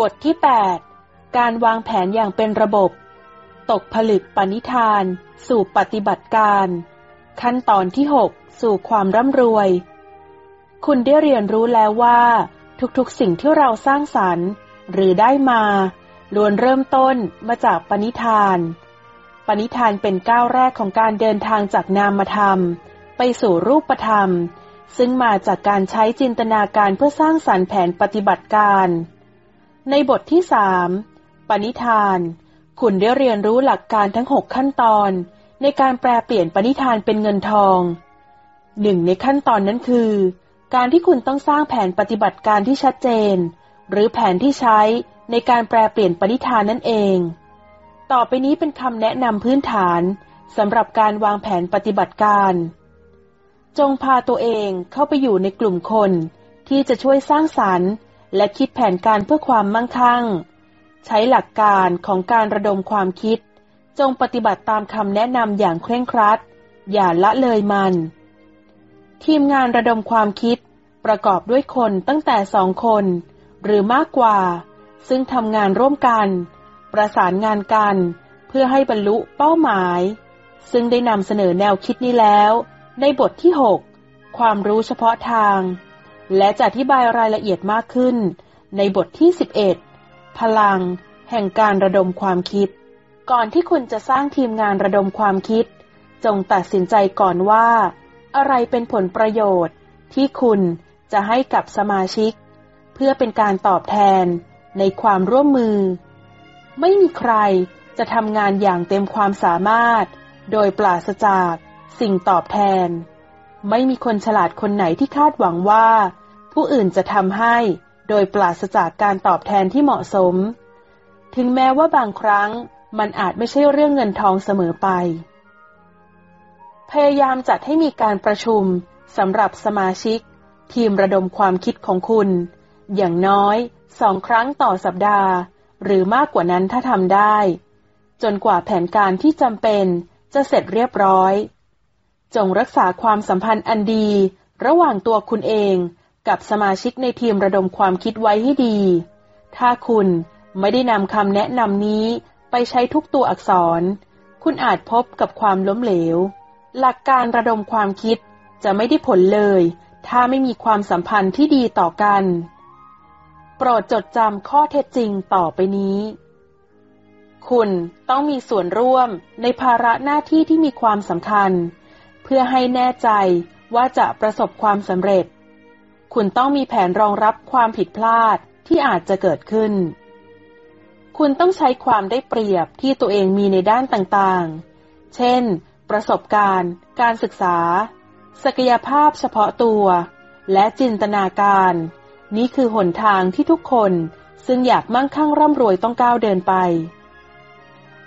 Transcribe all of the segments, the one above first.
บทที่ 8 การวางแผนอย่างเป็นระบบ ตกผลึกปณิธาน สู่ปฏิบัติการ ขั้นตอนที่ 6 สู่ความร่ำรวย คุณได้เรียนรู้แล้วว่า ทุกๆสิ่งที่เราสร้างสรรค์ หรือได้มาล้วนเริ่มต้นมาจากปณิธาน ปณิธานเป็นก้าวแรกของการเดินทางจากนามธรรม ไปสู่รูปธรรม ซึ่งมาจากการใช้จินตนาการเพื่อสร้างสรรค์แผนปฏิบัติการ ในบทที่สามปณิธาน คุณได้เรียนรู้หลักการทั้งหกขั้นตอน ในการแปลเปลี่ยนปณิธานเป็นเงินทอง หนึ่งในขั้นตอนนั้นคือ การที่คุณต้องสร้างแผนปฏิบัติการที่ชัดเจน หรือแผนที่ใช้ในการแปลเปลี่ยนปณิธานนั่นเอง ต่อไปนี้เป็นคำแนะนำพื้นฐานสำหรับการวางแผนปฏิบัติการ จงพาตัวเองเข้าไปอยู่ในกลุ่มคนที่จะช่วยสร้างสรรค์ และคิดแผนการเพื่อความมั่งคั่ง ใช้หลักการของการระดมความคิด จงปฏิบัติตามคำแนะนำอย่างเคร่งครัด อย่าละเลยมัน ทีมงานระดมความคิดประกอบด้วยคนตั้งแต่สองคน หรือมากกว่า ซึ่งทำงานร่วมกัน ประสานงานกัน เพื่อให้บรรลุเป้าหมาย ซึ่งได้นำเสนอแนวคิดนี้แล้ว ในบทที่ 6 ความรู้เฉพาะทาง และจะอธิบายรายละเอียดมากขึ้น ในบทที่ 11 พลัง แห่งการระดมความคิด ก่อนที่คุณจะสร้างทีมงานระดมความคิด จงตัดสินใจก่อนว่า อะไรเป็นผลประโยชน์ ที่คุณจะให้กับสมาชิก เพื่อเป็นการตอบแทนในความร่วมมือ ไม่มีใครจะทำงานอย่างเต็มความสามารถ โดยปราศจากสิ่งตอบแทน ไม่มีคนฉลาดคนไหนที่คาดหวังว่า ผู้อื่นจะทำให้ โดยปราศจากการตอบแทนที่เหมาะสม ถึงแม้ว่าบางครั้งมันอาจไม่ใช่เรื่องเงินทองเสมอไป พยายามจัดให้มีการประชุมสำหรับสมาชิก ทีมระดมความคิดของคุณ อย่างน้อยสองครั้งต่อสัปดาห์ หรือมากกว่านั้นถ้าทำได้ จนกว่าแผนการที่จำเป็นจะเสร็จเรียบร้อย จงรักษาความสัมพันธ์อันดี ระหว่างตัวคุณเอง กับสมาชิกในทีมระดมความคิดไว้ให้ดี ถ้าคุณไม่ได้นำคำแนะนำนี้ไปใช้ทุกตัวอักษร คุณอาจพบกับความล้มเหลว หลักการระดมความคิดจะไม่ได้ผลเลย ถ้าไม่มีความสัมพันธ์ที่ดีต่อกัน โปรดจดจำข้อเท็จจริงต่อไปนี้ คุณต้องมีส่วนร่วมในภาระหน้าที่ที่มีความสำคัญ เพื่อให้แน่ใจว่าจะประสบความสำเร็จ คุณต้องมีแผนรองรับความผิดพลาดที่อาจจะเกิดขึ้น คุณต้องใช้ความได้เปรียบที่ตัวเองมีในด้านต่างๆ เช่น ประสบการณ์ การศึกษา ศักยภาพเฉพาะตัว และจินตนาการ นี่คือหนทางที่ทุกคนซึ่งอยากมั่งคั่งร่ำรวยต้องก้าวเดินไป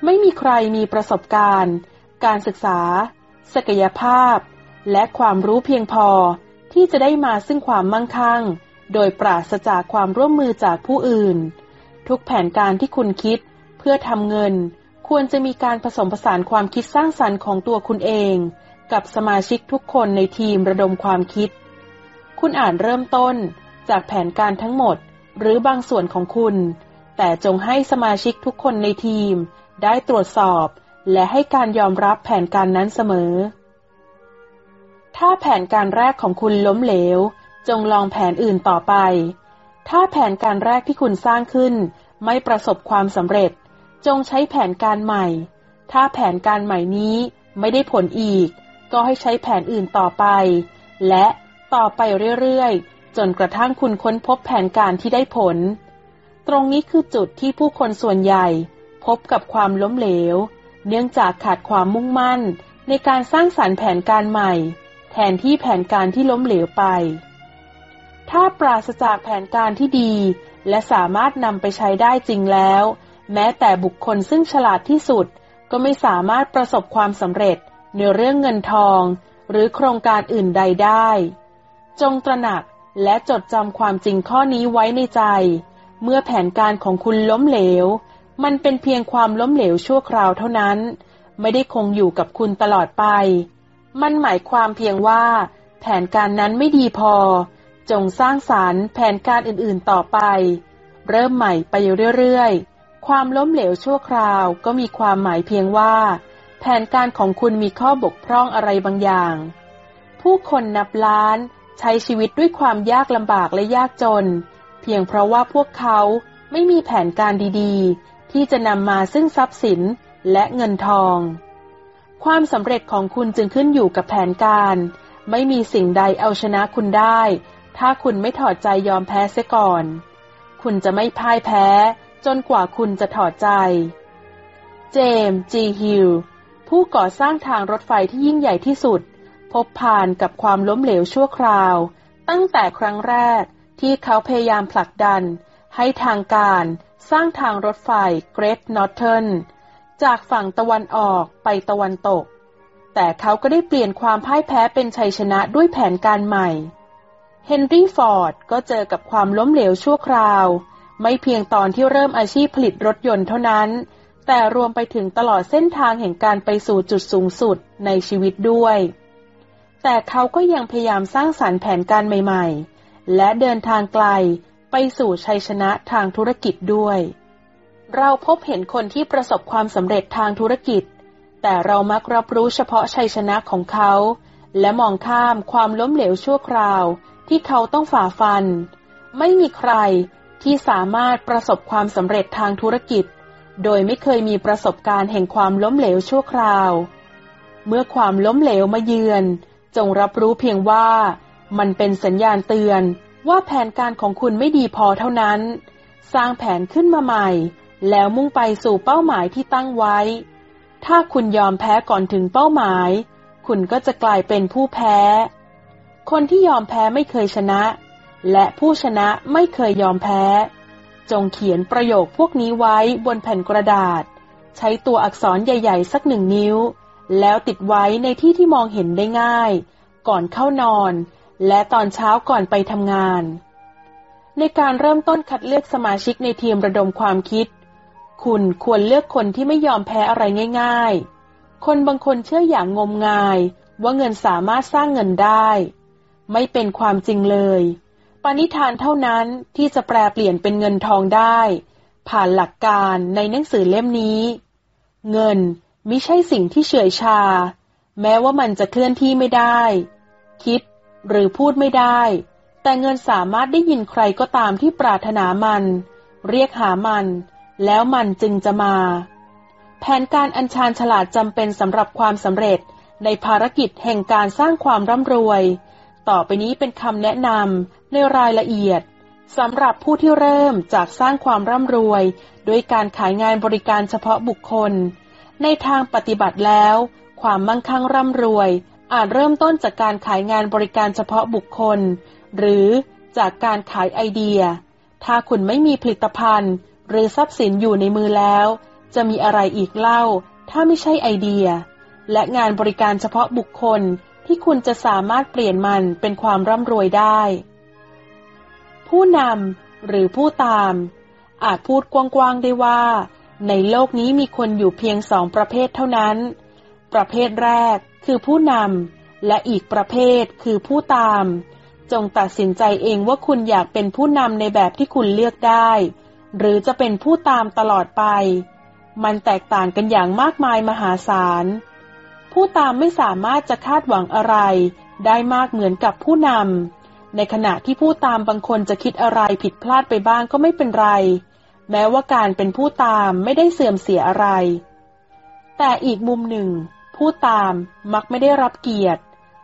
ไม่มีใครมีประสบการณ์ การศึกษา ศักยภาพ และความรู้เพียงพอ ที่จะได้มาซึ่งความมั่งคั่ง โดยปราศจากความร่วมมือจากผู้อื่น ทุกแผนการที่คุณคิดเพื่อทำเงิน ควรจะมีการผสมผสานความคิดสร้างสรรค์ของตัวคุณเอง กับสมาชิกทุกคนในทีมระดมความคิด คุณอ่านเริ่มต้นจากแผนการทั้งหมดหรือบางส่วนของคุณ แต่จงให้สมาชิกทุกคนในทีมได้ตรวจสอบ และให้การยอมรับแผนการนั้นเสมอ ถ้าแผนการแรกของคุณล้มเหลว จงลองแผนอื่นต่อไป ถ้าแผนการแรกที่คุณสร้างขึ้น ไม่ประสบความสำเร็จ จงใช้แผนการใหม่ ถ้าแผนการใหม่นี้ไม่ได้ผลอีก ก็ให้ใช้แผนอื่นต่อไป และต่อไปเรื่อยๆ จนกระทั่งคุณค้นพบแผนการที่ได้ผล ตรงนี้คือจุดที่ผู้คนส่วนใหญ่ พบกับความล้มเหลว เนื่องจากขาดความมุ่งมั่น ในการสร้างสารรค์แผนการใหม่ แทนที่แผนการที่ล้มเหลวไป ถ้าปราศจากแผนการที่ดี และสามารถนำไปใช้ได้จริงแล้ว แม้แต่บุคคลซึ่งฉลาดที่สุด ก็ไม่สามารถประสบความสำเร็จในเรื่องเงินทอง หรือโครงการอื่นใดได้ จงตระหนักและจดจำความจริงข้อนี้ไว้ในใจ เมื่อแผนการของคุณล้มเหลว มันเป็นเพียงความล้มเหลวชั่วคราวเท่านั้น ไม่ได้คงอยู่กับคุณตลอดไป มันหมายความเพียงว่า แผนการนั้นไม่ดีพอ จงสร้างสารรค์แผนการอื่นๆต่อไป เริ่มใหม่ไปเรื่อยๆ ความล้มเหลวชั่วคราวก็มีความหมายเพียงว่า แผนการของคุณมีข้อบกพร่องอะไรบางอย่าง ผู้คนนับล้านใช้ชีวิตด้วยความยากลำบากและยากจน เพียงเพราะว่าพวกเขาไม่มีแผนการดีๆ ที่จะนำมาซึ่งทรัพย์สินและเงินทอง ความสำเร็จของคุณจึงขึ้นอยู่กับแผนการ ไม่มีสิ่งใดเอาชนะคุณได้ ถ้าคุณไม่ถอดใจยอมแพ้เสียก่อน คุณจะไม่พ่ายแพ้ จนกว่าคุณจะถอดใจ เจมส์จีฮิลผู้ก่อสร้างทางรถไฟที่ยิ่งใหญ่ที่สุด พบผ่านกับความล้มเหลวชั่วคราว ตั้งแต่ครั้งแรกที่เขาพยายามผลักดัน ให้ทางการสร้างทางรถไฟGreat Northern จากฝั่งตะวันออกไปตะวันตก แต่เขาก็ได้เปลี่ยนความพ่ายแพ้เป็นชัยชนะด้วยแผนการใหม่ เฮนรี่ฟอร์ดก็เจอกับความล้มเหลวชั่วคราว ไม่เพียงตอนที่เริ่มอาชีพผลิตรถยนต์เท่านั้น แต่รวมไปถึงตลอดเส้นทางแห่งการไปสู่จุดสูงสุดในชีวิตด้วย แต่เขาก็ยังพยายามสร้างสรรค์แผนการใหม่ ๆ และเดินทางไกลไปสู่ชัยชนะทางธุรกิจด้วย เราพบเห็นคนที่ประสบความสำเร็จทางธุรกิจ แต่เรามักรับรู้เฉพาะชัยชนะของเขา และมองข้ามความล้มเหลวชั่วคราวที่เขาต้องฝ่าฟัน ไม่มีใครที่สามารถประสบความสำเร็จทางธุรกิจ โดยไม่เคยมีประสบการณ์แห่งความล้มเหลวชั่วคราว เมื่อความล้มเหลวมาเยือน จงรับรู้เพียงว่ามันเป็นสัญญาณเตือนว่าแผนการของคุณไม่ดีพอเท่านั้น สร้างแผนขึ้นมาใหม่ แล้วมุ่งไปสู่เป้าหมายที่ตั้งไว้ ถ้าคุณยอมแพ้ก่อนถึงเป้าหมาย คุณก็จะกลายเป็นผู้แพ้ คนที่ยอมแพ้ไม่เคยชนะ และผู้ชนะไม่เคยยอมแพ้ จงเขียนประโยคพวกนี้ไว้บนแผ่นกระดาษ ใช้ตัวอักษรใหญ่ ๆ สักหนึ่งนิ้ว แล้วติดไว้ในที่ที่มองเห็นได้ง่าย ก่อนเข้านอน และตอนเช้าก่อนไปทำงานในการเริ่มต้นคัดเลือกสมาชิกในทีมระดมความคิด คุณควรเลือกคนที่ไม่ยอมแพ้อะไรง่าย ๆ คนบางคนเชื่ออย่างงมงาย ว่าเงินสามารถสร้างเงินได้ ไม่เป็นความจริงเลย ปณิธานเท่านั้นที่จะแปลเปลี่ยนเป็นเงินทองได้ ผ่านหลักการในหนังสือเล่มนี้ เงินไม่ใช่สิ่งที่เฉื่อยชา แม้ว่ามันจะเคลื่อนที่ไม่ได้ คิดหรือพูดไม่ได้ แต่เงินสามารถได้ยินใครก็ตามที่ปรารถนามัน เรียกหามัน แล้วมันจึงจะมา แผนการอัญชานฉลาดจำเป็นสำหรับความสำเร็จในภารกิจแห่งการสร้างความร่ำรวย ต่อไปนี้เป็นคำแนะนำในรายละเอียดสำหรับผู้ที่เริ่มจากสร้างความร่ำรวยด้วยการขายงานบริการเฉพาะบุคคล ในทางปฏิบัติแล้ว ความมั่งคั่งร่ำรวย อาจเริ่มต้นจากการขายงานบริการเฉพาะบุคคล หรือจากการขายไอเดีย ถ้าคุณไม่มีผลิตภัณฑ์ หรือทรัพย์สินอยู่ในมือแล้ว จะมีอะไรอีกเล่า ถ้าไม่ใช่ไอเดีย และงานบริการเฉพาะบุคคลที่คุณจะสามารถเปลี่ยนมันเป็นความร่ำรวยได้ ผู้นำหรือผู้ตาม อาจพูดกว้างๆได้ว่า ในโลกนี้มีคนอยู่เพียงสองประเภทเท่านั้น ประเภทแรกคือผู้นำและอีกประเภทคือผู้ตาม จงตัดสินใจเองว่าคุณอยากเป็นผู้นำในแบบที่คุณเลือกได้ หรือจะเป็นผู้ตามตลอดไป มันแตกต่างกันอย่างมากมายมหาศาล ผู้ตามไม่สามารถจะคาดหวังอะไรได้มากเหมือนกับผู้นำ ในขณะที่ผู้ตามบางคนจะคิดอะไรผิดพลาดไปบ้างก็ไม่เป็นไร แม้ว่าการเป็นผู้ตามไม่ได้เสื่อมเสียอะไร แต่อีกมุมหนึ่ง ผู้ตามมักไม่ได้รับเกียรติ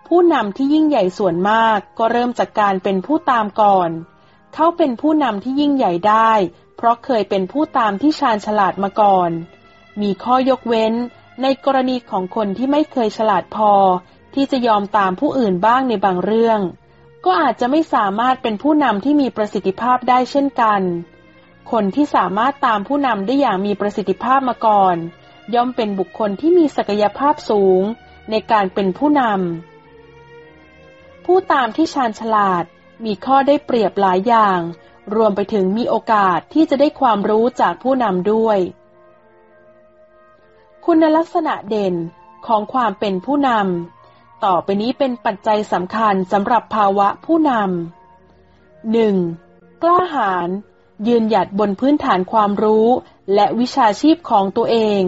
ผู้นำที่ยิ่งใหญ่ส่วนมากก็เริ่มจากการเป็นผู้ตามก่อน เขาเป็นผู้นำที่ยิ่งใหญ่ได้ เพราะเคยเป็นผู้ตามที่ชาญฉลาดมาก่อน มีข้อยกเว้นในกรณีของคนที่ไม่เคยฉลาดพอ ที่จะยอมตามผู้อื่นบ้างในบางเรื่อง ก็อาจจะไม่สามารถเป็นผู้นำที่มีประสิทธิภาพได้เช่นกัน คนที่สามารถตามผู้นำได้อย่างมีประสิทธิภาพมาก่อน ย่อมเป็นบุคคลที่มีศักยภาพสูง ในการเป็นผู้นำผู้ตามที่ชาญฉลาดมีข้อได้เปรียบหลายอย่าง รวมไปถึงมีโอกาสที่จะได้ความรู้จากผู้นำด้วย คุณลักษณะเด่นของความเป็นผู้นำต่อไปนี้เป็นปัจจัยสำคัญสำหรับภาวะผู้นำ 1. กล้าหาญยืนหยัดบนพื้นฐานความรู้และวิชาชีพของตัวเอง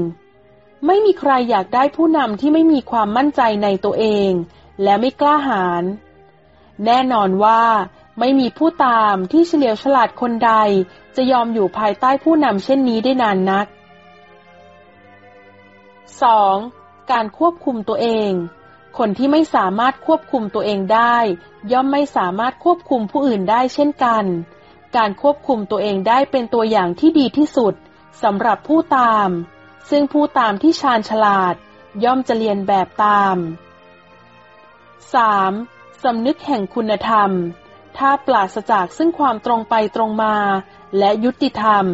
ไม่มีใครอยากได้ผู้นำที่ไม่มีความมั่นใจในตัวเอง และไม่กล้าหาญแน่นอนว่า ไม่มีผู้ตามที่เฉลียวฉลาดคนใด จะยอมอยู่ภายใต้ผู้นำเช่นนี้ได้นานนัก 2. การควบคุมตัวเอง คนที่ไม่สามารถควบคุมตัวเองได้ ย่อมไม่สามารถควบคุมผู้อื่นได้เช่นกัน การควบคุมตัวเองได้เป็นตัวอย่างที่ดีที่สุดสำหรับผู้ตาม ซึ่งผู้ตามที่ชาญฉลาด ย่อมจะเรียนแบบตาม 3. สำนึกแห่งคุณธรรม ถ้าปราศจากซึ่งความตรงไปตรงมา และยุติธรรม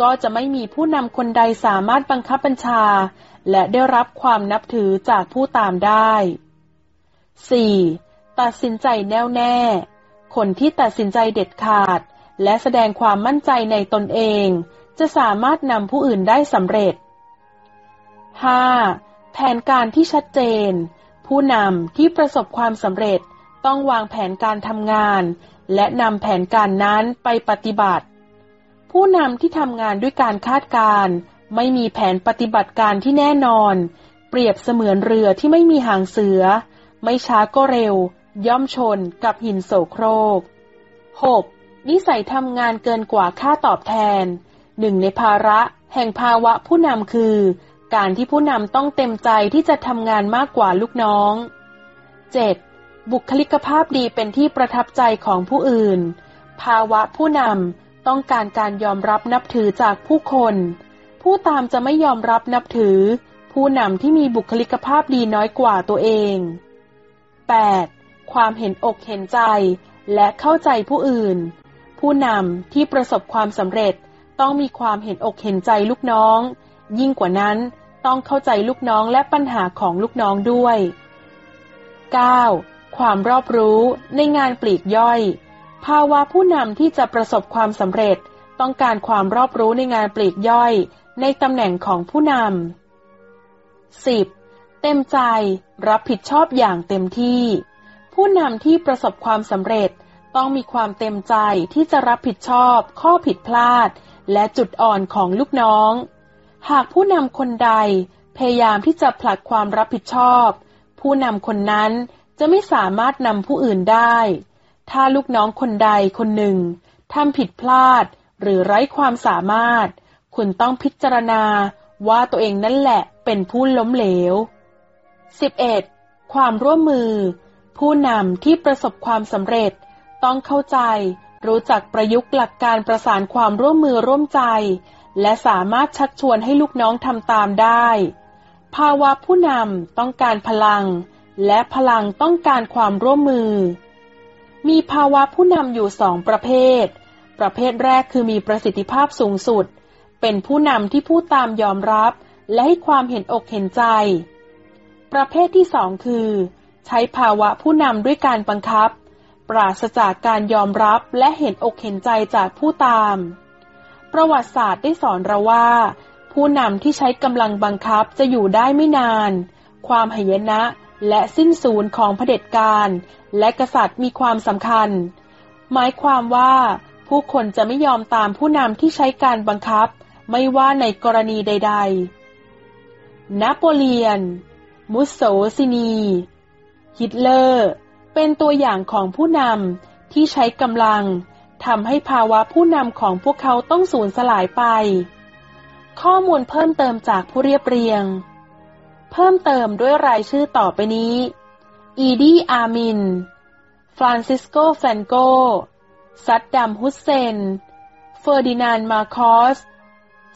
ก็จะไม่มีผู้นำคนใดสามารถบังคับบัญชา และได้รับความนับถือจากผู้ตามได้ 4. ตัดสินใจแน่วแน่ คนที่ตัดสินใจเด็ดขาด และแสดงความมั่นใจในตนเอง จะสามารถนำผู้อื่นได้สำเร็จ 5. แผนการที่ชัดเจน ผู้นำที่ประสบความสำเร็จ ต้องวางแผนการทำงาน และนำแผนการนั้นไปปฏิบัติ ผู้นำที่ทำงานด้วยการคาดการ ไม่มีแผนปฏิบัติการที่แน่นอน เปรียบเสมือนเรือที่ไม่มีหางเสือ ไม่ช้าก็เร็ว ย่อมชนกับหินโสโครก 6. นิสัยทำงานเกินกว่าค่าตอบแทนหนึ่งในภาระแห่งภาวะผู้นำคือ การที่ผู้นำต้องเต็มใจที่จะทำงานมากกว่าลูกน้อง 7. บุคลิกภาพดีเป็นที่ประทับใจของผู้อื่น ภาวะผู้นำต้องการการยอมรับนับถือจากผู้คน ผู้ตามจะไม่ยอมรับนับถือ ผู้นำที่มีบุคลิกภาพดีน้อยกว่าตัวเอง 8. ความเห็นอกเห็นใจและเข้าใจผู้อื่น ผู้นำที่ประสบความสำเร็จต้องมีความเห็นอกเห็นใจลูกน้อง ยิ่งกว่านั้นต้องเข้าใจลูกน้องและปัญหาของลูกน้องด้วย 9. ความรอบรู้ในงานปลีกย่อย ภาวะผู้นำที่จะประสบความสำเร็จต้องการความรอบรู้ในงานปลีกย่อย ในตำแหน่งของผู้นำ 10. เต็มใจรับผิดชอบอย่างเต็มที่ ผู้นำที่ประสบความสำเร็จต้องมีความเต็มใจที่จะรับผิดชอบข้อผิดพลาด และจุดอ่อนของลูกน้อง หากผู้นำคนใด พยายามที่จะผลักความรับผิดชอบ ผู้นำคนนั้น จะไม่สามารถนำผู้อื่นได้ ถ้าลูกน้องคนใดคนหนึ่งทำผิดพลาดหรือไร้ความสามารถ คุณต้องพิจารณาว่าตัวเองนั่นแหละเป็นผู้ล้มเหลว 11. ความร่วมมือ ผู้นำที่ประสบความสำเร็จ ต้องเข้าใจ รู้จักประยุกต์หลักการประสานความร่วมมือร่วมใจ และสามารถชักชวนให้ลูกน้องทำตามได้ ภาวะผู้นำต้องการพลัง และพลังต้องการความร่วมมือ มีภาวะผู้นำอยู่สองประเภท ประเภทแรกคือมีประสิทธิภาพสูงสุด เป็นผู้นำที่ผู้ตามยอมรับและให้ความเห็นอกเห็นใจ ประเภทที่สองคือ ใช้ภาวะผู้นำด้วยการบังคับ ปราศจากการยอมรับและเห็นอกเห็นใจจากผู้ตาม ประวัติศาสตร์ได้สอนเราว่า ผู้นำที่ใช้กำลังบังคับจะอยู่ได้ไม่นาน ความหายนะ และสิ้นสูญของเผด็จการ และกษัตริย์มีความสำคัญ หมายความว่าผู้คนจะไม่ยอมตามผู้นำที่ใช้การบังคับ ไม่ว่าในกรณีใด ๆ นโปเลียน มุสโสซินี ฮิตเลอร์ เป็นตัวอย่างของผู้นำที่ใช้กำลังทำให้ภาวะผู้นำของพวกเขาต้องสูญสลายไป ข้อมูลเพิ่มเติมจากผู้เรียบเรียง เพิ่มเติมด้วยรายชื่อต่อไปนี้ อีดีอามิน ฟรานซิสโกฟรังโก ซัดดัมฮุสเซน เฟอร์ดินานด์มาร์กอส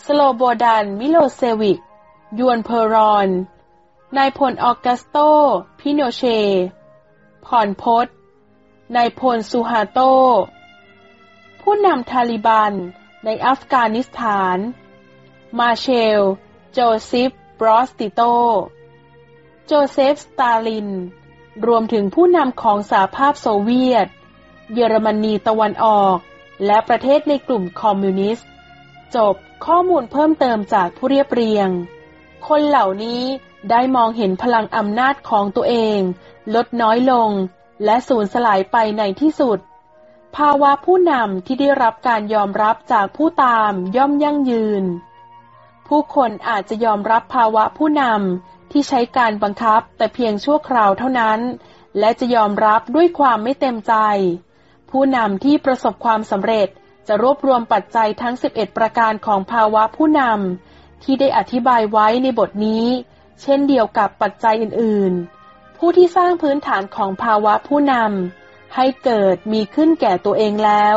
สโลโบดัน มิโลเซวิก ยวนเพอรอน นายพลออกัสโต พิโนเช พอลพต นายพลซูฮาร์โต ผู้นำทาลิบันในอัฟกานิสถาน Marshal โจซิป บรอซ ติโต โจเซฟ สตาลิน รวมถึงผู้นำของสหภาพโซเวียต เยอรมนีตะวันออก และประเทศในกลุ่มคอมมิวนิสต์ จบข้อมูลเพิ่มเติมจากผู้เรียบเรียง คนเหล่านี้ได้มองเห็นพลังอำนาจของตัวเอง ลดน้อยลง และสูญสลายไปในที่สุด ภาวะผู้นำที่ได้รับการยอมรับจากผู้ตามย่อมยั่งยืน ผู้คนอาจจะยอมรับภาวะผู้นำที่ใช้การบังคับแต่เพียงชั่วคราวเท่านั้น และจะยอมรับด้วยความไม่เต็มใจ ผู้นำที่ประสบความสำเร็จจะรวบรวมปัจจัยทั้ง 11 ประการของภาวะผู้นำที่ได้อธิบายไว้ในบทนี้ เช่นเดียวกับปัจจัยอื่นๆ ผู้ที่สร้างพื้นฐานของภาวะผู้นำให้เกิดมีขึ้นแก่ตัวเองแล้ว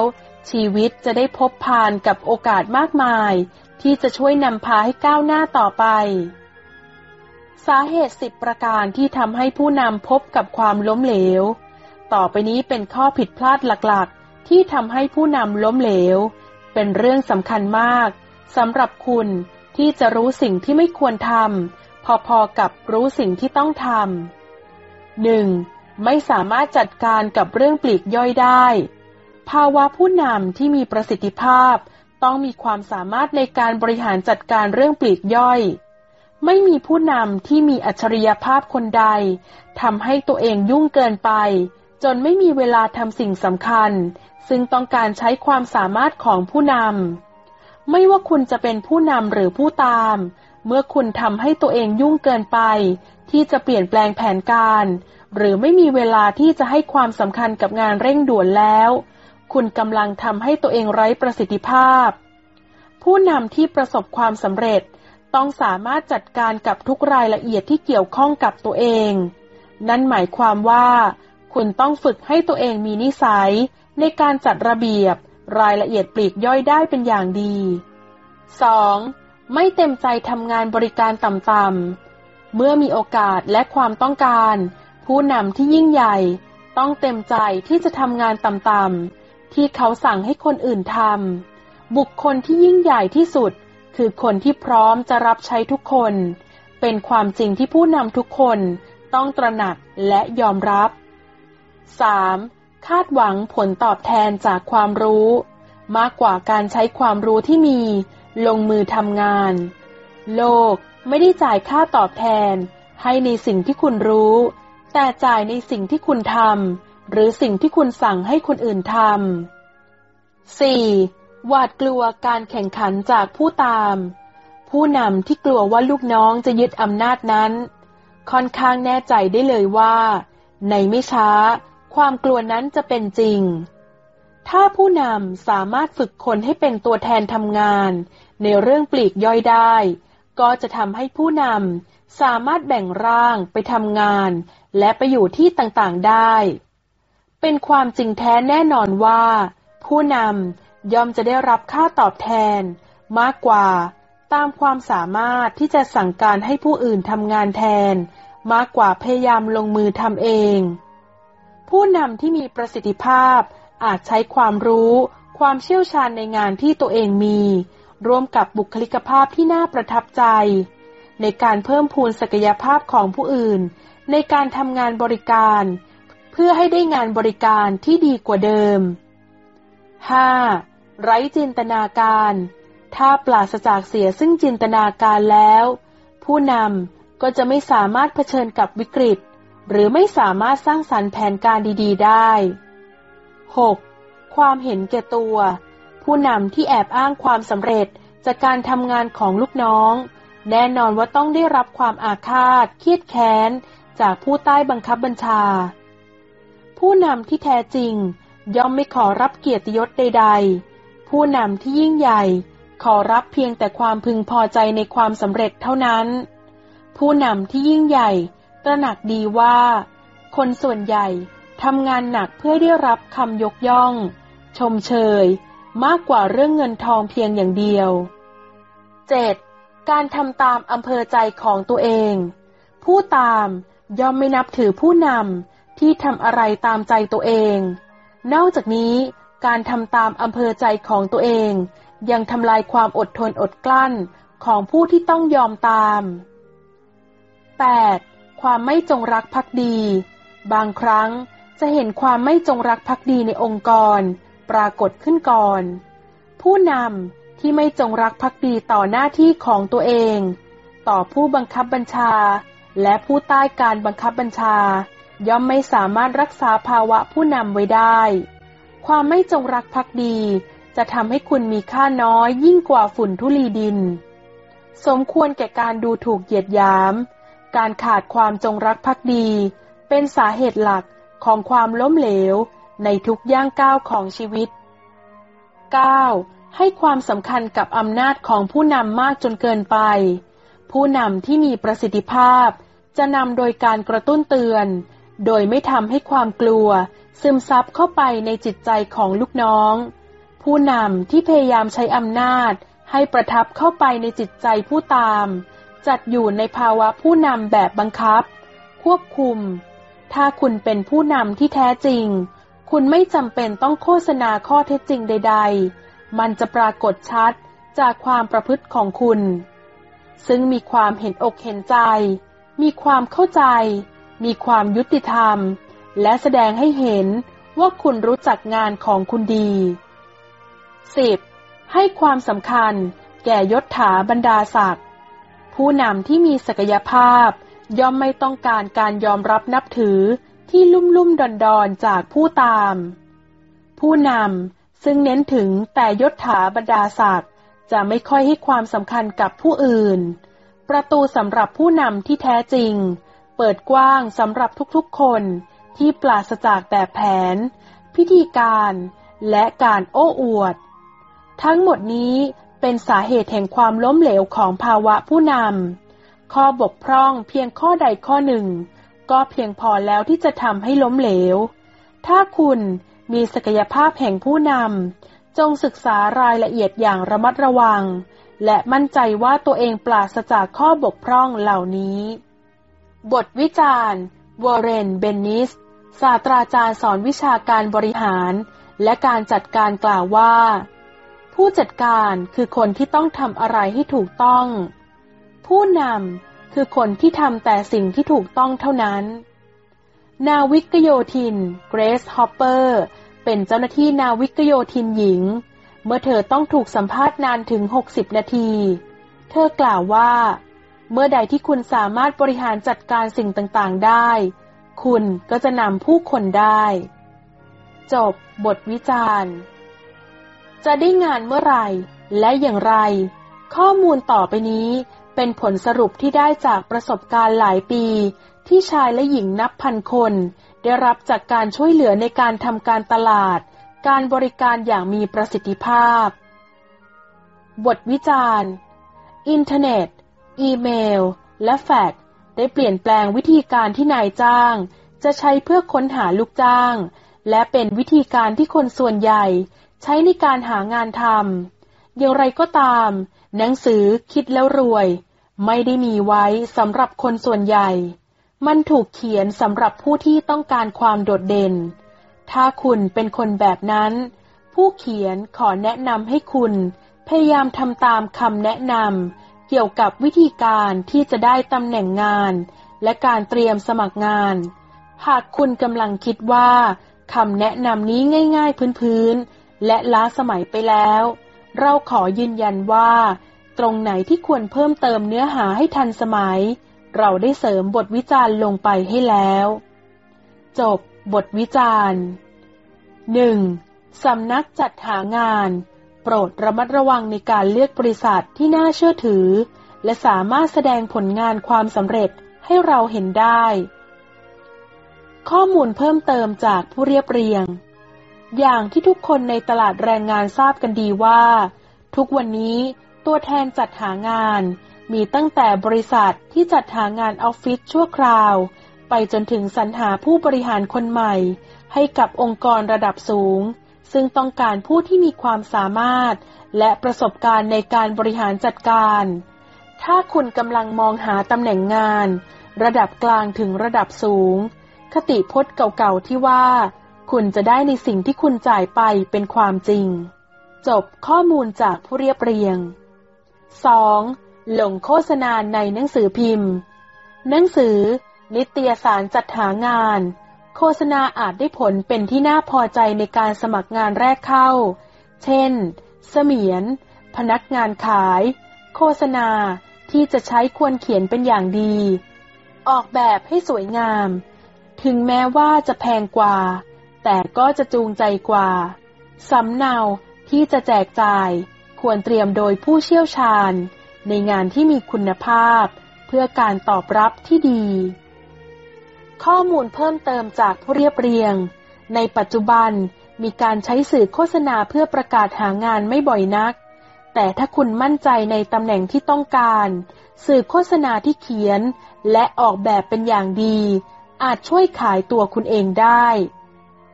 ชีวิตจะได้พบผ่านกับโอกาสมากมาย ที่จะช่วยนำพาให้ก้าวหน้าต่อไป สาเหตุสิบประการที่ทำให้ผู้นำพบกับความล้มเหลว ต่อไปนี้เป็นข้อผิดพลาดหลักๆ ที่ทำให้ผู้นำล้มเหลว เป็นเรื่องสำคัญมากสำหรับคุณที่จะรู้สิ่งที่ไม่ควรทำพอๆกับรู้สิ่งที่ต้องทำหนึ่งไม่สามารถจัดการกับเรื่องปลีกย่อยได้ ภาวะผู้นำที่มีประสิทธิภาพ ต้องมีความสามารถในการบริหารจัดการเรื่องปลีกย่อย ไม่มีผู้นำที่มีอัจฉริยภาพคนใดทำให้ตัวเองยุ่งเกินไป จนไม่มีเวลาทำสิ่งสำคัญ ซึ่งต้องการใช้ความสามารถของผู้นำไม่ว่าคุณจะเป็นผู้นำหรือผู้ตาม เมื่อคุณทำให้ตัวเองยุ่งเกินไป ที่จะเปลี่ยนแปลงแผนการ หรือไม่มีเวลาที่จะให้ความสำคัญกับงานเร่งด่วนแล้ว คุณกำลังทำให้ตัวเองไร้ประสิทธิภาพ ผู้นำที่ประสบความสำเร็จต้องสามารถจัดการกับทุกรายละเอียดที่เกี่ยวข้องกับตัวเอง นั่นหมายความว่า คุณต้องฝึกให้ตัวเองมีนิสัย ในการจัดระเบียบรายละเอียดปลีกย่อยได้เป็นอย่างดี 2. ไม่เต็มใจทำงานบริการต่ำๆ เมื่อมีโอกาสและความต้องการ ผู้นำที่ยิ่งใหญ่ ต้องเต็มใจที่จะทำงานต่ำๆ ที่เขาสั่งให้คนอื่นทำบุคคลที่ยิ่งใหญ่ที่สุด คือคนที่พร้อมจะรับใช้ทุกคน เป็นความจริงที่ผู้นำทุกคนต้องตระหนักและยอมรับ 3. คาดหวังผลตอบแทนจากความรู้ มากกว่าการใช้ความรู้ที่มี ลงมือทำงาน โลกไม่ได้จ่ายค่าตอบแทน ให้ในสิ่งที่คุณรู้ แต่จ่ายในสิ่งที่คุณทำ หรือสิ่งที่คุณสั่งให้คนอื่นทำ 4. หวาดกลัวการแข่งขันจากผู้ตาม ผู้นำที่กลัวว่าลูกน้องจะยึดอำนาจนั้น ค่อนข้างแน่ใจได้เลยว่า ในไม่ช้า ความกลัวนั้นจะเป็นจริง ถ้าผู้นำสามารถฝึกคนให้เป็นตัวแทนทำงาน ในเรื่องปลีกย่อยได้ ก็จะทำให้ผู้นำสามารถแบ่งร่างไปทำงาน และไปอยู่ที่ต่างๆได้ เป็นความจริงแท้แน่นอนว่า ผู้นำย่อมจะได้รับค่าตอบแทน มากกว่า ตามความสามารถที่จะสั่งการให้ผู้อื่นทำงานแทน มากกว่าพยายามลงมือทำเอง ผู้นำที่มีประสิทธิภาพอาจใช้ความรู้ความเชี่ยวชาญในงานที่ตัวเองมี ร่วมกับบุคลิกภาพที่น่าประทับใจ ในการเพิ่มพูนศักยภาพของผู้อื่น ในการทำงานบริการ พื่อให้ได้งานบริการที่ดีกว่าเดิม 5. ไร้จินตนาการ ถ้าปราศจากเสียซึ่งจินตนาการแล้ว ผู้นำก็จะไม่สามารถเผชิญกับวิกฤต หรือไม่สามารถสร้างสรรค์แผนการดีๆ ได้ 6. ความเห็นแก่ตัว ผู้นำที่แอบอ้างความสำเร็จจากการทำงานของลูกน้อง แน่นอนว่าต้องได้รับความอาฆาต เครียดแค้น จากผู้ใต้บังคับบัญชา ผู้นำที่แท้จริง ย่อมไม่ขอรับเกียรติยศใด ๆ ผู้นำที่ยิ่งใหญ่ ขอรับเพียงแต่ความพึงพอใจในความสำเร็จเท่านั้น ผู้นำที่ยิ่งใหญ่ ตระหนักดีว่า คนส่วนใหญ่ทำงานหนักเพื่อได้รับคำยกย่อง ชมเชย มากกว่าเรื่องเงินทองเพียงอย่างเดียว 7. การทำตามอำเภอใจของตัวเอง ผู้ตามย่อมไม่นับถือผู้นำ ที่ทำอะไรตามใจตัวเอง นอกจากนี้การทำตามอำเภอใจของตัวเอง ยังทำลายความอดทนอดกลั้นของผู้ที่ต้องยอมตาม 8. ความไม่จงรักภักดี บางครั้งจะเห็นความไม่จงรักภักดีในองค์กร ปรากฏขึ้นก่อน ผู้นำที่ไม่จงรักภักดีต่อหน้าที่ของตัวเอง ต่อผู้บังคับบัญชา และผู้ใต้การบังคับบัญชา ย่อมไม่สามารถรักษาภาวะผู้นำไว้ได้ ความไม่จงรักภักดี จะทำให้คุณมีค่าน้อยยิ่งกว่าฝุ่นทุลีดิน สมควรแก่การดูถูกเหยียดหยาม การขาดความจงรักภักดี เป็นสาเหตุหลักของความล้มเหลวในทุกย่างก้าวของชีวิต 9. ให้ความสำคัญกับอำนาจของผู้นำมากจนเกินไป ผู้นำที่มีประสิทธิภาพ จะนำโดยการกระตุ้นเตือน โดยไม่ทำให้ความกลัว ซึมซับเข้าไปในจิตใจของลูกน้อง ผู้นำที่พยายามใช้อำนาจ ให้ประทับเข้าไปในจิตใจผู้ตาม จัดอยู่ในภาวะผู้นำแบบบังคับ ควบคุม ถ้าคุณเป็นผู้นำที่แท้จริง คุณไม่จำเป็นต้องโฆษณาข้อเท็จจริงใด ๆ มันจะปรากฏชัดจากความประพฤติของคุณ ซึ่งมีความเห็นอกเห็นใจ มีความเข้าใจ มีความยุติธรรม และแสดงให้เห็นว่าคุณรู้จักงานของคุณดี 10. ให้ความสำคัญแก่ยศถาบรรดาศักดิ์ผู้นำที่มีศักยภาพ ย่อมไม่ต้องการการยอมรับนับถือที่ลุ่มลุ่มดอนดอนจากผู้ตาม ผู้นำซึ่งเน้นถึงแต่ยศถาบรรดาศักดิ์จะไม่ค่อยให้ความสำคัญกับผู้อื่น ประตูสำหรับผู้นำที่แท้จริง เปิดกว้างสำหรับทุกๆคนที่ปราศจากแบบแผน พิธีการและการโอ้อวด ทั้งหมดนี้เป็นสาเหตุแห่งความล้มเหลวของภาวะผู้นำ ข้อบกพร่องเพียงข้อใดข้อหนึ่ง ก็เพียงพอแล้วที่จะทำให้ล้มเหลว ถ้าคุณมีศักยภาพแห่งผู้นำ จงศึกษารายละเอียดอย่างระมัดระวัง และมั่นใจว่าตัวเองปราศจากข้อบกพร่องเหล่านี้ บทวิจารณ์วอร์เรน เบนนิส ศาสตราจารย์สอนวิชาการบริหาร และการจัดการกล่าวว่า ผู้จัดการคือคนที่ต้องทำอะไรให้ถูกต้อง ผู้นำคือคนที่ทำแต่สิ่งที่ถูกต้องเท่านั้น นาวิกโยธิน เกรซฮอปเปอร์ เป็นเจ้าหน้าที่นาวิกโยธินหญิง เมื่อเธอต้องถูกสัมภาษณ์นานถึง 60 นาที เธอกล่าวว่า เมื่อใดที่คุณสามารถบริหารจัดการสิ่งต่างๆได้ คุณก็จะนำผู้คนได้ จบบทวิจารณ์ จะได้งานเมื่อไหร่ และอย่างไร ข้อมูลต่อไปนี้เป็นผลสรุปที่ได้จากประสบการณ์หลายปี ที่ชายและหญิงนับพันคน ได้รับจากการช่วยเหลือในการทำการตลาด การบริการอย่างมีประสิทธิภาพ บทวิจารณ์ อินเทอร์เน็ต อีเมล และแฟกซ์ได้เปลี่ยนแปลงวิธีการที่นายจ้าง จะใช้เพื่อค้นหาลูกจ้าง และเป็นวิธีการที่คนส่วนใหญ่ ใช้ในการหางานทำอย่างไรก็ตาม หนังสือคิดแล้วรวย ไม่ได้มีไว้สำหรับคนส่วนใหญ่ มันถูกเขียนสำหรับผู้ที่ต้องการความโดดเด่น ถ้าคุณเป็นคนแบบนั้น ผู้เขียนขอแนะนำให้คุณพยายามทำตามคำแนะนำ เกี่ยวกับวิธีการที่จะได้ตำแหน่งงาน และการเตรียมสมัครงาน หากคุณกำลังคิดว่าคำแนะนำนี้ง่าย ๆ พื้นๆ และล้าสมัยไปแล้ว เราขอยืนยันว่า ตรงไหนที่ควรเพิ่มเติมเนื้อหาให้ทันสมัย เราได้เสริมบทวิจารณ์ลงไปให้แล้ว จบบทวิจารณ์ 1. สำนักจัดหางาน ปรดระมัดระวังในการเลือกบริษัทที่น่าเชื่อถือ และสามารถแสดงผลงานความสำเร็จให้เราเห็นได้ ข้อมูลเพิ่มเติมจากผู้เรียบเรียง อย่างที่ทุกคนในตลาดแรงงานทราบกันดีว่า ทุกวันนี้ตัวแทนจัดหางาน มีตั้งแต่บริษัทที่จัดหางานออฟฟิศชั่วคราว ไปจนถึงสรรหาผู้บริหารคนใหม่ ให้กับองค์กรระดับสูง ซึ่งต้องการผู้ที่มีความสามารถ และประสบการณ์ในการบริหารจัดการ ถ้าคุณกำลังมองหาตำแหน่งงาน ระดับกลางถึงระดับสูง คติพจน์เก่าๆที่ว่า คุณจะได้ในสิ่งที่คุณจ่ายไปเป็นความจริง จบข้อมูลจากผู้เรียบเรียง 2. หลงโฆษณาในหนังสือพิมพ์ หนังสือ นิตยสารจัดหางาน โฆษณาอาจได้ผลเป็นที่น่าพอใจในการสมัครงานแรกเข้า เช่น เสมียน พนักงานขาย โฆษณาที่จะใช้ควรเขียนเป็นอย่างดี ออกแบบให้สวยงาม ถึงแม้ว่าจะแพงกว่า แต่ก็จะจูงใจกว่า สำเนาที่จะแจกจ่ายควรเตรียมโดยผู้เชี่ยวชาญ ในงานที่มีคุณภาพ เพื่อการตอบรับที่ดี ข้อมูลเพิ่มเติมจากผู้เรียบเรียง ในปัจจุบันมีการใช้สื่อโฆษณาเพื่อประกาศหางานไม่บ่อยนัก แต่ถ้าคุณมั่นใจในตำแหน่งที่ต้องการ สื่อโฆษณาที่เขียน และออกแบบเป็นอย่างดี อาจช่วยขายตัวคุณเองได้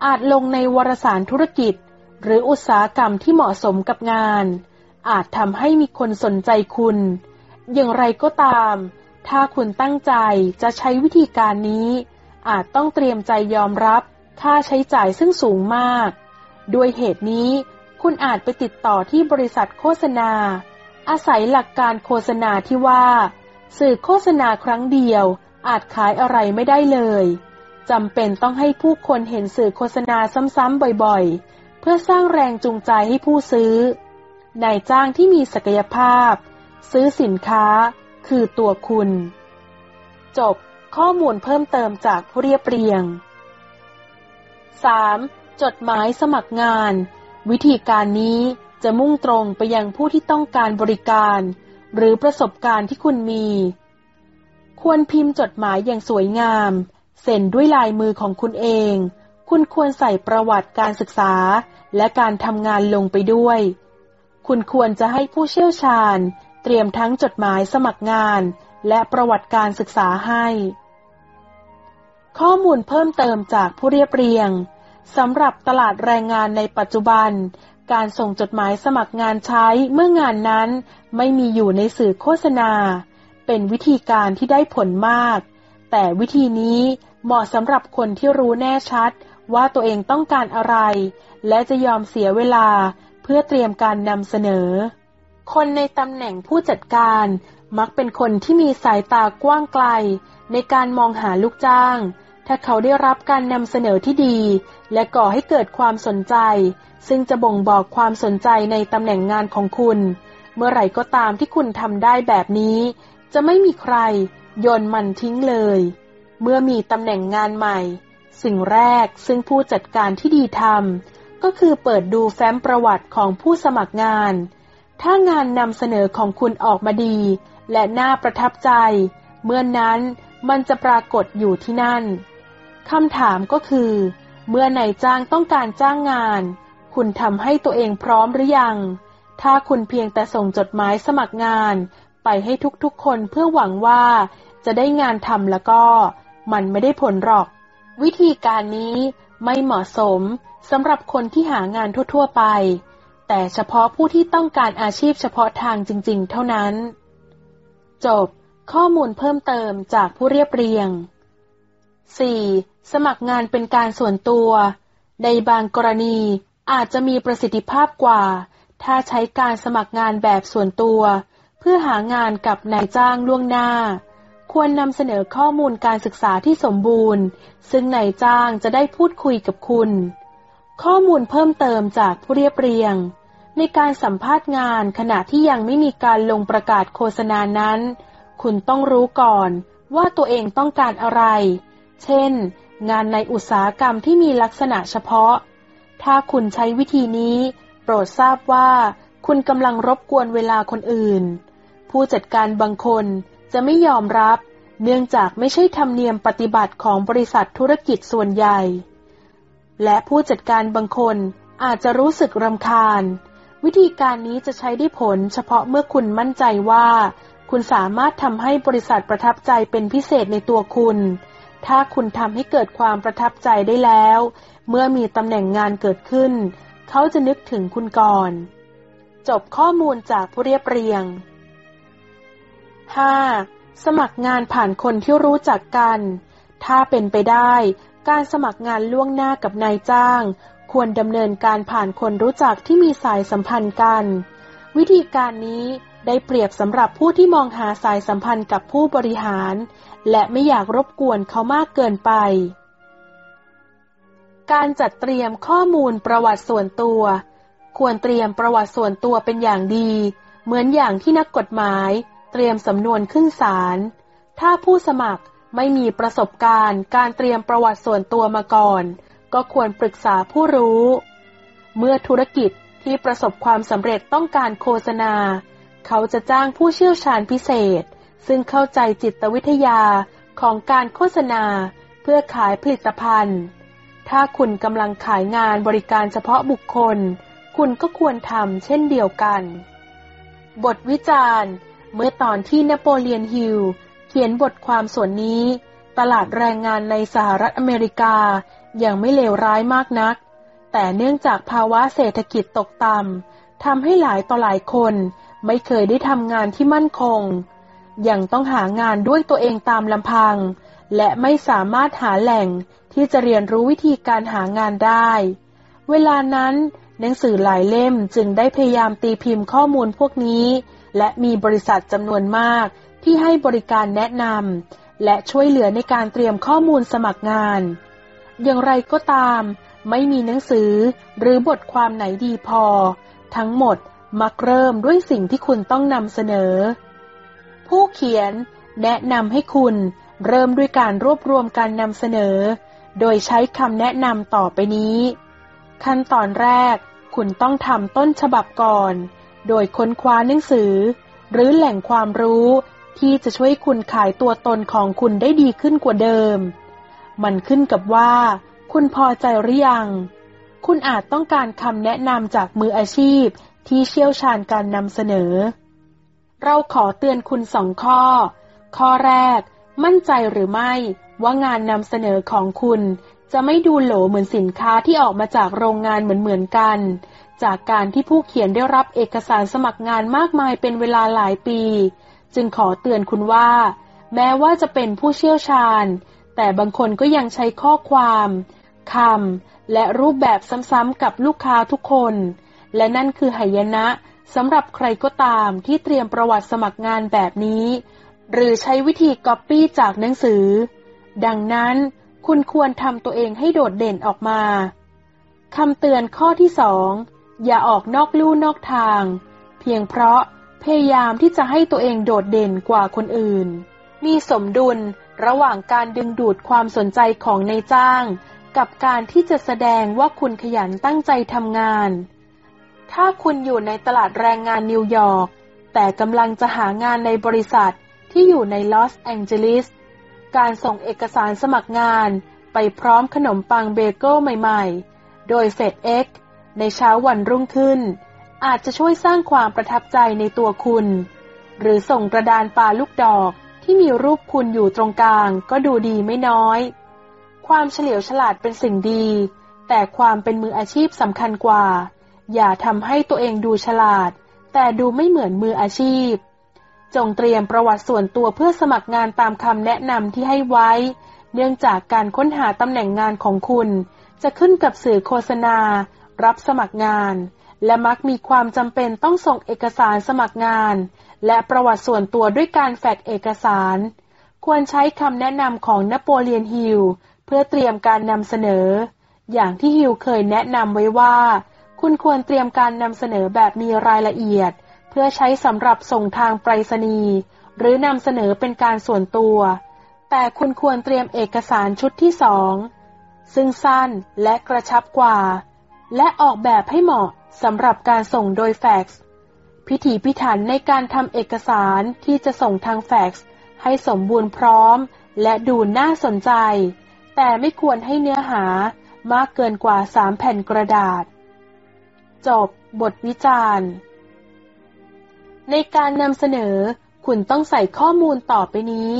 อาจลงในวารสารธุรกิจ หรืออุตสาหกรรมที่เหมาะสมกับงาน อาจทำให้มีคนสนใจคุณ อย่างไรก็ตาม ถ้าคุณตั้งใจจะใช้วิธีการนี้ อาจต้องเตรียมใจยอมรับค่าใช้จ่ายซึ่งสูงมาก ด้วยเหตุนี้คุณอาจไปติดต่อที่บริษัทโฆษณา อาศัยหลักการโฆษณาที่ว่า สื่อโฆษณาครั้งเดียว อาจขายอะไรไม่ได้เลยจำเป็นต้องให้ผู้คนเห็นสื่อโฆษณาซ้ำๆบ่อยๆ เพื่อสร้างแรงจูงใจให้ผู้ซื้อนายจ้างที่มีศักยภาพ ซื้อสินค้า คือตัวคุณ จบ ข้อมูลเพิ่มเติมจากผู้เรียบเรียง 3. จดหมายสมัครงาน วิธีการนี้จะมุ่งตรงไปยังผู้ที่ต้องการบริการ หรือประสบการณ์ที่คุณมี ควรพิมพ์จดหมายอย่างสวยงาม เซ็นด้วยลายมือของคุณเอง คุณควรใส่ประวัติการศึกษา และการทำงานลงไปด้วย คุณควรจะให้ผู้เชี่ยวชาญ เตรียมทั้งจดหมายสมัครงาน และประวัติการศึกษาให้ ข้อมูลเพิ่มเติมจากผู้เรียบเรียงสำหรับตลาดแรงงานในปัจจุบัน การส่งจดหมายสมัครงานใช้เมื่องานนั้นไม่มีอยู่ในสื่อโฆษณา เป็นวิธีการที่ได้ผลมาก แต่วิธีนี้เหมาะสำหรับคนที่รู้แน่ชัดว่าตัวเองต้องการอะไร และจะยอมเสียเวลาเพื่อเตรียมการนำเสนอ คนในตำแหน่งผู้จัดการ มักเป็นคนที่มีสายตากว้างไกล ในการมองหาลูกจ้าง ถ้าเขาได้รับการนำเสนอที่ดี และก่อให้เกิดความสนใจ ซึ่งจะบ่งบอกความสนใจในตำแหน่งงานของคุณ เมื่อไหร่ก็ตามที่คุณทำได้แบบนี้ จะไม่มีใครโยนมันทิ้งเลย เมื่อมีตำแหน่งงานใหม่ สิ่งแรกซึ่งผู้จัดการที่ดีทำก็คือเปิดดูแฟ้มประวัติของผู้สมัครงาน ถ้างานนำเสนอของคุณออกมาดี และน่าประทับใจ เมื่อนนั้นมันจะปรากฏอยู่ที่นั่นคำถามก็คือ เมื่อนายจ้างต้องการจ้างงาน คุณทำให้ตัวเองพร้อมหรือยัง ถ้าคุณเพียงแต่ส่งจดหมายสมัครงาน ไปให้ทุกๆคนเพื่อหวังว่าจะได้งานทำแล้วก็ มันไม่ได้ผลหรอก วิธีการนี้ไม่เหมาะสมสำหรับคนที่หางานทั่วๆไป แต่เฉพาะผู้ที่ต้องการอาชีพเฉพาะทางจริง ๆ เท่านั้น จบ ข้อมูลเพิ่มเติมจากผู้เรียบเรียง 4. สมัครงานเป็นการส่วนตัว ในบางกรณีอาจจะมีประสิทธิภาพกว่า ถ้าใช้การสมัครงานแบบส่วนตัว เพื่อหางานกับนายจ้างล่วงหน้า ควรนำเสนอข้อมูลการศึกษาที่สมบูรณ์ ซึ่งนายจ้างจะได้พูดคุยกับคุณ ข้อมูลเพิ่มเติมจากผู้เรียบเรียง ในการสัมภาษณ์งานขณะที่ยังไม่มีการลงประกาศโฆษณานั้น คุณต้องรู้ก่อนว่าตัวเองต้องการอะไร เช่น งานในอุตสาหกรรมที่มีลักษณะเฉพาะ ถ้าคุณใช้วิธีนี้ โปรดทราบว่า คุณกำลังรบกวนเวลาคนอื่น ผู้จัดการบางคนจะไม่ยอมรับ เนื่องจากไม่ใช่ธรรมเนียมปฏิบัติของบริษัทธุรกิจส่วนใหญ่ และผู้จัดการบางคนอาจจะรู้สึกรำคาญ วิธีการนี้จะใช้ได้ผลเฉพาะเมื่อคุณมั่นใจว่า คุณสามารถทำให้บริษัทประทับใจเป็นพิเศษในตัวคุณ ถ้าคุณทำให้เกิดความประทับใจได้แล้ว เมื่อมีตำแหน่งงานเกิดขึ้น เขาจะนึกถึงคุณก่อน จบข้อมูลจากผู้เรียบเรียง 5. สมัครงานผ่านคนที่รู้จักกัน ถ้าเป็นไปได้ การสมัครงานล่วงหน้ากับนายจ้าง ควรดำเนินการผ่านคนรู้จักที่มีสายสัมพันธ์กัน วิธีการนี้ได้เปรียบสำหรับผู้ที่มองหาสายสัมพันธ์กับผู้บริหาร และไม่อยากรบกวนเขามากเกินไป การจัดเตรียมข้อมูลประวัติส่วนตัว ควรเตรียมประวัติส่วนตัวเป็นอย่างดี เหมือนอย่างที่นักกฎหมาย เตรียมสำนวนขึ้นศาล ถ้าผู้สมัครไม่มีประสบการณ์ การเตรียมประวัติส่วนตัวมาก่อน ก็ควรปรึกษาผู้รู้ เมื่อธุรกิจที่ประสบความสำเร็จต้องการโฆษณา เขาจะจ้างผู้เชี่ยวชาญพิเศษ ซึ่งเข้าใจจิตวิทยาของการโฆษณา เพื่อขายผลิตภัณฑ์ ถ้าคุณกำลังขายงานบริการเฉพาะบุคคล คุณก็ควรทำเช่นเดียวกัน บทวิจารณ์ เมื่อตอนที่นโปเลียนฮิลเขียนบทความส่วนนี้ ตลาดแรงงานในสหรัฐอเมริกา ยังไม่เลวร้ายมากนัก แต่เนื่องจากภาวะเศรษฐกิจตกต่ำทำให้หลายต่อหลายคนไม่เคยได้ทำงานที่มั่นคง ยังต้องหางานด้วยตัวเองตามลำพัง และไม่สามารถหาแหล่งที่จะเรียนรู้วิธีการหางานได้ เวลานั้นหนังสือหลายเล่มจึงได้พยายามตีพิมพ์ข้อมูลพวกนี้ และมีบริษัทจำนวนมากที่ให้บริการแนะนำและช่วยเหลือในการเตรียมข้อมูลสมัครงาน อย่างไรก็ตาม ไม่มีหนังสือหรือบทความไหนดีพอ ทั้งหมดมักเริ่มด้วยสิ่งที่คุณต้องนำเสนอ ผู้เขียนแนะนำให้คุณเริ่มด้วยการรวบรวมการนำเสนอ โดยใช้คำแนะนำต่อไปนี้ ขั้นตอนแรก คุณต้องทำต้นฉบับก่อน โดยค้นคว้าหนังสือ หรือแหล่งความรู้ที่จะช่วยคุณขายตัวตนของคุณได้ดีขึ้นกว่าเดิม มันขึ้นกับว่า คุณพอใจหรือยัง คุณอาจต้องการคำแนะนำจากมืออาชีพที่เชี่ยวชาญการนำเสนอ เราขอเตือนคุณสองข้อ ข้อแรก มั่นใจหรือไม่ว่างานนำเสนอของคุณจะไม่ดูโหลเหมือนสินค้าที่ออกมาจากโรงงานเหมือนๆกัน จากการที่ผู้เขียนได้รับเอกสารสมัครงานมากมายเป็นเวลาหลายปี จึงขอเตือนคุณว่า แม้ว่าจะเป็นผู้เชี่ยวชาญ แต่บางคนก็ยังใช้ข้อความคำและรูปแบบซ้ำๆกับลูกค้าทุกคน และนั่นคือหายนะสำหรับใครก็ตามที่เตรียมประวัติสมัครงานแบบนี้ หรือใช้วิธีก๊อปปี้จากหนังสือ ดังนั้นคุณควรทำตัวเองให้โดดเด่นออกมาคำเตือนข้อที่สองอย่าออกนอกลู่นอกทาง เพียงเพราะพยายามที่จะให้ตัวเองโดดเด่นกว่าคนอื่น มีสมดุลระหว่างการดึงดูดความสนใจของนายจ้าง กับการที่จะแสดงว่าคุณขยันตั้งใจทำงาน ถ้าคุณอยู่ในตลาดแรงงานนิวยอร์กแต่กำลังจะหางานในบริษัทที่อยู่ในลอสแองเจลิส การส่งเอกสารสมัครงานไปพร้อมขนมปังเบเกิลใหม่ๆ โดย FedEx ในเช้าวันรุ่งขึ้น อาจจะช่วยสร้างความประทับใจในตัวคุณ หรือส่งกระดานปาลูกดอก ที่มีรูปคุณอยู่ตรงกลางก็ดูดีไม่น้อย ความเฉลียวฉลาดเป็นสิ่งดี แต่ความเป็นมืออาชีพสำคัญกว่า อย่าทำให้ตัวเองดูฉลาด แต่ดูไม่เหมือนมืออาชีพ จงเตรียมประวัติส่วนตัวเพื่อสมัครงานตามคำแนะนำที่ให้ไว้ เนื่องจากการค้นหาตำแหน่งงานของคุณ จะขึ้นกับสื่อโฆษณา รับสมัครงาน และมักมีความจำเป็นต้องส่งเอกสารสมัครงาน และประวัติส่วนตัวด้วยการแฟกซ์เอกสาร ควรใช้คำแนะนำของนโปเลียนฮิลเพื่อเตรียมการนำเสนอ อย่างที่ฮิลเคยแนะนำไว้ว่า คุณควรเตรียมการนำเสนอแบบมีรายละเอียด เพื่อใช้สำหรับส่งทางไปรษณีย์หรือนำเสนอเป็นการส่วนตัว แต่คุณควรเตรียมเอกสารชุดที่สองซึ่งสั้นและกระชับกว่า และออกแบบให้เหมาะ สำหรับการส่งโดยแฟกซ์ พิถีพิถันในการทำเอกสารที่จะส่งทางแฟกซ์ให้สมบูรณ์พร้อม และดูน่าสนใจ แต่ไม่ควรให้เนื้อหามากเกินกว่าสามแผ่นกระดาษ จบบทวิจารณ์ ในการนำเสนอ คุณต้องใส่ข้อมูลต่อไปนี้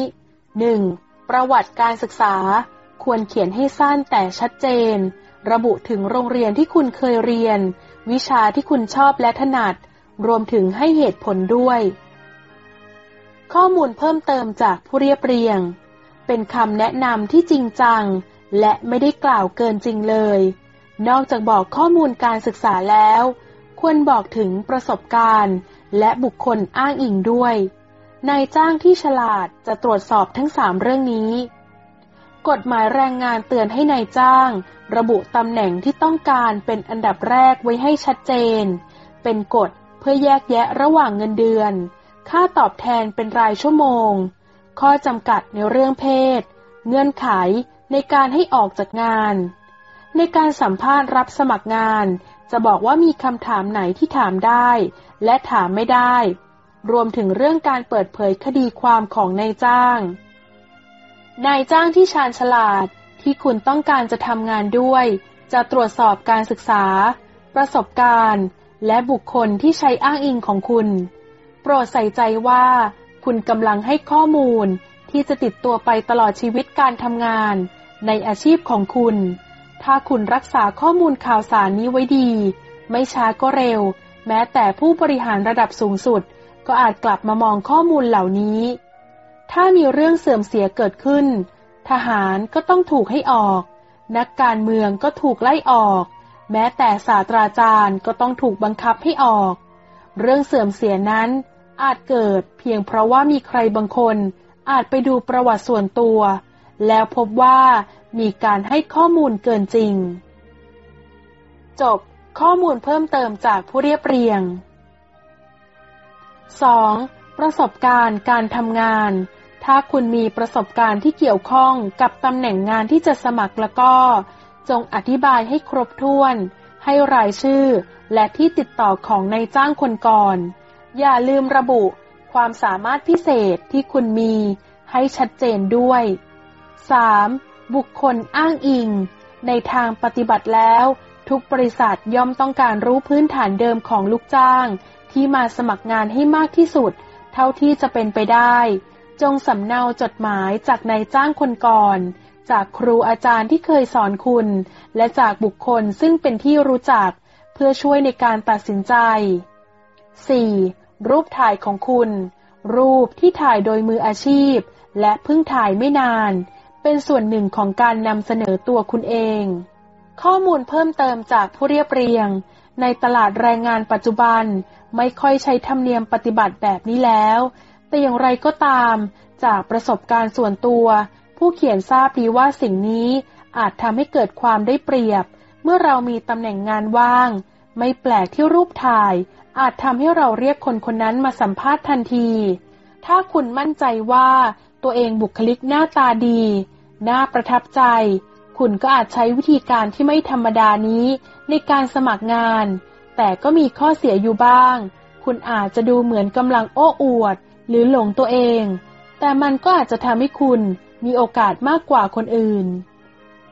1. ประวัติการศึกษา ควรเขียนให้สั้นแต่ชัดเจน ระบุถึงโรงเรียนที่คุณเคยเรียน วิชาที่คุณชอบและถนัด รวมถึงให้เหตุผลด้วย ข้อมูลเพิ่มเติมจากผู้เรียบเรียง เป็นคำแนะนำที่จริงจัง และไม่ได้กล่าวเกินจริงเลย นอกจากบอกข้อมูลการศึกษาแล้ว ควรบอกถึงประสบการณ์ และบุคคลอ้างอิงด้วยนายจ้างที่ฉลาดจะตรวจสอบทั้งสามเรื่องนี้ กฎหมายแรงงานเตือนให้ในายจ้าง ระบุตำแหน่งที่ต้องการเป็นอันดับแรกไว้ให้ชัดเจน เป็นกฎเพื่อแยกแยะระหว่างเงินเดือน ค่าตอบแทนเป็นรายชั่วโมง ข้อจำกัดในเรื่องเพศ เงื่อนไขในการให้ออกจากงาน ในการสัมภาษณ์รับสมัครงาน จะบอกว่ามีคำถามไหนที่ถามได้ และถามไม่ได้ รวมถึงเรื่องการเปิดเผยคดีความของนายจ้าง นายจ้างที่ชาญฉลาดที่คุณต้องการจะทำงานด้วย จะตรวจสอบการศึกษา ประสบการณ์ และบุคคลที่ใช้อ้างอิงของคุณ โปรดใส่ใจว่า คุณกำลังให้ข้อมูลที่จะติดตัวไปตลอดชีวิตการทำงาน ในอาชีพของคุณ ถ้าคุณรักษาข้อมูลข่าวสารนี้ไว้ดี ไม่ช้าก็เร็ว แม้แต่ผู้บริหารระดับสูงสุด ก็อาจกลับมามองข้อมูลเหล่านี้ ถ้ามีเรื่องเสื่อมเสียเกิดขึ้น ทหารก็ต้องถูกให้ออก นักการเมืองก็ถูกไล่ออก แม้แต่ศาสตราจารย์ก็ต้องถูกบังคับให้ออก เรื่องเสื่อมเสียนั้น อาจเกิดเพียงเพราะว่ามีใครบางคนอาจไปดูประวัติส่วนตัว แล้วพบว่ามีการให้ข้อมูลเกินจริง จบข้อมูลเพิ่มเติมจากผู้เรียบเรียง 2. ประสบการณ์การทำงาน ถ้าคุณมีประสบการณ์ที่เกี่ยวข้องกับตำแหน่งงานที่จะสมัครแล้วก็ จงอธิบายให้ครบถ้วน ให้รายชื่อ และที่ติดต่อของนายจ้างคนก่อน อย่าลืมระบุความสามารถพิเศษที่คุณมีให้ชัดเจนด้วย 3. บุคคลอ้างอิง ในทางปฏิบัติแล้ว ทุกบริษัทย่อมต้องการรู้พื้นฐานเดิมของลูกจ้าง ที่มาสมัครงานให้มากที่สุด เท่าที่จะเป็นไปได้ จงสำเนาจดหมายจากนายจ้างคนก่อน จากครูอาจารย์ที่เคยสอนคุณ และจากบุคคลซึ่งเป็นที่รู้จัก เพื่อช่วยในการตัดสินใจ 4. รูปถ่ายของคุณ รูปที่ถ่ายโดยมืออาชีพ และเพิ่งถ่ายไม่นาน เป็นส่วนหนึ่งของการนำเสนอตัวคุณเอง ข้อมูลเพิ่มเติมจากผู้เรียบเรียง ในตลาดแรงงานปัจจุบันไม่ค่อยใช้ธรรมเนียมปฏิบัติแบบนี้แล้ว แต่อย่างไรก็ตาม จากประสบการณ์ส่วนตัว ผู้เขียนทราบดีว่าสิ่งนี้อาจทำให้เกิดความได้เปรียบ เมื่อเรามีตำแหน่งงานว่าง ไม่แปลกที่รูปถ่าย อาจทำให้เราเรียกคนคนนั้นมาสัมภาษณ์ทันที ถ้าคุณมั่นใจว่าตัวเองบุคลิกหน้าตาดี น่าประทับใจ คุณก็อาจใช้วิธีการที่ไม่ธรรมดานี้ในการสมัครงาน แต่ก็มีข้อเสียอยู่บ้าง คุณอาจจะดูเหมือนกำลังโอ้อวด หรือหลงตัวเอง แต่มันก็อาจจะทำให้คุณมีโอกาสมากกว่าคนอื่น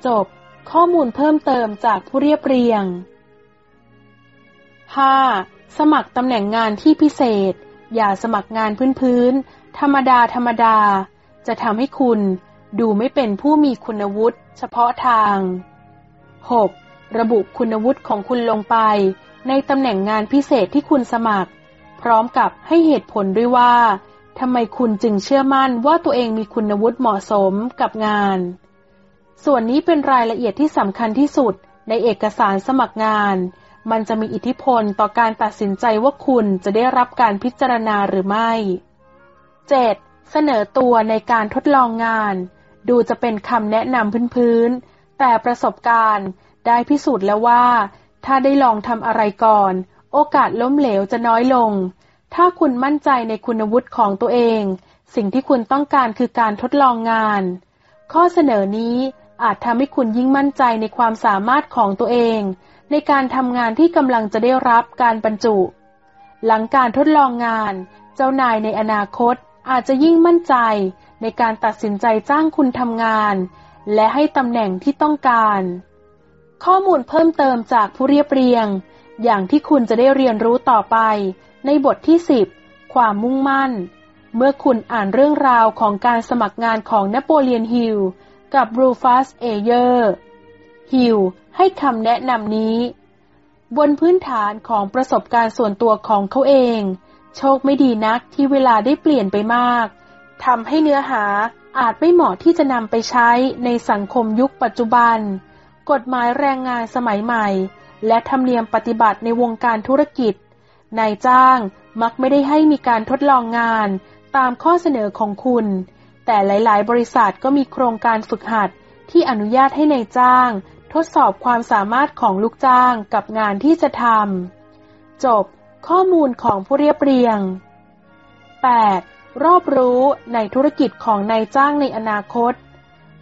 จบ ข้อมูลเพิ่มเติมจากผู้เรียบเรียง 5. สมัครตำแหน่งงานที่พิเศษ อย่าสมัครงานพื้นๆ ธรรมดาธรรมดา จะทำให้คุณดูไม่เป็นผู้มีคุณวุฒิเฉพาะทาง 6. ระบุคุณวุฒิของคุณลงไป ในตำแหน่งงานพิเศษที่คุณสมัคร พร้อมกับให้เหตุผลด้วยว่าทำไมคุณจึงเชื่อมั่นว่าตัวเองมีคุณวุฒิเหมาะสมกับงาน ส่วนนี้เป็นรายละเอียดที่สำคัญที่สุดในเอกสารสมัครงาน มันจะมีอิทธิพลต่อการตัดสินใจว่าคุณจะได้รับการพิจารณาหรือไม่ 7. เสนอตัวในการทดลองงาน ดูจะเป็นคำแนะนำพื้นๆแต่ประสบการณ์ได้พิสูจน์แล้วว่า ถ้าได้ลองทำอะไรก่อน โอกาสล้มเหลวจะน้อยลง ถ้าคุณมั่นใจในคุณวุฒิของตัวเอง สิ่งที่คุณต้องการคือการทดลองงาน ข้อเสนอนี้อาจทำให้คุณยิ่งมั่นใจในความสามารถของตัวเอง ในการทำงานที่กำลังจะได้รับการบรรจุ หลังการทดลองงาน เจ้านายในอนาคตอาจจะยิ่งมั่นใจในการตัดสินใจจ้างคุณทำงาน และให้ตำแหน่งที่ต้องการ ข้อมูลเพิ่มเติมจากผู้เรียบเรียง อย่างที่คุณจะได้เรียนรู้ต่อไป ในบทที่ 10 ความมุ่งมั่น เมื่อคุณอ่านเรื่องราวของการสมัครงานของนโปเลียนฮิลกับรูฟัสเอเยอร์ฮิลให้คำแนะนำนี้ บนพื้นฐานของประสบการณ์ส่วนตัวของเขาเอง โชคไม่ดีนักที่เวลาได้เปลี่ยนไปมากทำให้เนื้อหาอาจไม่เหมาะที่จะนำไปใช้ในสังคมยุคปัจจุบัน กฎหมายแรงงานสมัยใหม่ และธรรมเนียมปฏิบัติในวงการธุรกิจ นายจ้างมักไม่ได้ให้มีการทดลองงานตามข้อเสนอของคุณ แต่หลาย ๆ บริษัทก็มีโครงการฝึกหัดที่อนุญาตให้ในายจ้าง ทดสอบความสามารถของลูกจ้างกับงานที่จะทำจบ ข้อมูลของผู้เรียบเรียง 8. รอบรู้ในธุรกิจของนายจ้างในอนาคต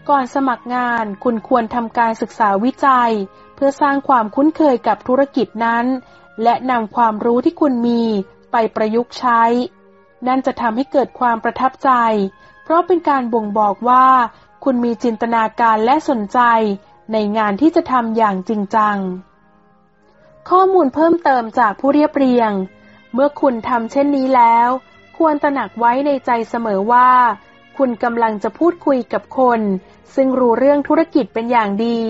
ก่อนสมัครงานคุณควรทำการศึกษาวิจัย พื่อสร้างความคุ้นเคยกับธุรกิจนั้น และนำความรู้ที่คุณมีไปประยุกต์ใช้ นั่นจะทำให้เกิดความประทับใจ เพราะเป็นการบ่งบอกว่า คุณมีจินตนาการและสนใจในงานที่จะทำอย่างจริงจัง ข้อมูลเพิ่มเติมจากผู้เรียบเรียง เมื่อคุณทำเช่นนี้แล้ว ควรตระหนักไว้ในใจเสมอว่า คุณกำลังจะพูดคุยกับคน ซึ่งรู้เรื่องธุรกิจเป็นอย่างดี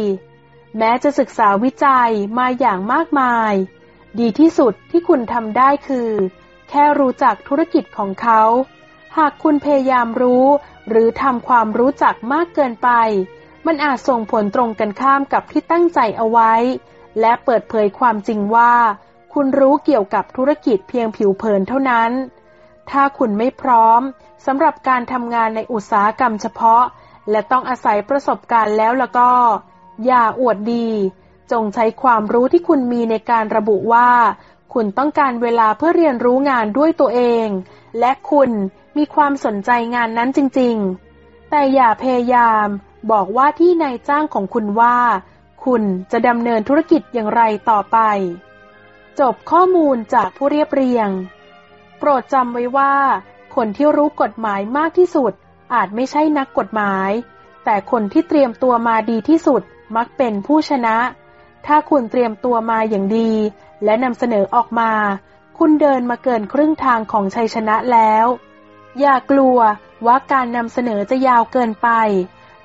แม้จะศึกษาวิจัยมาอย่างมากมาย ดีที่สุดที่คุณทำได้คือ แค่รู้จักธุรกิจของเขา หากคุณพยายามรู้ หรือทำความรู้จักมากเกินไป มันอาจส่งผลตรงกันข้ามกับที่ตั้งใจเอาไว้ และเปิดเผยความจริงว่า คุณรู้เกี่ยวกับธุรกิจเพียงผิวเผินเท่านั้น ถ้าคุณไม่พร้อมสำหรับการทำงานในอุตสาหกรรมเฉพาะ และต้องอาศัยประสบการณ์แล้วแล้วก็ อย่าอวดดี จงใช้ความรู้ที่คุณมีในการระบุว่า คุณต้องการเวลาเพื่อเรียนรู้งานด้วยตัวเอง และคุณมีความสนใจงานนั้นจริง ๆ แต่อย่าพยายามบอกว่าที่นายจ้างของคุณว่า คุณจะดำเนินธุรกิจอย่างไรต่อไป จบข้อมูลจากผู้เรียบเรียง โปรดจำไว้ว่า คนที่รู้กฎหมายมากที่สุดอาจไม่ใช่นักกฎหมาย แต่คนที่เตรียมตัวมาดีที่สุด มักเป็นผู้ชนะ ถ้าคุณเตรียมตัวมาอย่างดี และนำเสนอออกมา คุณเดินมาเกินครึ่งทางของชัยชนะแล้ว อย่ากลัวว่าการนำเสนอจะยาวเกินไป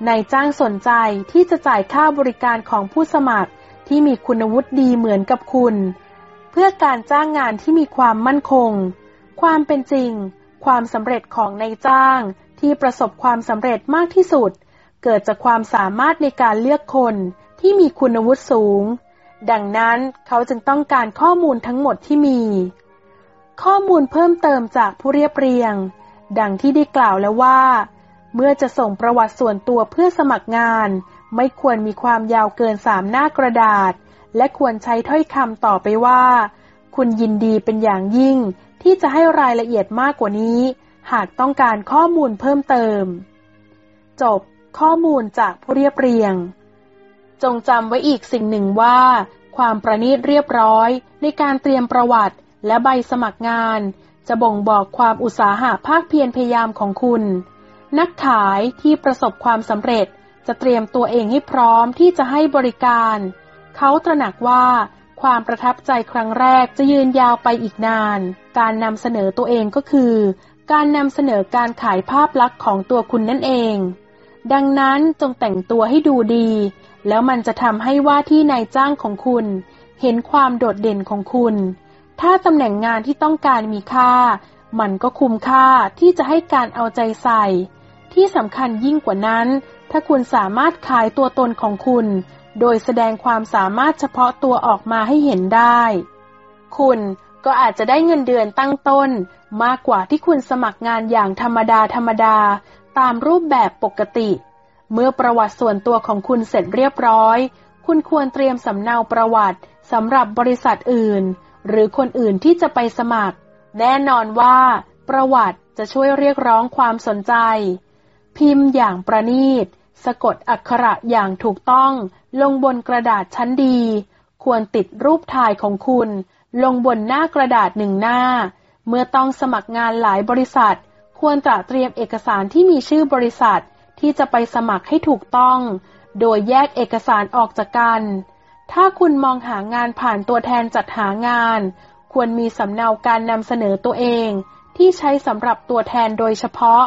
นายจ้างสนใจที่จะจ่ายค่าบริการของผู้สมัครที่มีคุณวุฒิดีเหมือนกับคุณ เพื่อการจ้างงานที่มีความมั่นคง ความเป็นจริง ความสำเร็จของนายจ้างที่ประสบความสำเร็จมากที่สุด เกิดจากความสามารถในการเลือกคนที่มีคุณวุฒิสูง ดังนั้นเขาจึงต้องการข้อมูลทั้งหมดที่มี ข้อมูลเพิ่มเติมจากผู้เรียบเรียง ดังที่ได้กล่าวแล้วว่า เมื่อจะส่งประวัติส่วนตัวเพื่อสมัครงาน ไม่ควรมีความยาวเกินสามหน้ากระดาษ และควรใช้ถ้อยคำต่อไปว่า คุณยินดีเป็นอย่างยิ่งที่จะให้รายละเอียดมากกว่านี้ หากต้องการข้อมูลเพิ่มเติม จบ ข้อมูลจากผู้เรียบเรียง จงจำไว้อีกสิ่งหนึ่งว่า ความประณีตเรียบร้อยในการเตรียมประวัติและใบสมัครงาน จะบ่งบอกความอุตสาหะภาคเพียรพยายามของคุณ นักขายที่ประสบความสำเร็จจะเตรียมตัวเองให้พร้อมที่จะให้บริการ เขาตระหนักว่าความประทับใจครั้งแรกจะยืนยาวไปอีกนาน การนำเสนอตัวเองก็คือ การนำเสนอการขายภาพลักษณ์ของตัวคุณนั่นเอง ดังนั้นจงแต่งตัวให้ดูดี แล้วมันจะทำให้ว่าที่นายจ้างของคุณ เห็นความโดดเด่นของคุณ ถ้าตำแหน่งงานที่ต้องการมีค่า มันก็คุ้มค่าที่จะให้การเอาใจใส่ ที่สำคัญยิ่งกว่านั้น ถ้าคุณสามารถขายตัวตนของคุณ โดยแสดงความสามารถเฉพาะตัวออกมาให้เห็นได้ คุณก็อาจจะได้เงินเดือนตั้งต้น มากกว่าที่คุณสมัครงานอย่างธรรมดาธรรมดา ตามรูปแบบปกติ เมื่อประวัติส่วนตัวของคุณเสร็จเรียบร้อย คุณควรเตรียมสำเนาประวัติสำหรับบริษัทอื่น หรือคนอื่นที่จะไปสมัคร แน่นอนว่า ประวัติจะช่วยเรียกร้องความสนใจ พิมพ์อย่างประณีต สะกดอักขระอย่างถูกต้อง ลงบนกระดาษชั้นดี ควรติดรูปถ่ายของคุณ ลงบนหน้ากระดาษหนึ่งหน้า เมื่อต้องสมัครงานหลายบริษัท ควรตระเตรียมเอกสารที่มีชื่อบริษัทที่จะไปสมัครให้ถูกต้อง โดยแยกเอกสารออกจากกัน ถ้าคุณมองหางานผ่านตัวแทนจัดหางาน ควรมีสำเนาการนำเสนอตัวเอง ที่ใช้สำหรับตัวแทนโดยเฉพาะ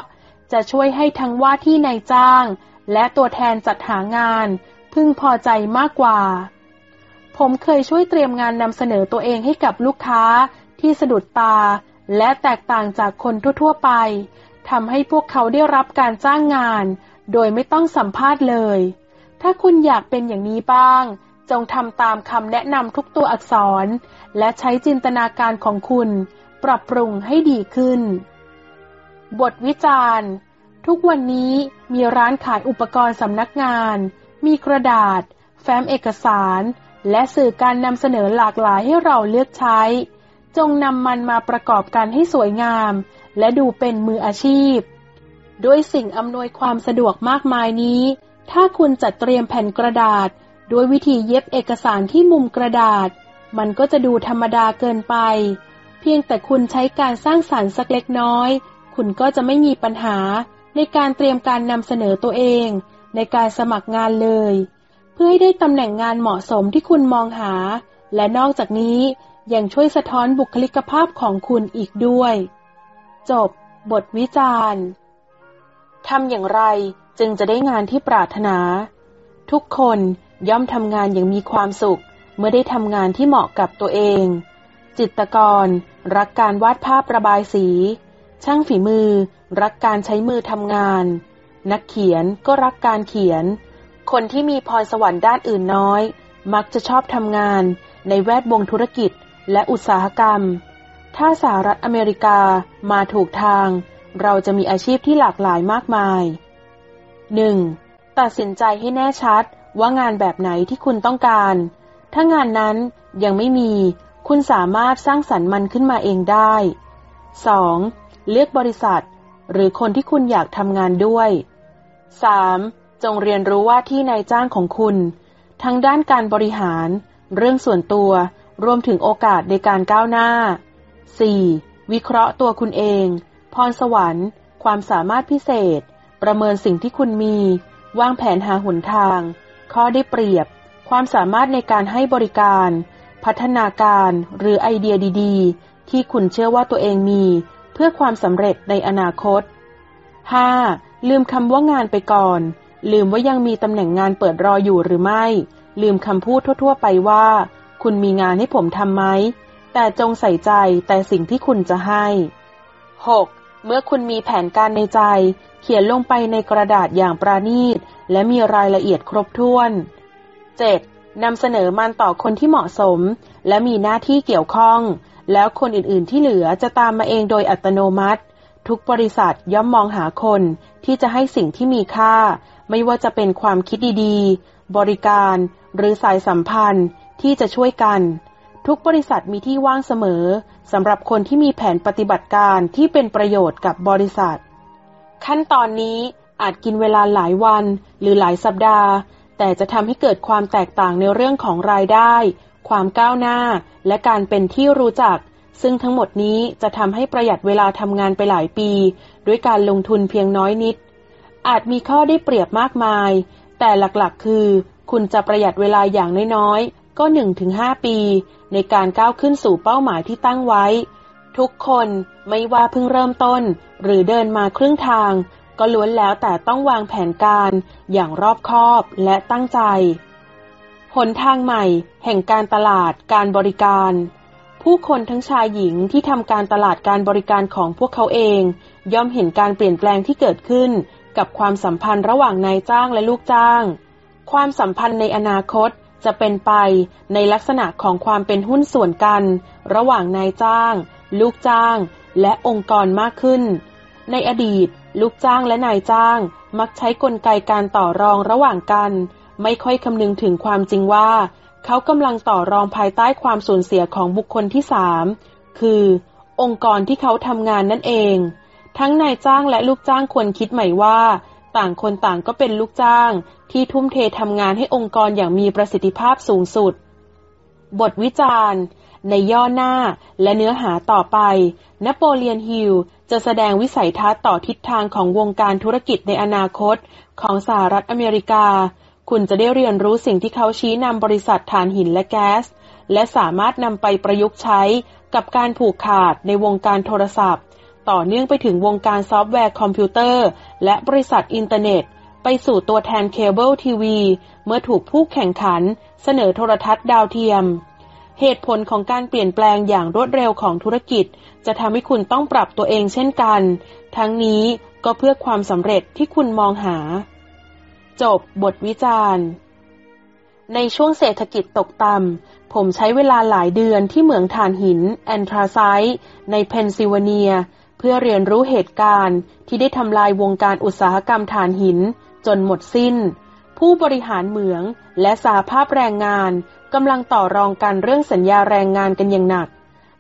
จะช่วยให้ทั้งว่าที่นายจ้าง และตัวแทนจัดหางาน พึงพอใจมากกว่า ผมเคยช่วยเตรียมงานนำเสนอตัวเองให้กับลูกค้าที่สะดุดตา และแตกต่างจากคนทั่วๆไปทำให้พวกเขาได้รับการจ้างงาน โดยไม่ต้องสัมภาษณ์เลย ถ้าคุณอยากเป็นอย่างนี้บ้าง จงทำตามคำแนะนำทุกตัวอักษร และใช้จินตนาการของคุณ ปรับปรุงให้ดีขึ้น บทวิจารณ์ ทุกวันนี้มีร้านขายอุปกรณ์สำนักงาน มีกระดาษ แฟ้มเอกสาร และสื่อการนำเสนอหลากหลายให้เราเลือกใช้ จงนำมันมาประกอบกันให้สวยงาม และดูเป็นมืออาชีพ ด้วยสิ่งอำนวยความสะดวกมากมายนี้ ถ้าคุณจัดเตรียมแผ่นกระดาษ ด้วยวิธีเย็บเอกสารที่มุมกระดาษ มันก็จะดูธรรมดาเกินไป เพียงแต่คุณใช้การสร้างสรรค์สักเล็กน้อย คุณก็จะไม่มีปัญหา ในการเตรียมการนำเสนอตัวเอง ในการสมัครงานเลย เพื่อให้ได้ตำแหน่งงานเหมาะสมที่คุณมองหา และนอกจากนี้ ยังช่วยสะท้อนบุคลิกภาพของคุณอีกด้วย จบบทวิจารณ์ทำอย่างไรจึงจะได้งานที่ปรารถนา ทุกคนย่อมทำงานอย่างมีความสุข เมื่อได้ทำงานที่เหมาะกับตัวเอง จิตกร รักการวาดภาพระบายสี ช่างฝีมือ รักการใช้มือทำงาน นักเขียนก็รักการเขียน คนที่มีพรสวรรค์ด้านอื่นน้อย มักจะชอบทำงานในแวดวงธุรกิจ และอุตสาหกรรม ถ้าสหรัฐอเมริกามาถูกทาง เราจะมีอาชีพที่หลากหลายมากมาย 1. ตัดสินใจให้แน่ชัดว่างานแบบไหนที่คุณต้องการ ถ้างานนั้นยังไม่มี คุณสามารถสร้างสรรค์มันขึ้นมาเองได้ 2. เลือกบริษัท หรือคนที่คุณอยากทำงานด้วย 3. จงเรียนรู้ว่าที่นายจ้างของคุณ ทั้งด้านการบริหาร เรื่องส่วนตัว รวมถึงโอกาสในการก้าวหน้า 4. วิเคราะห์ตัวคุณเอง พรสวรรค์ ความสามารถพิเศษ ประเมินสิ่งที่คุณมี วางแผนหาหนทาง ข้อได้เปรียบ ความสามารถในการให้บริการ พัฒนาการหรือไอเดียดีๆ ที่คุณเชื่อว่าตัวเองมี เพื่อความสำเร็จในอนาคต 5. ลืมคำว่างานไปก่อน ลืมว่ายังมีตำแหน่งงานเปิดรออยู่หรือไม่ ลืมคำพูดทั่ว ๆ ไปว่า คุณมีงานให้ผมทำไหม แต่จงใส่ใจแต่สิ่งที่คุณจะให้ 6. เมื่อคุณมีแผนการในใจ เขียนลงไปในกระดาษอย่างปราณีต และมีรายละเอียดครบถ้วน 7. นำเสนอมันต่อคนที่เหมาะสม และมีหน้าที่เกี่ยวข้อง แล้วคนอื่นๆที่เหลือจะตามมาเองโดยอัตโนมัติ ทุกบริษัทย่อมมองหาคนที่จะให้สิ่งที่มีค่า ไม่ว่าจะเป็นความคิดดีๆ บริการ หรือสายสัมพันธ์ ที่จะช่วยกัน ทุกบริษัทมีที่ว่างเสมอสำหรับคนที่มีแผนปฏิบัติการที่เป็นประโยชน์กับบริษัท ขั้นตอนนี้อาจกินเวลาหลายวันหรือหลายสัปดาห์ แต่จะทำให้เกิดความแตกต่างในเรื่องของรายได้ ความก้าวหน้า และการเป็นที่รู้จัก ซึ่งทั้งหมดนี้จะทำให้ประหยัดเวลาทำงานไปหลายปี ด้วยการลงทุนเพียงน้อยนิด อาจมีข้อได้เปรียบมากมาย แต่หลักๆ คือ คุณจะประหยัดเวลาอย่างน้อย ก็ 1-5 ปี ในการก้าวขึ้นสู่เป้าหมายที่ตั้งไว้ ทุกคนไม่ว่าเพิ่งเริ่มต้น หรือเดินมาครึ่งทาง ก็ล้วนแล้วแต่ต้องวางแผนการอย่างรอบคอบและตั้งใจ หนทางใหม่ แห่งการตลาดการบริการ ผู้คนทั้งชายหญิงที่ทำการตลาดการบริการของพวกเขาเอง ย่อมเห็นการเปลี่ยนแปลงที่เกิดขึ้น กับความสัมพันธ์ระหว่างนายจ้างและลูกจ้าง ความสัมพันธ์ในอนาคต จะเป็นไปในลักษณะของความเป็นหุ้นส่วนกัน ระหว่างนายจ้าง ลูกจ้าง และองค์กรมากขึ้น ในอดีต ลูกจ้างและนายจ้าง มักใช้กลไกการต่อรองระหว่างกัน ไม่ค่อยคำนึงถึงความจริงว่า เขากำลังต่อรองภายใต้ความสูญเสียของบุคคลที่สามคือ องค์กรที่เขาทำงานนั่นเอง ทั้งนายจ้างและลูกจ้างควรคิดใหม่ว่า ต่างคนต่างก็เป็นลูกจ้าง ที่ทุ่มเททำงานให้องค์กรอย่างมีประสิทธิภาพสูงสุด บทวิจารณ์ ในย่อหน้าและเนื้อหาต่อไป นโปเลียนฮิลจะแสดงวิสัยทัศน์ต่อทิศทางของวงการธุรกิจในอนาคต ของสหรัฐอเมริกา คุณจะได้เรียนรู้สิ่งที่เขาชี้นำบริษัทถ่านหินและแก๊ส และสามารถนำไปประยุกต์ใช้กับการผูกขาดในวงการโทรศัพท์ ต่อเนื่องไปถึงวงการซอฟต์แวร์คอมพิวเตอร์ และบริษัทอินเทอร์เน็ต ไปสู่ตัวแทนเคเบิลทีวี เมื่อถูกผู้แข่งขัน เสนอโทรทัศน์ดาวเทียม เหตุผลของการเปลี่ยนแปลงอย่างรวดเร็วของธุรกิจ จะทำให้คุณต้องปรับตัวเองเช่นกัน ทั้งนี้ก็เพื่อความสำเร็จที่คุณมองหา จบบทวิจารณ์ ในช่วงเศรษฐกิจตกต่ำผมใช้เวลาหลายเดือนที่เหมืองถ่านหิน แอนทราไซต์ในเพนซิลเวเนีย เพื่อเรียนรู้เหตุการณ์ที่ได้ทำลายวงการอุตสาหกรรมถ่านหินจนหมดสิ้น ผู้บริหารเหมืองและสาภาพแรงงานกำลังต่อรองกันเรื่องสัญญาแรงงานกันอย่างหนัก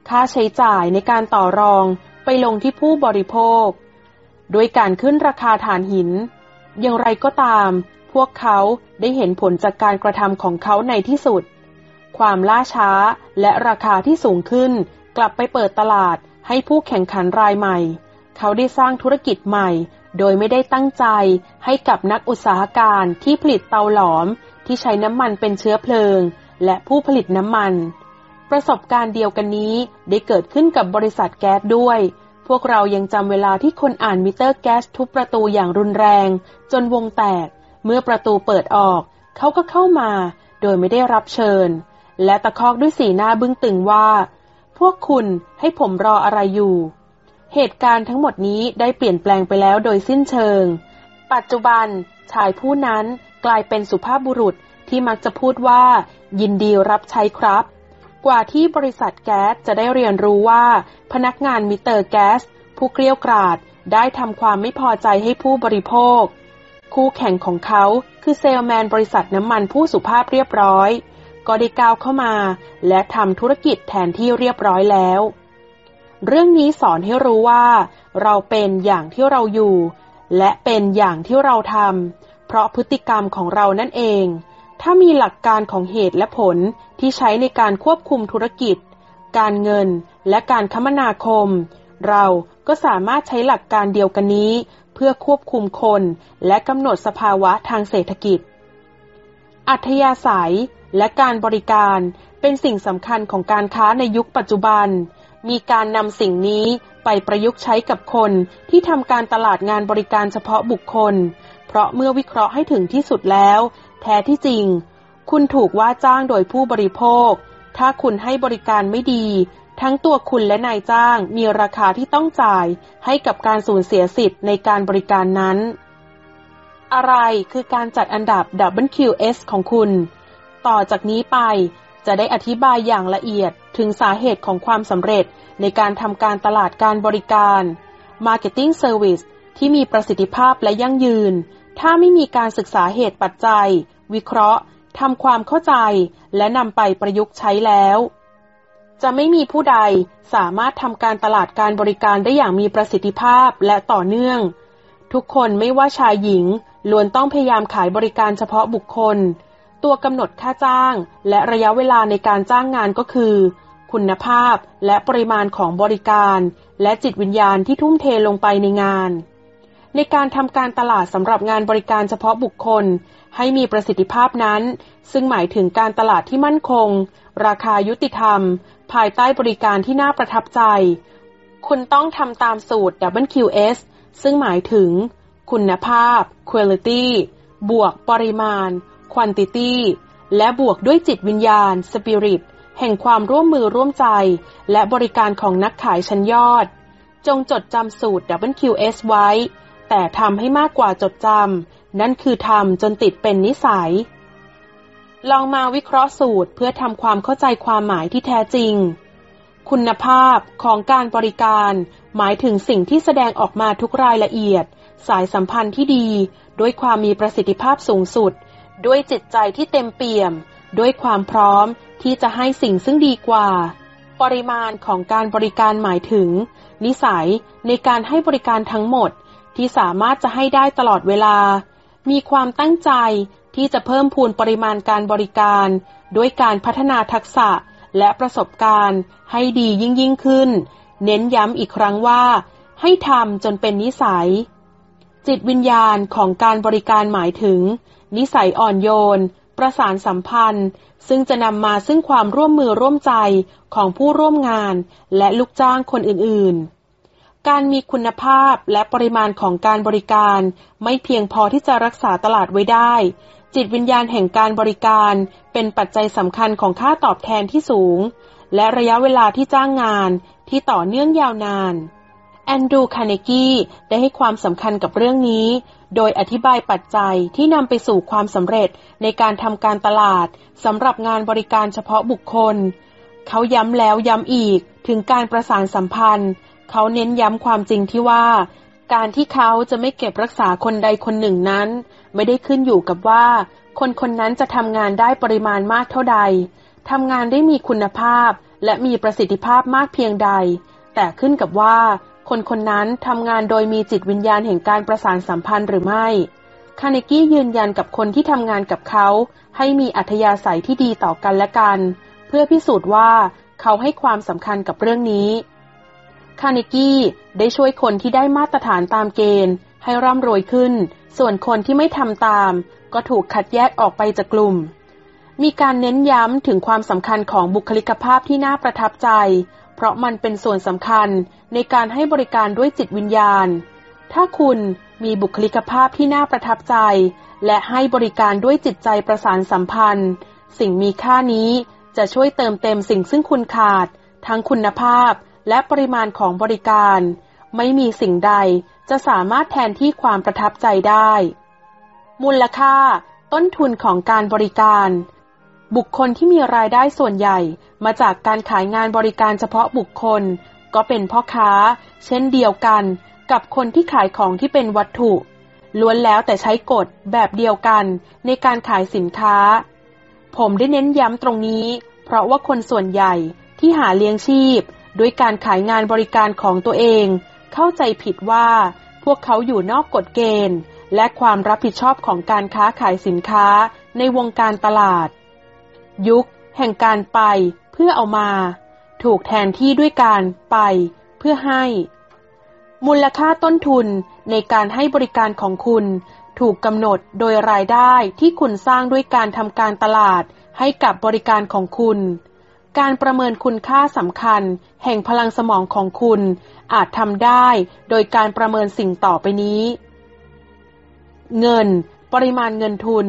ค่าใช้จ่ายในการต่อรองไปลงที่ผู้บริโภคด้วยการขึ้นราคาถ่านหิน อย่างไรก็ตาม พวกเขาได้เห็นผลจากการกระทำของเขาในที่สุด ความล่าช้าและราคาที่สูงขึ้นกลับไปเปิดตลาด ให้ผู้แข่งขันรายใหม่ เขาได้สร้างธุรกิจใหม่ โดยไม่ได้ตั้งใจให้กับนักอุตสาหการที่ผลิตเตาหลอมที่ใช้น้ำมันเป็นเชื้อเพลิง และผู้ผลิตน้ำมัน ประสบการณ์เดียวกันนี้ได้เกิดขึ้นกับบริษัทแก๊สด้วย พวกเรายังจำเวลาที่คนอ่านมิเตอร์แก๊สทุบประตูอย่างรุนแรง จนวงแตก เมื่อประตูเปิดออก เขาก็เข้ามา โดยไม่ได้รับเชิญ และตะคอกด้วยสีหน้าบึ้งตึงว่า พวกคุณให้ผมรออะไรอยู่ เหตุการณ์ทั้งหมดนี้ได้เปลี่ยนแปลงไปแล้วโดยสิ้นเชิง ปัจจุบันชายผู้นั้นกลายเป็นสุภาพบุรุษที่มักจะพูดว่า ยินดีรับใช้ครับ กว่าที่บริษัทแก๊สจะได้เรียนรู้ว่า พนักงานมิเตอร์แก๊ส ผู้เกลี้ยกราดได้ทำความไม่พอใจให้ผู้บริโภค คู่แข่งของเขาคือเซลแมนบริษัทน้ำมันผู้สุภาพเรียบร้อย ก็ได้ก้าวเข้ามา และทำธุรกิจแทนที่เรียบร้อยแล้ว เรื่องนี้สอนให้รู้ว่า เราเป็นอย่างที่เราอยู่ และเป็นอย่างที่เราทำเพราะพฤติกรรมของเรานั่นเอง ถ้ามีหลักการของเหตุและผลที่ใช้ในการควบคุมธุรกิจ การเงินและการคมนาคม เราก็สามารถใช้หลักการเดียวกันนี้ เพื่อควบคุมคนและกำหนดสภาวะทางเศรษฐกิจ อัธยาศัย และการบริการเป็นสิ่งสำคัญของการค้าในยุคปัจจุบัน มีการนำสิ่งนี้ไปประยุกต์ใช้กับคนที่ทำการตลาดงานบริการเฉพาะบุคคล เพราะเมื่อวิเคราะห์ให้ถึงที่สุดแล้ว แท้ที่จริง คุณถูกว่าจ้างโดยผู้บริโภค ถ้าคุณให้บริการไม่ดี ทั้งตัวคุณและนายจ้างมีราคาที่ต้องจ่ายให้กับการสูญเสียสิทธิ์ในการบริการนั้น อะไรคือการจัดอันดับ WQS ของคุณ ต่อจากนี้ไป จะได้อธิบายอย่างละเอียดถึงสาเหตุของความสำเร็จในการทำการตลาดการบริการ Marketing Service ที่มีประสิทธิภาพและยั่งยืน ถ้าไม่มีการศึกษาเหตุปัจจัย วิเคราะห์ทำความเข้าใจ และนำไปประยุกต์ใช้แล้ว จะไม่มีผู้ใดสามารถทำการตลาดการบริการได้อย่างมีประสิทธิภาพและต่อเนื่อง ทุกคนไม่ว่าชายหญิงล้วนต้องพยายามขายบริการเฉพาะบุคคล ตัวกำหนดค่าจ้าง และระยะเวลาในการจ้างงานก็คือ คุณภาพและปริมาณของบริการ และจิตวิญญาณที่ทุ่มเทลงไปในงาน ในการทำการตลาดสำหรับงานบริการเฉพาะบุคคล ให้มีประสิทธิภาพนั้น ซึ่งหมายถึงการตลาดที่มั่นคง ราคายุติธรรม ภายใต้บริการที่น่าประทับใจ คุณต้องทำตามสูตร WQS ซึ่งหมายถึง คุณภาพ quality บวกปริมาณ quantity และบวกด้วยจิตวิญญาณ spirit แห่งความร่วมมือร่วมใจ และบริการของนักขายชั้นยอด จงจดจำสูตร WQS ไว้ แต่ทำให้มากกว่าจดจำ นั่นคือทำจนติดเป็นนิสัย ลองมาวิเคราะห์สูตรเพื่อทำความเข้าใจความหมายที่แท้จริง คุณภาพของการบริการ หมายถึงสิ่งที่แสดงออกมาทุกรายละเอียด สายสัมพันธ์ที่ดี ด้วยความมีประสิทธิภาพสูงสุด ด้วยจิตใจที่เต็มเปี่ยม ด้วยความพร้อมที่จะให้สิ่งซึ่งดีกว่า ปริมาณของการบริการหมายถึง นิสัยในการให้บริการทั้งหมดที่สามารถจะให้ได้ตลอดเวลา มีความตั้งใจที่จะเพิ่มพูนปริมาณการบริการ ด้วยการพัฒนาทักษะและประสบการณ์ให้ดียิ่งยิ่งขึ้น เน้นย้ำอีกครั้งว่า ให้ทำจนเป็นนิสัย จิตวิญญาณของการบริการหมายถึง นิสัยอ่อนโยน ประสานสัมพันธ์ ซึ่งจะนำมาซึ่งความร่วมมือร่วมใจของผู้ร่วมงาน และลูกจ้างคนอื่นๆ การมีคุณภาพและปริมาณของการบริการ ไม่เพียงพอที่จะรักษาตลาดไว้ได้ จิตวิญญาณแห่งการบริการ เป็นปัจจัยสำคัญของค่าตอบแทนที่สูง และระยะเวลาที่จ้างงานที่ต่อเนื่องยาวนาน แอนดูคาเนกีได้ให้ความสำคัญกับเรื่องนี้ โดยอธิบายปัจจัยที่นำไปสู่ความสำเร็จในการทำการตลาดสำหรับงานบริการเฉพาะบุคคล เขาย้ำแล้วย้ำอีกถึงการประสานสัมพันธ์ เขาเน้นย้ำความจริงที่ว่า การที่เขาจะไม่เก็บรักษาคนใดคนหนึ่งนั้น ไม่ได้ขึ้นอยู่กับว่า คนคนนั้นจะทำงานได้ปริมาณมากเท่าใดทำงานได้มีคุณภาพและมีประสิทธิภาพมากเพียงใด แต่ขึ้นกับว่า คนคนนั้นทำงานโดยมีจิตวิญญาณแห่งการประสานสัมพันธ์หรือไม่ คาเนกี้ยืนยันกับคนที่ทำงานกับเขา ให้มีอัธยาศัยที่ดีต่อกันและกัน เพื่อพิสูจน์ว่าเขาให้ความสำคัญกับเรื่องนี้ คาเนกี้ได้ช่วยคนที่ได้มาตรฐานตามเกณฑ์ ให้ร่ำรวยขึ้น ส่วนคนที่ไม่ทำตาม ก็ถูกคัดแยกออกไปจากกลุ่มมีการเน้นย้ำถึงความสำคัญของบุคลิกภาพที่น่าประทับใจ เพราะมันเป็นส่วนสำคัญในการให้บริการด้วยจิตวิญญาณ ถ้าคุณมีบุคลิกภาพที่น่าประทับใจ และให้บริการด้วยจิตใจประสานสัมพันธ์ สิ่งมีค่านี้จะช่วยเติมเต็มสิ่งซึ่งคุณขาด ทั้งคุณภาพและปริมาณของบริการ ไม่มีสิ่งใดจะสามารถแทนที่ความประทับใจได้ มูลค่า ต้นทุนของการบริการ บุคคลที่มีรายได้ส่วนใหญ่มาจากการขายงานบริการเฉพาะบุคคล ก็เป็นพ่อค้า เช่นเดียวกันกับคนที่ขายของที่เป็นวัตถุ ล้วนแล้วแต่ใช้กฎแบบเดียวกันในการขายสินค้า ผมได้เน้นย้ำตรงนี้ เพราะว่าคนส่วนใหญ่ที่หาเลี้ยงชีพ ด้วยการขายงานบริการของตัวเอง เข้าใจผิดว่า พวกเขาอยู่นอกกฎเกณฑ์ และความรับผิดชอบของการค้าขายสินค้าในวงการตลาด ยุค แห่งการไป เพื่อเอามา ถูกแทนที่ด้วยการไป เพื่อให้ มูลค่าต้นทุนในการให้บริการของคุณ ถูกกำหนดโดยรายได้ที่คุณสร้างด้วยการทำการตลาดให้กับบริการของคุณ การประเมินคุณค่าสำคัญ แห่งพลังสมองของคุณ อาจทำได้โดยการประเมินสิ่งต่อไปนี้ เงิน ปริมาณเงินทุน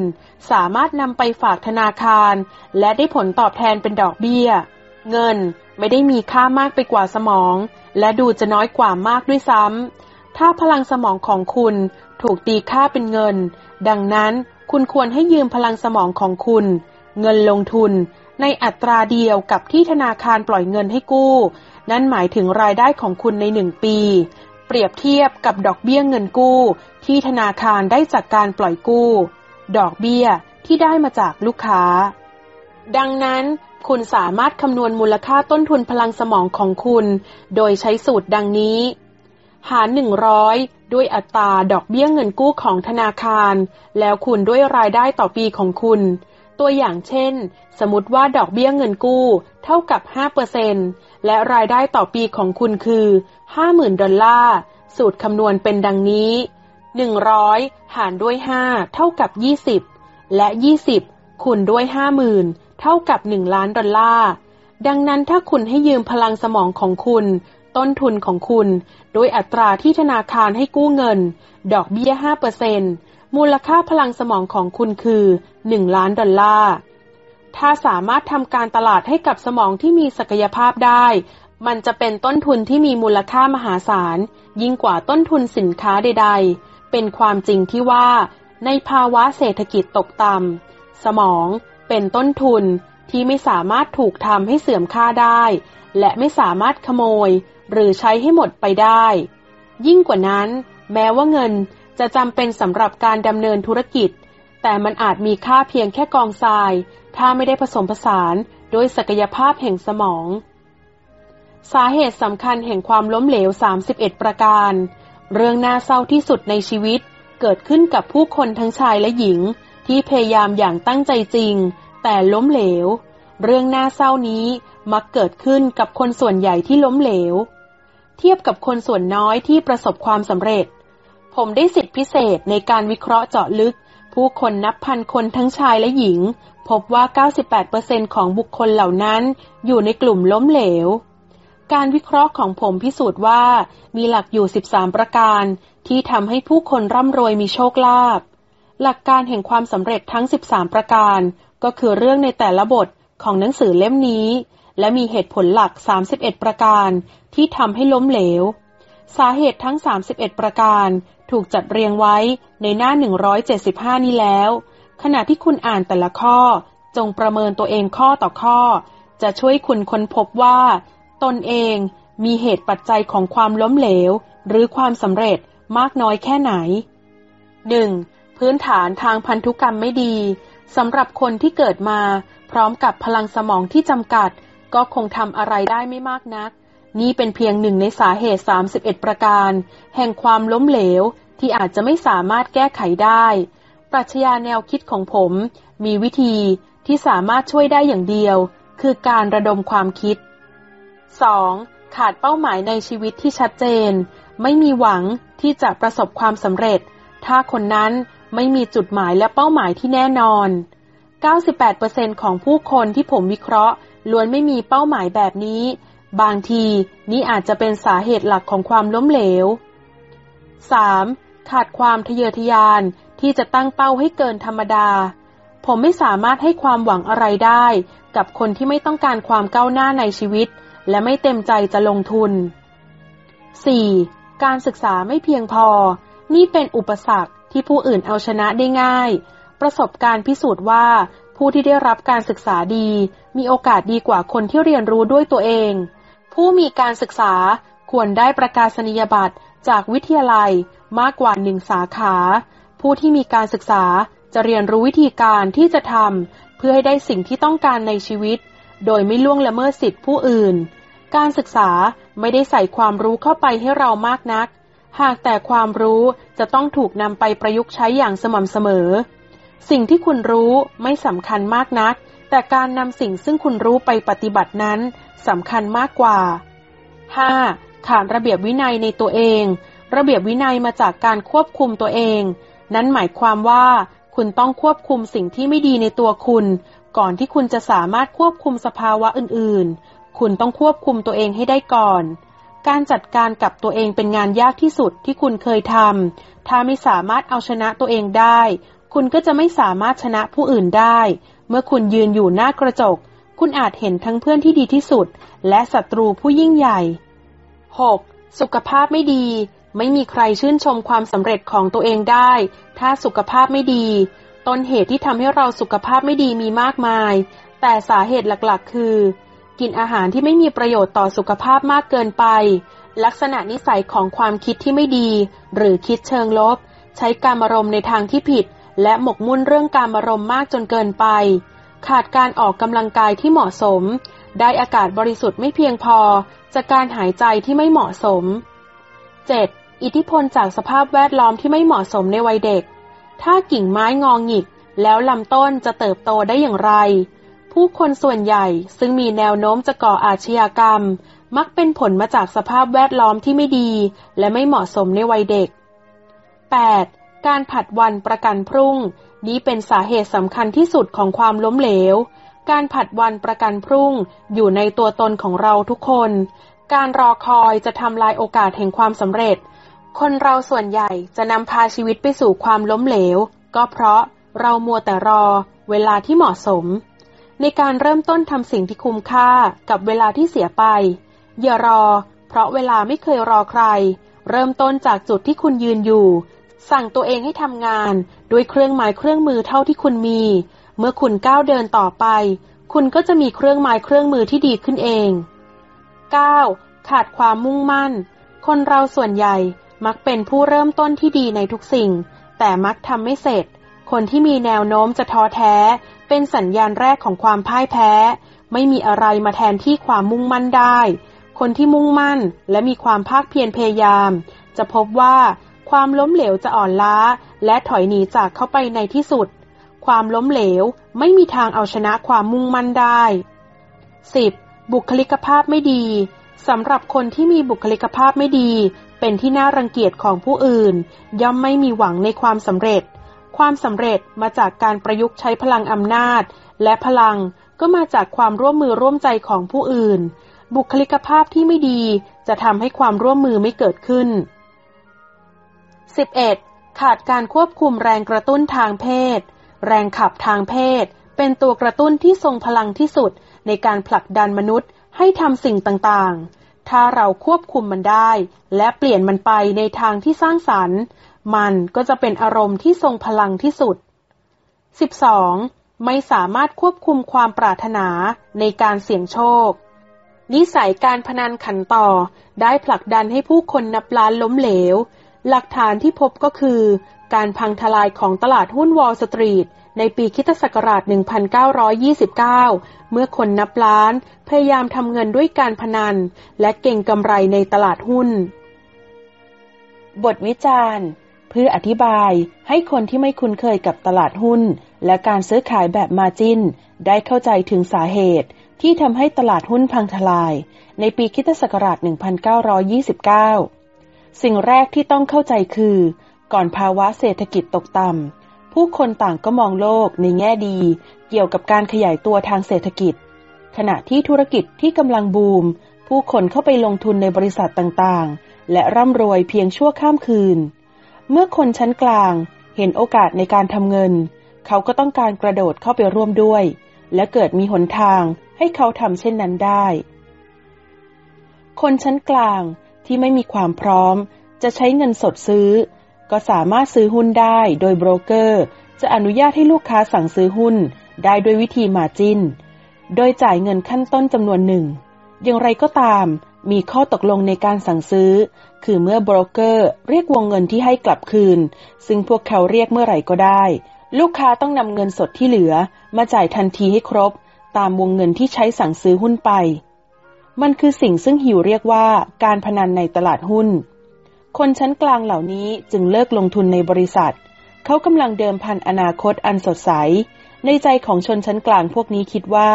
สามารถนำไปฝากธนาคาร และได้ผลตอบแทนเป็นดอกเบี้ย เงินไม่ได้มีค่ามากไปกว่าสมอง และดูจะน้อยกว่ามากด้วยซ้ำ ถ้าพลังสมองของคุณถูกตีค่าเป็นเงิน ดังนั้นคุณควรให้ยืมพลังสมองของคุณ เงินลงทุน ในอัตราเดียวกับที่ธนาคารปล่อยเงินให้กู้ นั่นหมายถึงรายได้ของคุณในหนึ่งปี เปรียบเทียบกับดอกเบี้ยเงินกู้ ที่ธนาคารได้จากการปล่อยกู้ ดอกเบี้ยที่ได้มาจากลูกค้า ดังนั้นคุณสามารถคำนวณมูลค่าต้นทุนพลังสมองของคุณ โดยใช้สูตรดังนี้ หาร 100 ด้วยอัตราดอกเบี้ยเงินกู้ของธนาคาร แล้วคูณด้วยรายได้ต่อปีของคุณ ตัวอย่างเช่น สมมติว่าดอกเบี้ยเงินกู้เท่ากับ 5%และรายได้ต่อปีของคุณคือ 50,000 ดอลลาร์ สูตรคำนวณเป็นดังนี้ 100หารด้วย5เท่ากับ20และ20คูณด้วย50,000เท่ากับ1ล้านดอลลาร์ ดังนั้นถ้าคุณให้ยืมพลังสมองของคุณ ต้นทุนของคุณ โดยอัตราที่ธนาคารให้กู้เงิน ดอกเบี้ย5%มูลค่าพลังสมองของคุณคือ1ล้านดอลลาร์ ถ้าสามารถทำการตลาดให้กับสมองที่มีศักยภาพได้ มันจะเป็นต้นทุนที่มีมูลค่ามหาศาล ยิ่งกว่าต้นทุนสินค้าใดๆ เป็นความจริงที่ว่า ในภาวะเศรษฐกิจตกต่ำสมองเป็นต้นทุนที่ไม่สามารถถูกทำให้เสื่อมค่าได้ และไม่สามารถขโมย หรือใช้ให้หมดไปได้ ยิ่งกว่านั้น แม้ว่าเงินจะจำเป็นสำหรับการดำเนินธุรกิจ แต่มันอาจมีค่าเพียงแค่กองทราย ถ้าไม่ได้ผสมผสานโดยศักยภาพแห่งสมอง สาเหตุสำคัญแห่งความล้มเหลว 31 ประการ เรื่องน่าเศร้าที่สุดในชีวิต เกิดขึ้นกับผู้คนทั้งชายและหญิง ที่พยายามอย่างตั้งใจจริง แต่ล้มเหลว เรื่องน่าเศร้านี้มักเกิดขึ้นกับคนส่วนใหญ่ที่ล้มเหลว เทียบกับคนส่วนน้อยที่ประสบความสำเร็จ ผมได้สิทธิพิเศษในการวิเคราะห์เจาะลึก ผู้คนนับพันคนทั้งชายและหญิง พบว่า 98%ของบุคคลเหล่านั้นอยู่ในกลุ่มล้มเหลว การวิเคราะห์ของผมพิสูจน์ว่า มีหลักอยู่ 13 ประการที่ทำให้ผู้คนร่ำรวยมีโชคลาภ หลักการแห่งความสำเร็จทั้ง 13 ประการ ก็คือเรื่องในแต่ละบทของหนังสือเล่มนี้ และมีเหตุผลหลัก 31 ประการที่ทำให้ล้มเหลว สาเหตุทั้ง 31 ประการถูกจัดเรียงไว้ในหน้า 175 นี้แล้ว ขณะที่คุณอ่านแต่ละข้อ จงประเมินตัวเองข้อต่อข้อ จะช่วยคุณค้นพบว่า ตนเองมีเหตุปัจจัยของความล้มเหลว หรือความสำเร็จมากน้อยแค่ไหน 1. พื้นฐานทางพันธุกรรมไม่ดีสำหรับคนที่เกิดมาพร้อมกับพลังสมองที่จำกัด ก็คงทำอะไรได้ไม่มากนัก นี่เป็นเพียงหนึ่งในสาเหตุ 31 ประการ แห่งความล้มเหลวที่อาจจะไม่สามารถแก้ไขได้ ปรัชญาแนวคิดของผม มีวิธีที่สามารถช่วยได้อย่างเดียว คือการระดมความคิด 2. ขาดเป้าหมายในชีวิตที่ชัดเจน ไม่มีหวังที่จะประสบความสำเร็จ ถ้าคนนั้นไม่มีจุดหมายและเป้าหมายที่แน่นอน 98%ของผู้คนที่ผมวิเคราะห์ล้วนไม่มีเป้าหมายแบบนี้ บางทีนี่อาจจะเป็นสาเหตุหลักของความล้มเหลว 3. ขาดความทะเยอทะยานที่จะตั้งเป้าให้เกินธรรมดา ผมไม่สามารถให้ความหวังอะไรได้ กับคนที่ไม่ต้องการความก้าวหน้าในชีวิต และไม่เต็มใจจะลงทุน 4. การศึกษาไม่เพียงพอ นี่เป็นอุปสรรคที่ผู้อื่นเอาชนะได้ง่าย ประสบการณ์พิสูจน์ว่า ผู้ที่ได้รับการศึกษาดี มีโอกาสดีกว่าคนที่เรียนรู้ด้วยตัวเอง ผู้มีการศึกษาควรได้ประกาศนียบัตรจากวิทยาลัยมากกว่าหนึ่งสาขา ผู้ที่มีการศึกษาจะเรียนรู้วิธีการที่จะทำเพื่อให้ได้สิ่งที่ต้องการในชีวิต โดยไม่ล่วงละเมิดสิทธิผู้อื่น การศึกษาไม่ได้ใส่ความรู้เข้าไปให้เรามากนัก หากแต่ความรู้จะต้องถูกนำไปประยุกต์ใช้อย่างสม่ำเสมอ สิ่งที่คุณรู้ไม่สำคัญมากนัก แต่การนำสิ่งซึ่งคุณรู้ไปปฏิบัตินั้นสำคัญมากกว่า 5. ขาดระเบียบวินัยในตัวเอง ระเบียบวินัยมาจากการควบคุมตัวเอง นั้นหมายความว่า คุณต้องควบคุมสิ่งที่ไม่ดีในตัวคุณ ก่อนที่คุณจะสามารถควบคุมสภาวะอื่นๆ คุณต้องควบคุมตัวเองให้ได้ก่อน การจัดการกับตัวเองเป็นงานยากที่สุดที่คุณเคยทำ ถ้าไม่สามารถเอาชนะตัวเองได้ คุณก็จะไม่สามารถชนะผู้อื่นได้ เมื่อคุณยืนอยู่หน้ากระจก คุณอาจเห็นทั้งเพื่อนที่ดีที่สุด และศัตรูผู้ยิ่งใหญ่ 6. สุขภาพไม่ดี ไม่มีใครชื่นชมความสำเร็จของตัวเองได้ ถ้าสุขภาพไม่ดี ต้นเหตุที่ทำให้เราสุขภาพไม่ดีมีมากมาย แต่สาเหตุหลักๆ คือ กินอาหารที่ไม่มีประโยชน์ต่อสุขภาพมากเกินไป ลักษณะนิสัยของความคิดที่ไม่ดี หรือคิดเชิงลบ ใช้การอารมในทางที่ผิด และหมกมุ่นเรื่องการอารมมากจนเกินไป ขาดการออกกำลังกายที่เหมาะสม ได้อากาศบริสุทธิ์ไม่เพียงพอ จากการหายใจที่ไม่เหมาะสม 7. อิทธิพลจากสภาพแวดล้อมที่ไม่เหมาะสมในวัยเด็ก ถ้ากิ่งไม้งองหงิก แล้วลำต้นจะเติบโตได้อย่างไร ผู้คนส่วนใหญ่ซึ่งมีแนวโน้มจะก่ออาชญากรรม มักเป็นผลมาจากสภาพแวดล้อมที่ไม่ดี และไม่เหมาะสมในวัยเด็ก 8. การผัดวันประกันพรุ่ง นี้เป็นสาเหตุสำคัญที่สุดของความล้มเหลว การผัดวันประกันพรุ่งอยู่ในตัวตนของเราทุกคน การรอคอยจะทำลายโอกาสแห่งความสำเร็จ คนเราส่วนใหญ่จะนำพาชีวิตไปสู่ความล้มเหลว ก็เพราะเรามัวแต่รอเวลาที่เหมาะสม ในการเริ่มต้นทำสิ่งที่คุ้มค่ากับเวลาที่เสียไป อย่ารอ เพราะเวลาไม่เคยรอใคร เริ่มต้นจากจุดที่คุณยืนอยู่ สั่งตัวเองให้ทำงานด้วยเครื่องหมายเครื่องมือเท่าที่คุณมี เมื่อคุณก้าวเดินต่อไป คุณก็จะมีเครื่องไม้เครื่องมือที่ดีขึ้นเอง 9. ขาดความมุ่งมั่น คนเราส่วนใหญ่มักเป็นผู้เริ่มต้นที่ดีในทุกสิ่ง แต่มักทำไม่เสร็จ คนที่มีแนวโน้มจะท้อแท้ เป็นสัญญาณแรกของความพ่ายแพ้ ไม่มีอะไรมาแทนที่ความมุ่งมั่นได้ คนที่มุ่งมั่นและมีความภาคเพียรพยายาม จะพบว่าความล้มเหลวจะอ่อนล้า และถอยหนีจากเข้าไปในที่สุด ความล้มเหลวไม่มีทางเอาชนะความมุ่งมั่นได้ 10. บุคลิกภาพไม่ดีสำหรับคนที่มีบุคลิกภาพไม่ดี เป็นที่น่ารังเกียจของผู้อื่น ย่อมไม่มีหวังในความสำเร็จ ความสำเร็จมาจากการประยุกต์ใช้พลังอำนาจ และพลังก็มาจากความร่วมมือร่วมใจของผู้อื่น บุคลิกภาพที่ไม่ดีจะทำให้ความร่วมมือไม่เกิดขึ้น 11. ขาดการควบคุมแรงกระตุ้นทางเพศ แรงขับทางเพศ เป็นตัวกระตุ้นที่ทรงพลังที่สุดในการผลักดันมนุษย์ให้ทำสิ่งต่างๆ ถ้าเราควบคุมมันได้ และเปลี่ยนมันไปในทางที่สร้างสรรค์ มันก็จะเป็นอารมณ์ที่ทรงพลังที่สุด 12. ไม่สามารถควบคุมความปรารถนาในการเสี่ยงโชค นิสัยการพนันขันต่อได้ผลักดันให้ผู้คนนับล้านล้มเหลว หลักฐานที่พบก็คือ การพังทลายของตลาดหุ้นวอลสตรีทในปีคิตศักราช 1929 เมื่อคนนับล้านพยายามทำเงินด้วยการพนัน และเก่งกำไรในตลาดหุ้น บทวิจารณ์ เพื่ออธิบายให้คนที่ไม่คุ้นเคยกับตลาดหุ้น และการซื้อขายแบบมาจินได้เข้าใจถึงสาเหตุ ที่ทำให้ตลาดหุ้นพังทลาย ในปีคิตศักราช 1929 สิ่งแรกที่ต้องเข้าใจคือ ก่อนภาวะเศรษฐกิจตกต่ำผู้คนต่างก็มองโลกในแง่ดี เกี่ยวกับการขยายตัวทางเศรษฐกิจ ขณะที่ธุรกิจที่กำลังบูม ผู้คนเข้าไปลงทุนในบริษัทต่างๆ และร่ำรวยเพียงชั่วข้ามคืน เมื่อคนชั้นกลางเห็นโอกาสในการทำเงิน เขาก็ต้องการกระโดดเข้าไปร่วมด้วย และเกิดมีหนทางให้เขาทำเช่นนั้นได้ คนชั้นกลางที่ไม่มีความพร้อม จะใช้เงินสดซื้อ ก็สามารถซื้อหุ้นได้โดยโบรกเกอร์ จะอนุญาตให้ลูกค้าสั่งซื้อหุ้นได้ด้วยวิธีมาจินโดยจ่ายเงินขั้นต้นจำนวนหนึ่ง อย่างไรก็ตาม มีข้อตกลงในการสั่งซื้อ คือเมื่อโบรกเกอร์เรียกวงเงินที่ให้กลับคืน ซึ่งพวกเขาเรียกเมื่อไหร่ก็ได้ ลูกค้าต้องนำเงินสดที่เหลือ มาจ่ายทันทีให้ครบ ตามวงเงินที่ใช้สั่งซื้อหุ้นไป มันคือสิ่งซึ่งหิวเรียกว่าการพนันในตลาดหุ้น คนชั้นกลางเหล่านี้จึงเลิกลงทุนในบริษัท เขากำลังเดิมพันอนาคตอันสดใส ในใจของชนชั้นกลางพวกนี้คิดว่า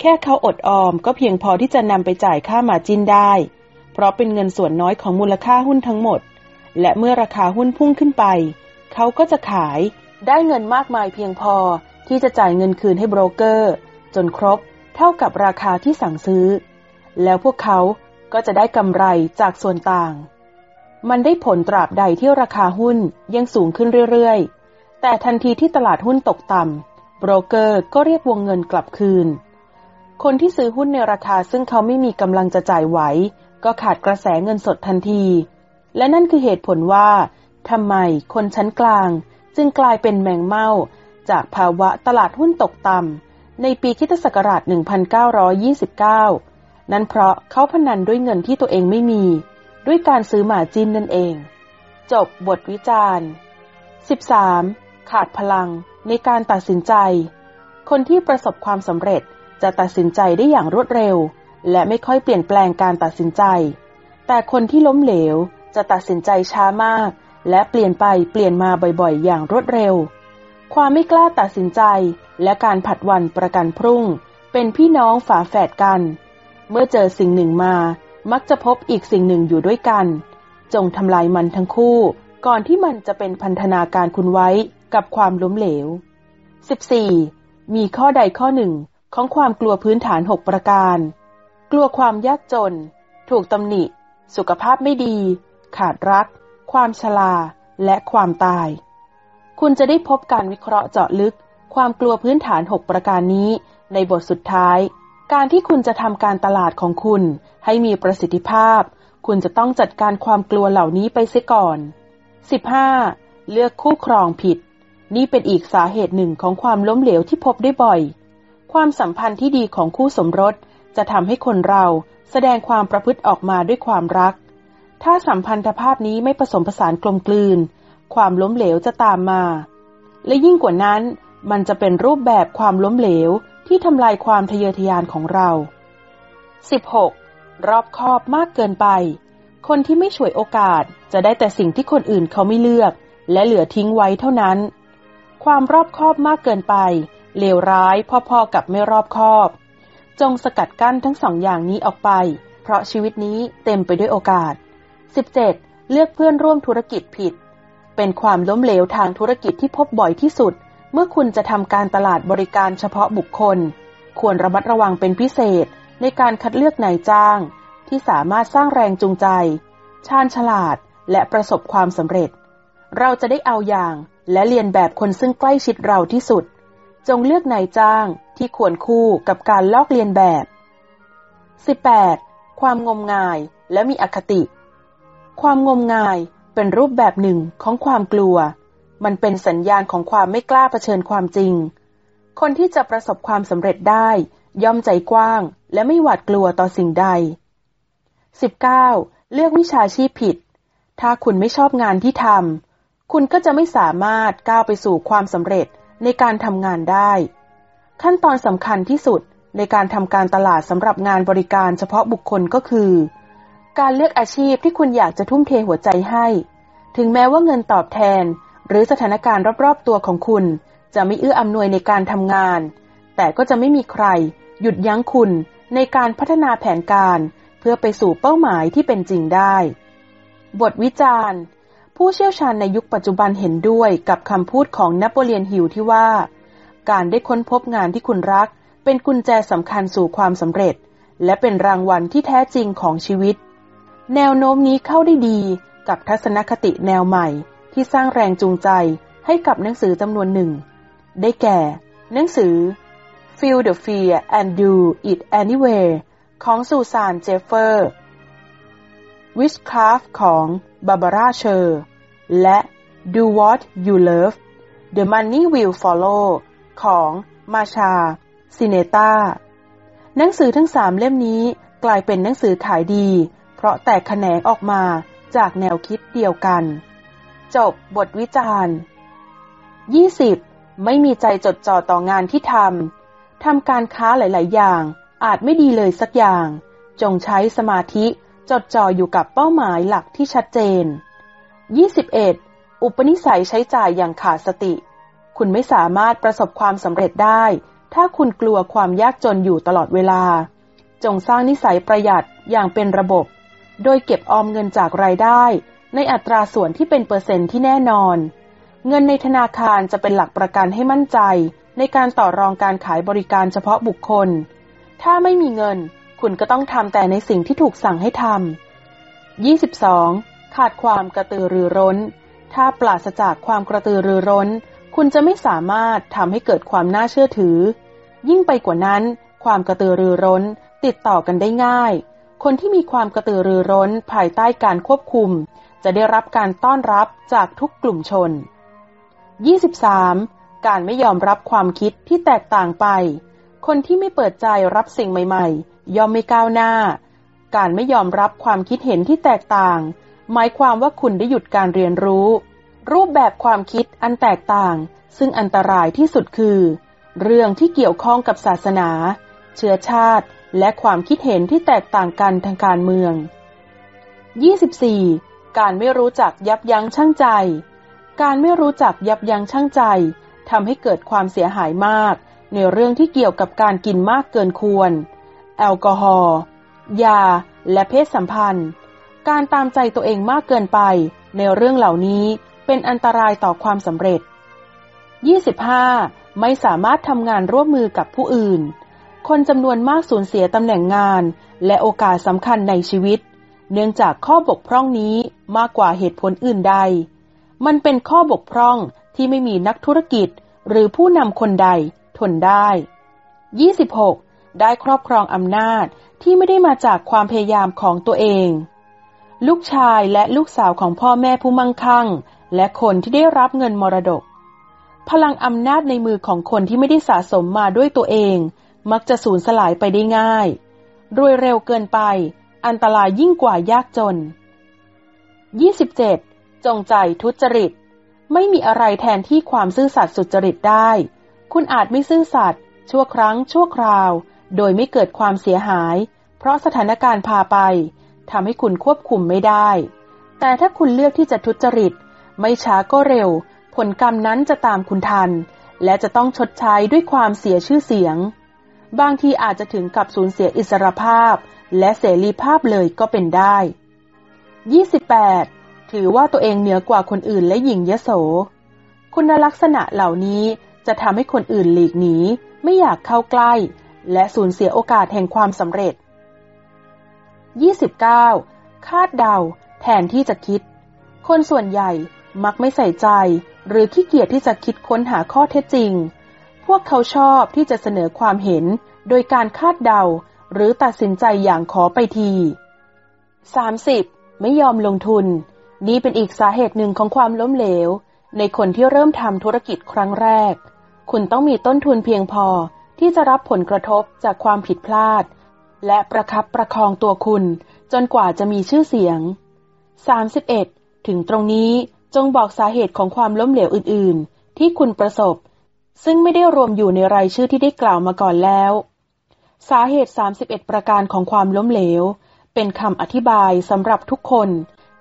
แค่เขาอดออมก็เพียงพอที่จะนำไปจ่ายค่ามาจินได้ ราะเป็นเงินส่วนน้อยของมูลค่าหุ้นทั้งหมด และเมื่อราคาหุ้นพุ่งขึ้นไป เขาก็จะขายได้เงินมากมายเพียงพอที่จะจ่ายเงินคืนให้โบรกเกอร์ จนครบเท่ากับราคาที่สั่งซื้อ แล้วพวกเขาก็จะได้กำไรจากส่วนต่าง มันได้ผลตราบใดที่ราคาหุ้นยังสูงขึ้นเรื่อยๆ แต่ทันทีที่ตลาดหุ้นตกต่ำโบรกเกอร์ก็เรียกวงเงินกลับคืน คนที่ซื้อหุ้นในราคาซึ่งเขาไม่มีกำลังจะจ่ายไหว ก็ขาดกระแสเงินสดทันที และนั่นคือเหตุผลว่าทำไมคนชั้นกลาง จึงกลายเป็นแมงเม่า จากภาวะตลาดหุ้นตกต่ำในปีคิตศักราช 1929 นั้นเพราะเขาพนันด้วยเงินที่ตัวเองไม่มี ด้วยการซื้อหมาจินนั่นเอง จบบทวิจารณ์ 13. ขาดพลังในการตัดสินใจ คนที่ประสบความสำเร็จจะตัดสินใจได้อย่างรวดเร็ว และไม่ค่อยเปลี่ยนแปลงการตัดสินใจ แต่คนที่ล้มเหลวจะตัดสินใจช้ามาก และเปลี่ยนไปเปลี่ยนมาบ่อยๆ อย่างรวดเร็ว ความไม่กล้าตัดสินใจและการผัดวันประกันพรุ่ง เป็นพี่น้องฝาแฝดกัน เมื่อเจอสิ่งหนึ่งมา มักจะพบอีกสิ่งหนึ่งอยู่ด้วยกัน จงทำลายมันทั้งคู่ ก่อนที่มันจะเป็นพันธนาการคุณไว้กับความล้มเหลว 14. มีข้อใดข้อหนึ่งของความกลัวพื้นฐาน 6 ประการ กลัวความยากจน ถูกตำหนิ สุขภาพไม่ดี ขาดรัก ความชราและความตาย คุณจะได้พบการวิเคราะห์เจาะลึก ความกลัวพื้นฐาน 6 ประการนี้ ในบทสุดท้าย การที่คุณจะทำการตลาดของคุณ ให้มีประสิทธิภาพ คุณจะต้องจัดการความกลัวเหล่านี้ไปเสียก่อน 15. เลือกคู่ครองผิด นี่เป็นอีกสาเหตุหนึ่งของความล้มเหลวที่พบได้บ่อย ความสัมพันธ์ที่ดีของคู่สมรส จะทำให้คนเราแสดงความประพฤติออกมาด้วยความรัก ถ้าสัมพันธภาพนี้ไม่ผสมผสานกลมกลืน ความล้มเหลวจะตามมา และยิ่งกว่านั้นมันจะเป็นรูปแบบความล้มเหลวที่ทำลายความทะเยอทะยานของเรา 16. รอบคอบมากเกินไป คนที่ไม่ฉวยโอกาสจะได้แต่สิ่งที่คนอื่นเขาไม่เลือก และเหลือทิ้งไว้เท่านั้น ความรอบคอบมากเกินไปเลวร้ายพอๆกับไม่รอบคอบ จงสกัดกั้นทั้งสองอย่างนี้ออกไป เพราะชีวิตนี้เต็มไปด้วยโอกาส 17. เลือกเพื่อนร่วมธุรกิจผิด เป็นความล้มเหลวทางธุรกิจที่พบบ่อยที่สุด เมื่อคุณจะทำการตลาดบริการเฉพาะบุคคล ควรระมัดระวังเป็นพิเศษในการคัดเลือกนายจ้าง ที่สามารถสร้างแรงจูงใจ ชาญฉลาดและประสบความสำเร็จ เราจะได้เอาอย่างและเรียนแบบคนซึ่งใกล้ชิดเราที่สุด จงเลือกนายจ้าง ที่ควรคู่กับการลอกเลียนแบบ 18. ความงมงายและมีอคติ ความงมงายเป็นรูปแบบหนึ่งของความกลัว มันเป็นสัญญาณของความไม่กล้าเผชิญความจริง คนที่จะประสบความสำเร็จได้ ย่อมใจกว้าง และไม่หวาดกลัวต่อสิ่งใด 19. เลือกวิชาชีพผิด ถ้าคุณไม่ชอบงานที่ทำคุณก็จะไม่สามารถก้าวไปสู่ความสำเร็จในการทำงานได้ ขั้นตอนสำคัญที่สุดในการทำการตลาดสำหรับงานบริการเฉพาะบุคคลก็คือ การเลือกอาชีพที่คุณอยากจะทุ่มเทหัวใจให้ ถึงแม้ว่าเงินตอบแทน หรือสถานการณ์รอบๆตัวของคุณ จะไม่เอื้ออำนวยในการทำงาน แต่ก็จะไม่มีใคร หยุดยั้งคุณในการพัฒนาแผนการ เพื่อไปสู่เป้าหมายที่เป็นจริงได้ บทวิจารณ์ ผู้เชี่ยวชาญในยุคปัจจุบันเห็นด้วยกับคำพูดของนโปเลียนฮิลที่ว่า การได้ค้นพบงานที่คุณรัก เป็นกุญแจสำคัญสู่ความสำเร็จ และเป็นรางวัลที่แท้จริงของชีวิต แนวโน้มนี้เข้าได้ดีกับทัศนคติแนวใหม่ ที่สร้างแรงจูงใจให้กับหนังสือจำนวนหนึ่ง ได้แก่ หนังสือ Feel the Fear and Do It Anyway ของซูซานเจฟเฟอร์ Witchcraft ของบาบาร่าเชอร์ และ Do What You Love The Money Will Follow ของมาชาซิเนตาหนังสือทั้งสามเล่มนี้กลายเป็นหนังสือขายดี เพราะแตกแขนงออกมาจากแนวคิดเดียวกัน จบบทวิจารณ์ 20. ไม่มีใจจดจ่อต่องานที่ทำทำการค้าหลาย ๆ อย่าง อาจไม่ดีเลยสักอย่าง จงใช้สมาธิจดจ่ออยู่กับเป้าหมายหลักที่ชัดเจน 21. อุปนิสัยใช้จ่ายอย่างขาดสติ คุณไม่สามารถประสบความสำเร็จได้ ถ้าคุณกลัวความยากจนอยู่ตลอดเวลา จงสร้างนิสัยประหยัดอย่างเป็นระบบ โดยเก็บออมเงินจากรายได้ ในอัตราส่วนที่เป็นเปอร์เซ็นต์ที่แน่นอน เงินในธนาคารจะเป็นหลักประกันให้มั่นใจ ในการต่อรองการขายบริการเฉพาะบุคคล ถ้าไม่มีเงิน คุณก็ต้องทำแต่ในสิ่งที่ถูกสั่งให้ทำ 22. ขาดความกระตือรือร้น ถ้าปราศจากความกระตือรือร้น คุณจะไม่สามารถทำให้เกิดความน่าเชื่อถือ ยิ่งไปกว่านั้น ความกระตือรือร้นติดต่อกันได้ง่าย คนที่มีความกระตือรือร้นภายใต้การควบคุม จะได้รับการต้อนรับจากทุกกลุ่มชน 23. การไม่ยอมรับความคิดที่แตกต่างไป คนที่ไม่เปิดใจรับสิ่งใหม่ ๆ ย่อมไม่ก้าวหน้า การไม่ยอมรับความคิดเห็นที่แตกต่าง หมายความว่าคุณได้หยุดการเรียนรู้ รูปแบบความคิดอันแตกต่าง ซึ่งอันตรายที่สุดคือ เรื่องที่เกี่ยวข้องกับศาสนา เชื้อชาติ และความคิดเห็นที่แตกต่างกันทางการเมือง 24. การไม่รู้จักยับยั้งชั่งใจ การไม่รู้จักยับยั้งชั่งใจทำให้เกิดความเสียหายมาก ในเรื่องที่เกี่ยวกับการกินมากเกินควร แอลกอฮอล์ยา และเพศสัมพันธ์ การตามใจตัวเองมากเกินไป ในเรื่องเหล่านี้ เป็นอันตรายต่อความสำเร็จ 25. ไม่สามารถทำงานร่วมมือกับผู้อื่น คนจำนวนมากสูญเสียตำแหน่งงาน และโอกาสสำคัญในชีวิต เนื่องจากข้อบกพร่องนี้มากกว่าเหตุผลอื่นใด มันเป็นข้อบกพร่องที่ไม่มีนักธุรกิจ หรือผู้นำคนใดทนได้ 26. ได้ครอบครองอำนาจที่ไม่ได้มาจากความพยายามของตัวเอง ลูกชายและลูกสาวของพ่อแม่ผู้มั่งคั่ง และคนที่ได้รับเงินมรดก พลังอำนาจในมือของคนที่ไม่ได้สะสมมาด้วยตัวเอง มักจะสูญสลายไปได้ง่าย รวยเร็วเกินไป อันตรายยิ่งกว่ายากจน 27. จงใจทุจริต ไม่มีอะไรแทนที่ความซื่อสัตย์สุจริตได้ คุณอาจไม่ซื่อสัตย์ชั่วครั้งชั่วคราว โดยไม่เกิดความเสียหาย เพราะสถานการณ์พาไปทำให้คุณควบคุมไม่ได้ แต่ถ้าคุณเลือกที่จะทุจริต ไม่ช้าก็เร็ว ผลกรรมนั้นจะตามคุณทัน และจะต้องชดใช้ด้วยความเสียชื่อเสียง บางทีอาจจะถึงกับสูญเสียอิสรภาพ และเสรีภาพเลยก็เป็นได้ 28. ถือว่าตัวเองเหนือกว่าคนอื่นและหญิงยโส คุณลักษณะเหล่านี้จะทำให้คนอื่นหลีกหนีไม่อยากเข้าใกล้ และสูญเสียโอกาสแห่งความสำเร็จ 29. คาดเดา แทนที่จะคิด คนส่วนใหญ่ มักไม่ใส่ใจ หรือขี้เกียจที่จะคิดค้นหาข้อเท็จจริง พวกเขาชอบที่จะเสนอความเห็นโดยการคาดเดา หรือตัดสินใจอย่างขอไปที 30. ไม่ยอมลงทุน นี่เป็นอีกสาเหตุหนึ่งของความล้มเหลว ในคนที่เริ่มทำธุรกิจครั้งแรก คุณต้องมีต้นทุนเพียงพอที่จะรับผลกระทบจากความผิดพลาด และประคับประคองตัวคุณ จนกว่าจะมีชื่อเสียง 31. ถึงตรงนี้ จงบอกสาเหตุของความล้มเหลวอื่น ๆ ที่คุณประสบ ซึ่งไม่ได้รวมอยู่ในรายชื่อที่ได้กล่าวมาก่อนแล้ว สาเหตุ 31 ประการของความล้มเหลว เป็นคำอธิบายสำหรับทุกคน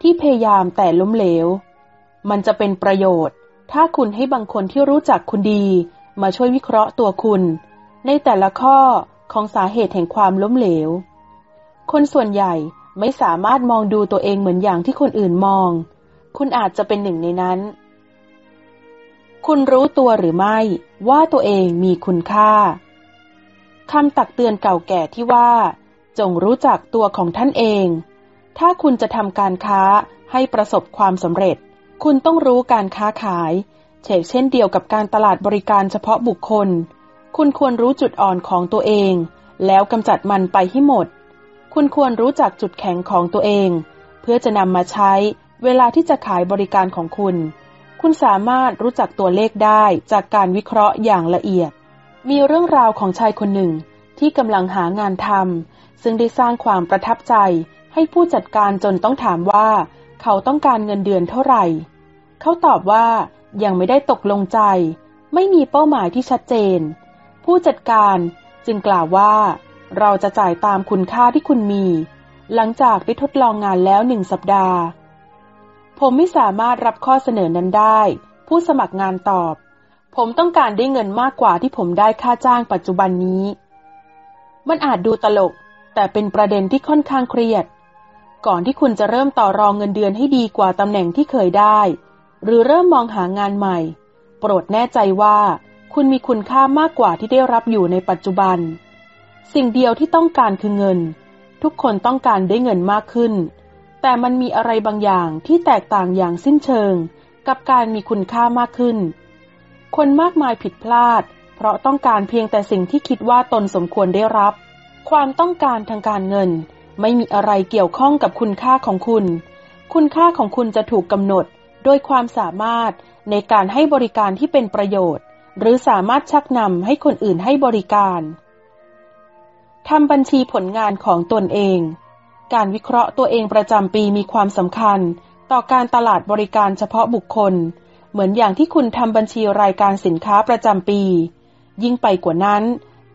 ที่พยายามแต่ล้มเหลว มันจะเป็นประโยชน์ ถ้าคุณให้บางคนที่รู้จักคุณดี มาช่วยวิเคราะห์ตัวคุณ ในแต่ละข้อของสาเหตุแห่งความล้มเหลว คนส่วนใหญ่ไม่สามารถมองดูตัวเองเหมือนอย่างที่คนอื่นมอง คุณอาจจะเป็นหนึ่งในนั้น คุณรู้ตัวหรือไม่ ว่าตัวเองมีคุณค่าคำตักเตือนเก่าแก่ที่ว่า จงรู้จักตัวของท่านเอง ถ้าคุณจะทำการค้าให้ประสบความสำเร็จ คุณต้องรู้การค้าขายเช่นเช่นเดียวกับการตลาดบริการเฉพาะบุคคล คุณควรรู้จุดอ่อนของตัวเอง แล้วกำจัดมันไปให้หมด คุณควรรู้จักจุดแข็งของตัวเอง เพื่อจะนำมาใช้ เวลาที่จะขายบริการของคุณ คุณสามารถรู้จักตัวเลขได้จากการวิเคราะห์อย่างละเอียด มีเรื่องราวของชายคนหนึ่งที่กำลังหางานทำซึ่งได้สร้างความประทับใจให้ผู้จัดการจนต้องถามว่า เขาต้องการเงินเดือนเท่าไหร่ เขาตอบว่ายังไม่ได้ตกลงใจ ไม่มีเป้าหมายที่ชัดเจน ผู้จัดการจึงกล่าวว่า เราจะจ่ายตามคุณค่าที่คุณมี หลังจากได้ทดลองงานแล้วหนึ่งสัปดาห์ ผมไม่สามารถรับข้อเสนอนั้นได้ ผู้สมัครงานตอบ ผมต้องการได้เงินมากกว่าที่ผมได้ค่าจ้างปัจจุบันนี้ มันอาจดูตลก แต่เป็นประเด็นที่ค่อนข้างเครียด ก่อนที่คุณจะเริ่มต่อรองเงินเดือนให้ดีกว่าตำแหน่งที่เคยได้ หรือเริ่มมองหางานใหม่ โปรดแน่ใจว่า คุณมีคุณค่ามากกว่าที่ได้รับอยู่ในปัจจุบัน สิ่งเดียวที่ต้องการคือเงิน ทุกคนต้องการได้เงินมากขึ้น แต่มันมีอะไรบางอย่างที่แตกต่างอย่างสิ้นเชิง กับการมีคุณค่ามากขึ้น คนมากมายผิดพลาด เพราะต้องการเพียงแต่สิ่งที่คิดว่าตนสมควรได้รับ ความต้องการทางการเงิน ไม่มีอะไรเกี่ยวข้องกับคุณค่าของคุณ คุณค่าของคุณจะถูกกำหนดโดยความสามารถในการให้บริการที่เป็นประโยชน์ หรือสามารถชักนำให้คนอื่นให้บริการทำบัญชีผลงานของตนเอง การวิเคราะห์ตัวเองประจำปีมีความสำคัญ ต่อการตลาดบริการเฉพาะบุคคล เหมือนอย่างที่คุณทำบัญชีรายการสินค้าประจำปี ยิ่งไปกว่านั้น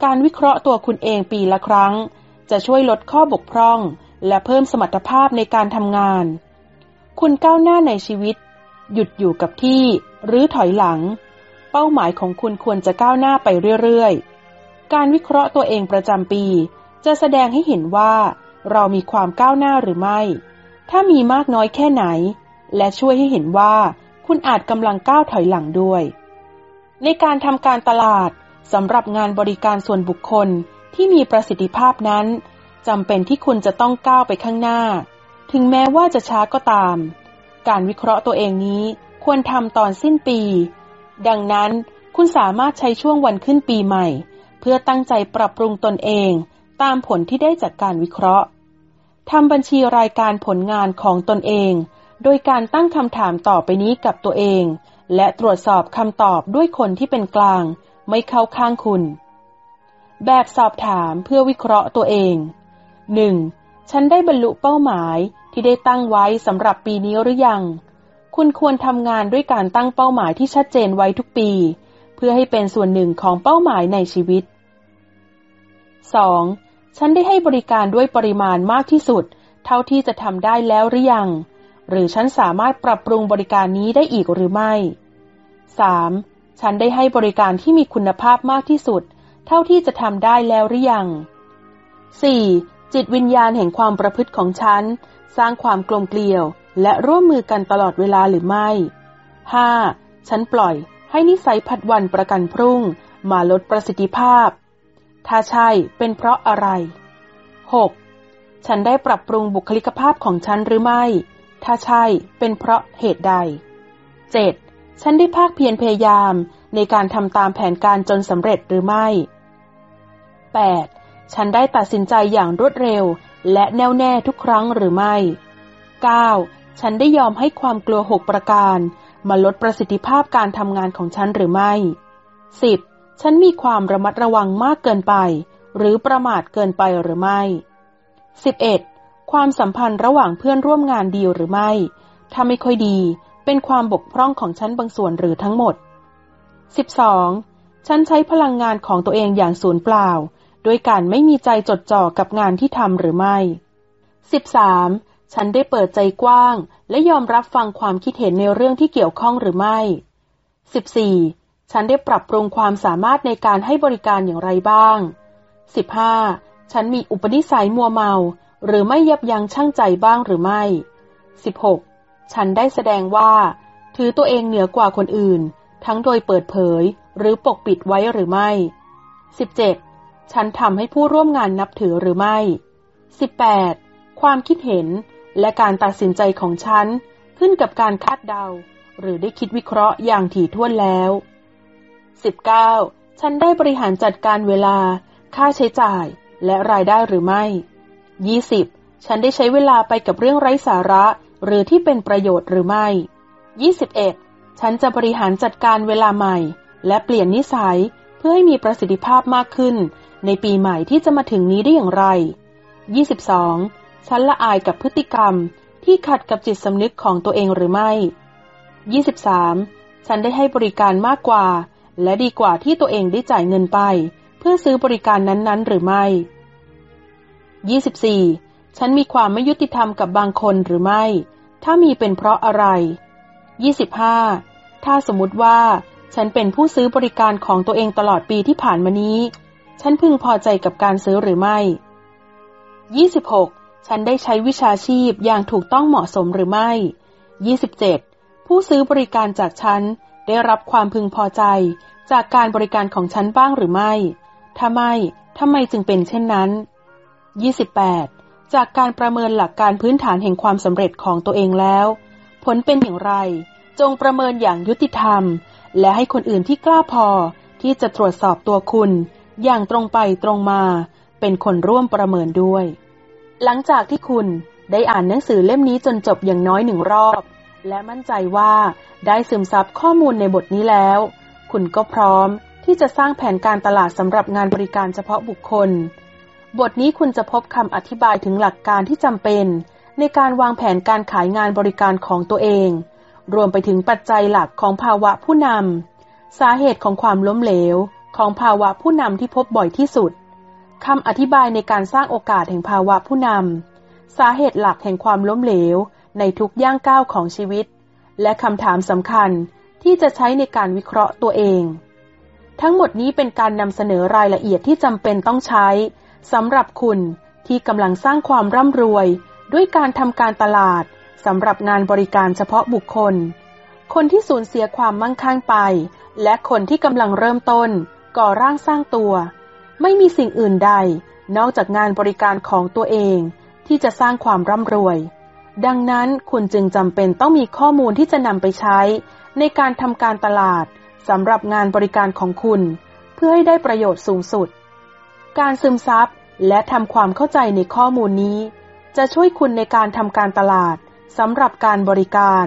การวิเคราะห์ตัวคุณเองปีละครั้ง จะช่วยลดข้อบกพร่อง และเพิ่มสมรรถภาพในการทำงาน คุณก้าวหน้าในชีวิต หยุดอยู่กับที่ หรือถอยหลัง เป้าหมายของคุณควรจะก้าวหน้าไปเรื่อยๆ การวิเคราะห์ตัวเองประจำปี จะแสดงให้เห็นว่า เรามีความก้าวหน้าหรือไม่ ถ้ามีมากน้อยแค่ไหน และช่วยให้เห็นว่าคุณอาจกำลังก้าวถอยหลังด้วย ในการทำการตลาดสำหรับงานบริการส่วนบุคคลที่มีประสิทธิภาพนั้นจำเป็นที่คุณจะต้องก้าวไปข้างหน้า ถึงแม้ว่าจะช้าก็ตาม การวิเคราะห์ตัวเองนี้ควรทำตอนสิ้นปี ดังนั้นคุณสามารถใช้ช่วงวันขึ้นปีใหม่ เพื่อตั้งใจปรับปรุงตนเอง ตามผลที่ได้จากการวิเคราะห์ ทำบัญชีรายการผลงานของตนเอง โดยการตั้งคำถามต่อไปนี้กับตัวเอง และตรวจสอบคำตอบด้วยคนที่เป็นกลาง ไม่เข้าข้างคุณ แบบสอบถามเพื่อวิเคราะห์ตัวเอง 1. ฉันได้บรรลุเป้าหมายที่ได้ตั้งไว้สำหรับปีนี้หรือยัง คุณควรทำงานด้วยการตั้งเป้าหมายที่ชัดเจนไว้ทุกปี เพื่อให้เป็นส่วนหนึ่งของเป้าหมายในชีวิต 2. ฉันได้ให้บริการด้วยปริมาณมากที่สุด เท่าที่จะทำได้แล้วหรือยัง หรือฉันสามารถปรับปรุงบริการนี้ได้อีกหรือไม่ 3. ฉันได้ให้บริการที่มีคุณภาพมากที่สุด เท่าที่จะทำได้แล้วหรือยัง 4. จิตวิญญาณแห่งความประพฤติของฉัน สร้างความกลมเกลียว และร่วมมือกันตลอดเวลาหรือไม่ 5. ฉันปล่อยให้นิสัยผัดวันประกันพรุ่ง มาลดประสิทธิภาพ ถ้าใช่เป็นเพราะอะไร 6. ฉันได้ปรับปรุงบุคลิกภาพของฉันหรือไม่ ถ้าใช่เป็นเพราะเหตุใด 7. ฉันได้ภาคเพียรพยายามในการทำตามแผนการจนสำเร็จหรือไม่ 8. ฉันได้ตัดสินใจอย่างรวดเร็ว และแน่วแน่ทุกครั้งหรือไม่ 9. ฉันได้ยอมให้ความกลัวหกประการ มาลดประสิทธิภาพการทำงานของฉันหรือไม่ 10. ฉันมีความระมัดระวังมากเกินไป หรือประมาทเกินไปหรือไม่ 11. ความสัมพันธ์ระหว่างเพื่อนร่วมงานดีหรือไม่ ถ้าไม่ค่อยดี เป็นความบกพร่องของฉันบางส่วนหรือทั้งหมด 12. ฉันใช้พลังงานของตัวเองอย่างสูญเปล่า ด้วยการไม่มีใจจดจ่อกับงานที่ทำหรือไม่ 13. ฉันได้เปิดใจกว้าง และยอมรับฟังความคิดเห็นในเรื่องที่เกี่ยวข้องหรือไม่ 14. ฉันได้ปรับปรุงความสามารถในการให้บริการอย่างไรบ้าง 15. ฉันมีอุปนิสัยมัวเมา หรือไม่ยับยั้งชั่งใจบ้างหรือไม่ 16. ฉันได้แสดงว่า ถือตัวเองเหนือกว่าคนอื่น ทั้งโดยเปิดเผย หรือปกปิดไว้หรือไม่ 17. ฉันทำให้ผู้ร่วมงานนับถือหรือไม่ 18. ความคิดเห็นและการตัดสินใจของฉันขึ้นกับการคาดเดา หรือได้คิดวิเคราะห์อย่างถี่ถ้วนแล้ว 19. ฉันได้บริหารจัดการเวลา ค่าใช้จ่าย และรายได้หรือไม่ 20. ฉันได้ใช้เวลาไปกับเรื่องไร้สาระ หรือที่เป็นประโยชน์หรือไม่ 21. ฉันจะบริหารจัดการเวลาใหม่ และเปลี่ยนนิสัยเพื่อให้มีประสิทธิภาพมากขึ้น ในปีใหม่ที่จะมาถึงนี้ได้อย่างไร 22. ฉันละอายกับพฤติกรรมที่ขัดกับจิตสำนึกของตัวเองหรือไม่ 23. ฉันได้ให้บริการมากกว่า และดีกว่าที่ตัวเองได้จ่ายเงินไป เพื่อซื้อบริการนั้นๆ หรือไม่ 24. ฉันมีความไม่ยุติธรรมกับบางคนหรือไม่ ถ้ามีเป็นเพราะอะไร 25. ถ้าสมมติว่า ฉันเป็นผู้ซื้อบริการของตัวเองตลอดปีที่ผ่านมานี้ ฉันพึงพอใจกับการซื้อหรือไม่ 26. ฉันได้ใช้วิชาชีพอย่างถูกต้องเหมาะสมหรือไม่ 27. ผู้ซื้อบริการจากฉัน ได้รับความพึงพอใจจากการบริการของฉันบ้างหรือไม่ ถ้าไม่ ทำไมจึงเป็นเช่นนั้น 28. จากการประเมินหลักการพื้นฐานแห่งความสำเร็จของตัวเองแล้ว ผลเป็นอย่างไร จงประเมินอย่างยุติธรรม และให้คนอื่นที่กล้าพอที่จะตรวจสอบตัวคุณ อย่างตรงไปตรงมา เป็นคนร่วมประเมินด้วย หลังจากที่คุณได้อ่านหนังสือเล่มนี้จนจบอย่างน้อยหนึ่งรอบ และมั่นใจว่าได้ซึมซับข้อมูลในบทนี้แล้ว คุณก็พร้อมที่จะสร้างแผนการตลาดสำหรับงานบริการเฉพาะบุคคล บทนี้คุณจะพบคำอธิบายถึงหลักการที่จำเป็น ในการวางแผนการขายงานบริการของตัวเอง รวมไปถึงปัจจัยหลักของภาวะผู้นำสาเหตุของความล้มเหลว ของภาวะผู้นำที่พบบ่อยที่สุดคำอธิบายในการสร้างโอกาสแห่งภาวะผู้นำสาเหตุหลักแห่งความล้มเหลว ในทุกย่างก้าวของชีวิต และคำถามสำคัญที่จะใช้ในการวิเคราะห์ตัวเอง ทั้งหมดนี้เป็นการนำเสนอรายละเอียดที่จำเป็นต้องใช้สำหรับคุณที่กำลังสร้างความร่ำรวย ด้วยการทำการตลาดสำหรับงานบริการเฉพาะบุคคล คนที่สูญเสียความมั่งคั่งไป และคนที่กำลังเริ่มต้น ก่อร่างสร้างตัว ไม่มีสิ่งอื่นใด นอกจากงานบริการของตัวเอง ที่จะสร้างความร่ำรวย ดังนั้นคุณจึงจำเป็นต้องมีข้อมูลที่จะนำไปใช้ ในการทำการตลาดสำหรับงานบริการของคุณ เพื่อให้ได้ประโยชน์สูงสุด การซึมซับและทำความเข้าใจในข้อมูลนี้ จะช่วยคุณในการทำการตลาดสำหรับการบริการ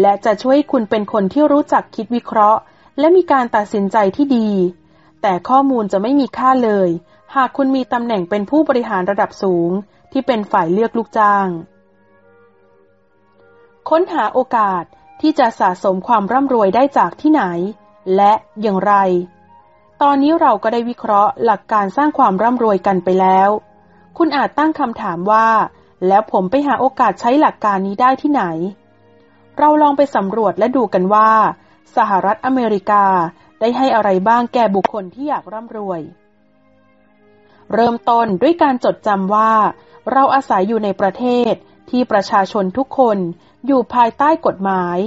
และจะช่วยคุณเป็นคนที่รู้จักคิดวิเคราะห์ และมีการตัดสินใจที่ดี แต่ข้อมูลจะไม่มีค่าเลย หากคุณมีตำแหน่งเป็นผู้บริหารระดับสูง ที่เป็นฝ่ายเลือกลูกจ้าง ค้นหาโอกาสที่จะสะสมความร่ำรวยได้จากที่ไหน และอย่างไร ตอนนี้เราก็ได้วิเคราะห์หลักการสร้างความร่ำรวยกันไปแล้ว คุณอาจตั้งคำถามว่า แล้วผมไปหาโอกาสใช้หลักการนี้ได้ที่ไหน เราลองไปสำรวจและดูกันว่า สหรัฐอเมริกาได้ให้อะไรบ้างแก่บุคคลที่อยากร่ำรวย เริ่มต้นด้วยการจดจำว่า เราอาศัยอยู่ในประเทศที่ประชาชนทุกคน อยู่ภายใต้กฎหมาย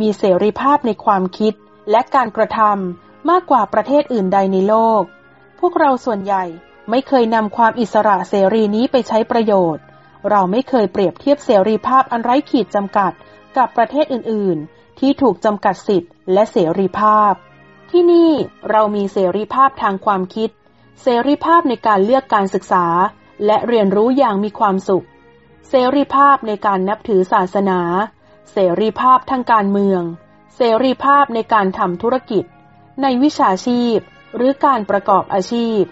มีเสรีภาพในความคิดและการกระทำมากกว่าประเทศอื่นใดในโลก พวกเราส่วนใหญ่ไม่เคยนำความอิสระเสรีนี้ไปใช้ประโยชน์ เราไม่เคยเปรียบเทียบเสรีภาพอันไร้ขีดจำกัดกับประเทศอื่น ๆ ที่ถูกจำกัดสิทธิ์และเสรีภาพ ที่นี่เรามีเสรีภาพทางความคิด เสรีภาพในการเลือกการศึกษา และเรียนรู้อย่างมีความสุข เสรีภาพในการนับถือศาสนา เสรีภาพทางการเมือง เสรีภาพในการทำธุรกิจ ในวิชาชีพ หรือการประกอบอาชีพ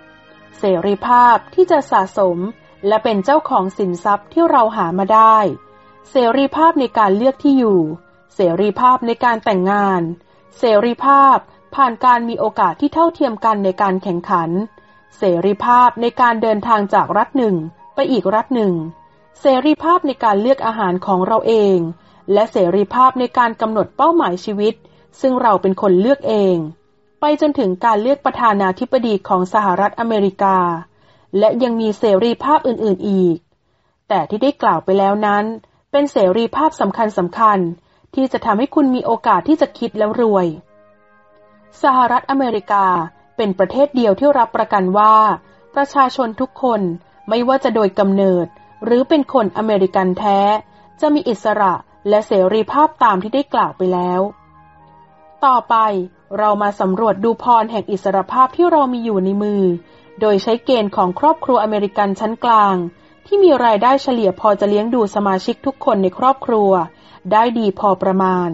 เสรีภาพที่จะสะสมและเป็นเจ้าของสินทรัพย์ที่เราหามาได้ เสรีภาพในการเลือกที่อยู่ เสรีภาพในการแต่งงาน เสรีภาพผ่านการมีโอกาสที่เท่าเทียมกันในการแข่งขัน เสรีภาพในการเดินทางจากรัฐหนึ่งไปอีกรัฐหนึ่ง เสรีภาพในการเลือกอาหารของเราเอง และเสรีภาพในการกำหนดเป้าหมายชีวิต ซึ่งเราเป็นคนเลือกเอง ไปจนถึงการเลือกประธานาธิบดีของสหรัฐอเมริกา และยังมีเสรีภาพอื่น ๆ อีก แต่ที่ได้กล่าวไปแล้วนั้น เป็นเสรีภาพสำคัญสำคัญที่จะทำให้คุณมีโอกาสที่จะคิดแล้วรวย สหรัฐอเมริกาเป็นประเทศเดียวที่รับประกันว่า ประชาชนทุกคนไม่ว่าจะโดยกำเนิด หรือเป็นคนอเมริกันแท้ จะมีอิสระและเสรีภาพตามที่ได้กล่าวไปแล้ว ต่อไปเรามาสำรวจดูพรแห่งอิสรภาพที่เรามีอยู่ในมือ โดยใช้เกณฑ์ของครอบครัวอเมริกันชั้นกลาง ที่มีรายได้เฉลี่ยพอจะเลี้ยงดูสมาชิกทุกคนในครอบครัว ได้ดีพอประมาณ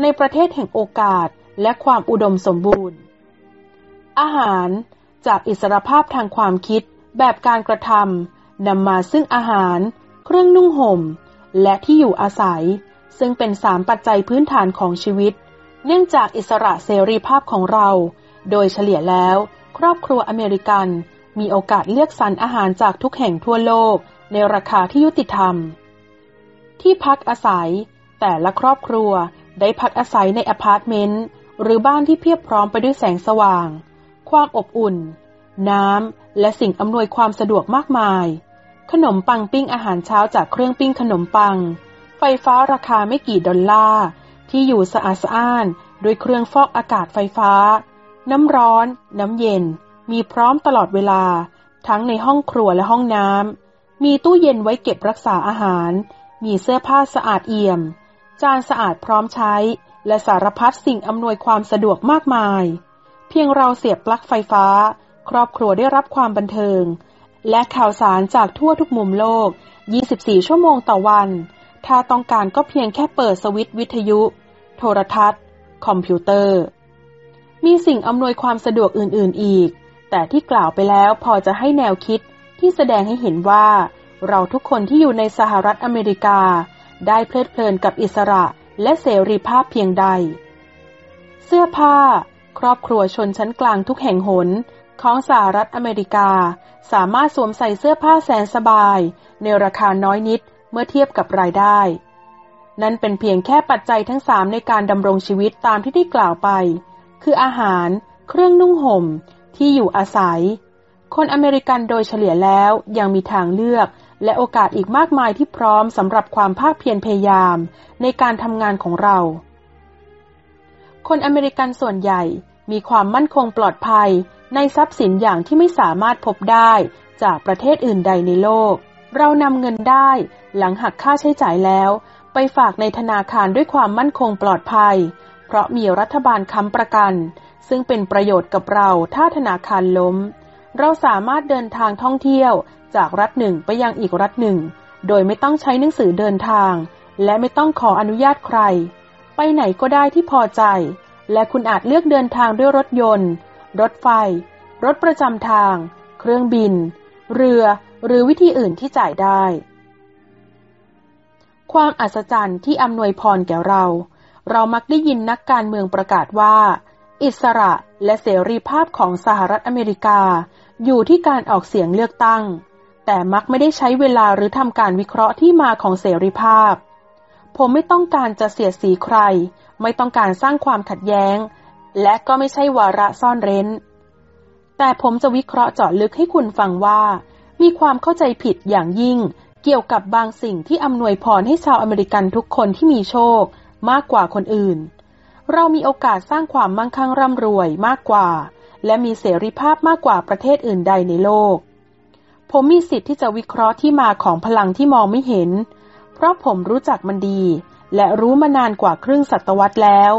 ในประเทศแห่งโอกาสและความอุดมสมบูรณ์ อาหารจากอิสรภาพทางความคิดแบบการกระทำ นำมาซึ่งอาหาร เครื่องนุ่งห่ม และที่อยู่อาศัย ซึ่งเป็นสามปัจจัยพื้นฐานของชีวิต เนื่องจากอิสระเสรีภาพของเรา โดยเฉลี่ยแล้ว ครอบครัวอเมริกัน มีโอกาสเลือกสรรอาหารจากทุกแห่งทั่วโลก ในราคาที่ยุติธรรม ที่พักอาศัย แต่ละครอบครัวได้พักอาศัยในอพาร์ตเมนต์หรือบ้านที่เพียบพร้อมไปด้วยแสงสว่าง ความอบอุ่น น้ำ และสิ่งอำนวยความสะดวกมากมาย ขนมปังปิ้งอาหารเช้าจากเครื่องปิ้งขนมปัง ไฟฟ้าราคาไม่กี่ดอลลาร์ ที่อยู่สะอาดสะอ้านด้วยเครื่องฟอกอากาศไฟฟ้า น้ำร้อน น้ำเย็น มีพร้อมตลอดเวลา ทั้งในห้องครัวและห้องน้ำ มีตู้เย็นไว้เก็บรักษาอาหาร มีเสื้อผ้าสะอาดเอี่ยม จานสะอาดพร้อมใช้ และสารพัดสิ่งอำนวยความสะดวกมากมาย เพียงเราเสียบปลั๊กไฟฟ้า ครอบครัวได้รับความบันเทิง และข่าวสารจากทั่วทุกมุมโลก 24 ชั่วโมงต่อวัน ถ้าต้องการก็เพียงแค่เปิดสวิตช์วิทยุ โทรทัศน์ คอมพิวเตอร์ มีสิ่งอำนวยความสะดวกอื่น ๆ อีก แต่ที่กล่าวไปแล้วพอจะให้แนวคิดที่แสดงให้เห็นว่า เราทุกคนที่อยู่ในสหรัฐอเมริกา ได้เพลิดเพลินกับอิสระและเสรีภาพเพียงใด เสื้อผ้า ครอบครัวชนชั้นกลางทุกแห่งหน ของสหรัฐอเมริกา สามารถสวมใส่เสื้อผ้าแสนสบาย ในราคาน้อยนิดเมื่อเทียบกับรายได้ นั่นเป็นเพียงแค่ปัจจัยทั้งสามในการดำรงชีวิตตามที่ได้กล่าวไป คืออาหาร เครื่องนุ่งห่ม ที่อยู่อาศัย คนอเมริกันโดยเฉลี่ยแล้วยังมีทางเลือก และโอกาสอีกมากมายที่พร้อมสำหรับความภาคเพียรพยายาม ในการทำงานของเรา คนอเมริกันส่วนใหญ่มีความมั่นคงปลอดภัย ในทรัพย์สินอย่างที่ไม่สามารถพบได้จากประเทศอื่นใดในโลก เรานำเงินได้หลังหักค่าใช้จ่ายแล้ว ไปฝากในธนาคารด้วยความมั่นคงปลอดภัย เพราะมีรัฐบาลค้ำประกัน ซึ่งเป็นประโยชน์กับเราถ้าธนาคารล้ม เราสามารถเดินทางท่องเที่ยวจากรัฐหนึ่งไปยังอีกรัฐหนึ่ง โดยไม่ต้องใช้หนังสือเดินทาง และไม่ต้องขออนุญาตใคร ไปไหนก็ได้ที่พอใจ และคุณอาจเลือกเดินทางด้วยรถยนต์ รถไฟ รถประจำทาง เครื่องบิน เรือ หรือวิธีอื่นที่จ่ายได้ ความอัศจรรย์ที่อำนวยพรแก่เรา เรามักได้ยินนักการเมืองประกาศว่า อิสระและเสรีภาพของสหรัฐอเมริกา อยู่ที่การออกเสียงเลือกตั้ง แต่มักไม่ได้ใช้เวลาหรือทำการวิเคราะห์ที่มาของเสรีภาพ ผมไม่ต้องการจะเสียสีใคร ไม่ต้องการสร้างความขัดแย้ง และก็ไม่ใช่วาระซ่อนเร้น แต่ผมจะวิเคราะห์เจาะลึกให้คุณฟังว่า มีความเข้าใจผิดอย่างยิ่ง เกี่ยวกับบางสิ่งที่อำนวยพรให้ชาวอเมริกันทุกคนที่มีโชค มากกว่าคนอื่น เรามีโอกาสสร้างความมั่งคั่งร่ำรวยมากกว่า และมีเสรีภาพมากกว่าประเทศอื่นใดในโลก ผมมีสิทธิ์ที่จะวิเคราะห์ที่มาของพลังที่มองไม่เห็น เพราะผมรู้จักมันดี และรู้มานานกว่าครึ่งศตวรรษแล้ว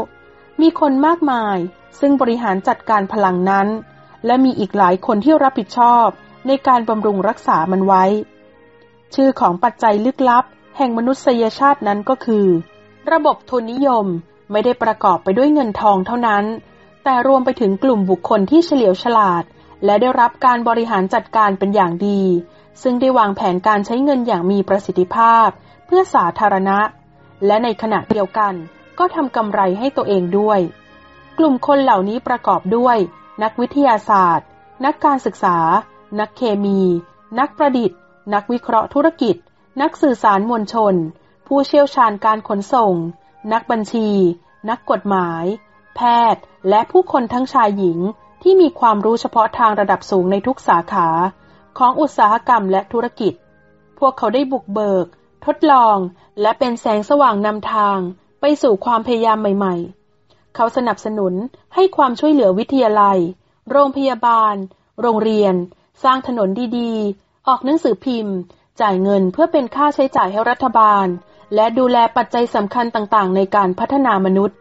มีคนมากมาย ซึ่งบริหารจัดการพลังนั้น และมีอีกหลายคนที่รับผิดชอบในการบำรุงรักษามันไว้ ชื่อของปัจจัยลึกลับ แห่งมนุษยชาตินั้นก็คือ ระบบทุนนิยมไม่ได้ประกอบไปด้วยเงินทองเท่านั้น แต่รวมไปถึงกลุ่มบุคคลที่เฉลียวฉลาด และได้รับการบริหารจัดการเป็นอย่างดี ซึ่งได้วางแผนการใช้เงินอย่างมีประสิทธิภาพ เพื่อสาธารณะ และในขณะเดียวกัน ก็ทำกำไรให้ตัวเองด้วย กลุ่มคนเหล่านี้ประกอบด้วย นักวิทยาศาสตร์ นักการศึกษา นักเคมี นักประดิษฐ์ นักวิเคราะห์ธุรกิจ นักสื่อสารมวลชน ผู้เชี่ยวชาญการขนส่ง นักบัญชี นักกฎหมาย แพทย์ และผู้คนทั้งชายหญิงที่มีความรู้เฉพาะทางระดับสูงในทุกสาขา ของอุตสาหกรรมและธุรกิจ พวกเขาได้บุกเบิก ทดลอง และเป็นแสงสว่างนำทาง ไปสู่ความพยายามใหม่ ๆ เขาสนับสนุนให้ความช่วยเหลือวิทยาลัย โรงพยาบาล โรงเรียน สร้างถนนดีๆ ออกหนังสือพิมพ์ จ่ายเงินเพื่อเป็นค่าใช้จ่ายให้รัฐบาล และดูแลปัจจัยสำคัญต่างๆ ในการพัฒนามนุษย์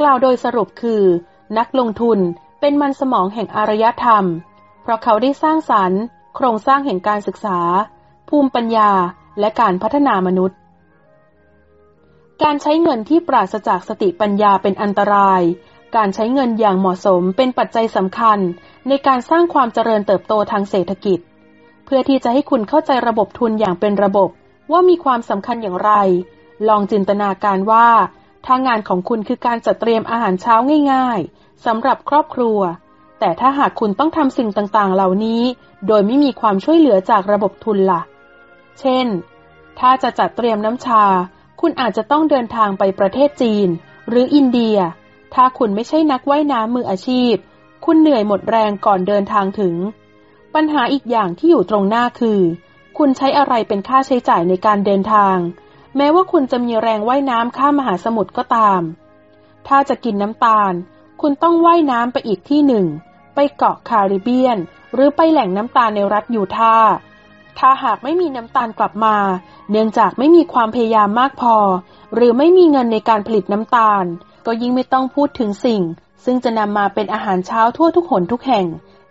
กล่าวโดยสรุปคือ นักลงทุนเป็นมันสมองแห่งอารยธรรม เพราะเขาได้สร้างสารรค์ โครงสร้างแห่งการศึกษา ภูมิปัญญาและการพัฒนามนุษย์ การใช้เงินที่ปราศจากสติปัญญาเป็นอันตราย การใช้เงินอย่างเหมาะสมเป็นปัจจัยสำคัญ ในการสร้างความเจริญเติบโตทางเศรษฐกิจ เพื่อที่จะให้คุณเข้าใจระบบทุนอย่างเป็นระบบ ว่ามีความสำคัญอย่างไร ลองจินตนาการว่าถ้างานของคุณคือการจัดเตรียมอาหารเช้าง่าย ๆสำหรับครอบครัว แต่ถ้าหากคุณต้องทำสิ่งต่างๆ เหล่านี้ โดยไม่มีความช่วยเหลือจากระบบทุนละ่ะ เช่น ถ้าจะจัดเตรียมน้ำชา คุณอาจจะต้องเดินทางไปประเทศจีน หรืออินเดีย ถ้าคุณไม่ใช่นักว่ายน้ำมืออาชีพ คุณเหนื่อยหมดแรงก่อนเดินทางถึง ปัญหาอีกอย่างที่อยู่ตรงหน้าคือ คุณใช้อะไรเป็นค่าใช้จ่ายในการเดินทาง แม้ว่าคุณจะมีแรงว่ายน้ำข้ามมหาสมุทรก็ตาม ถ้าจะกินน้ำตาล คุณต้องว่ายน้ำไปอีกที่หนึ่ง ไปเกาะคาริเบียน หรือไปแหล่งน้ำตาลในรัฐยูทาห์ ถ้าหากไม่มีน้ำตาลกลับมา เนื่องจากไม่มีความพยายามมากพอ หรือไม่มีเงินในการผลิตน้ำตาล ก็ยิ่งไม่ต้องพูดถึงสิ่ง ซึ่งจะนำมาเป็นอาหารเช้าทั่วทุกหนทุกแห่ง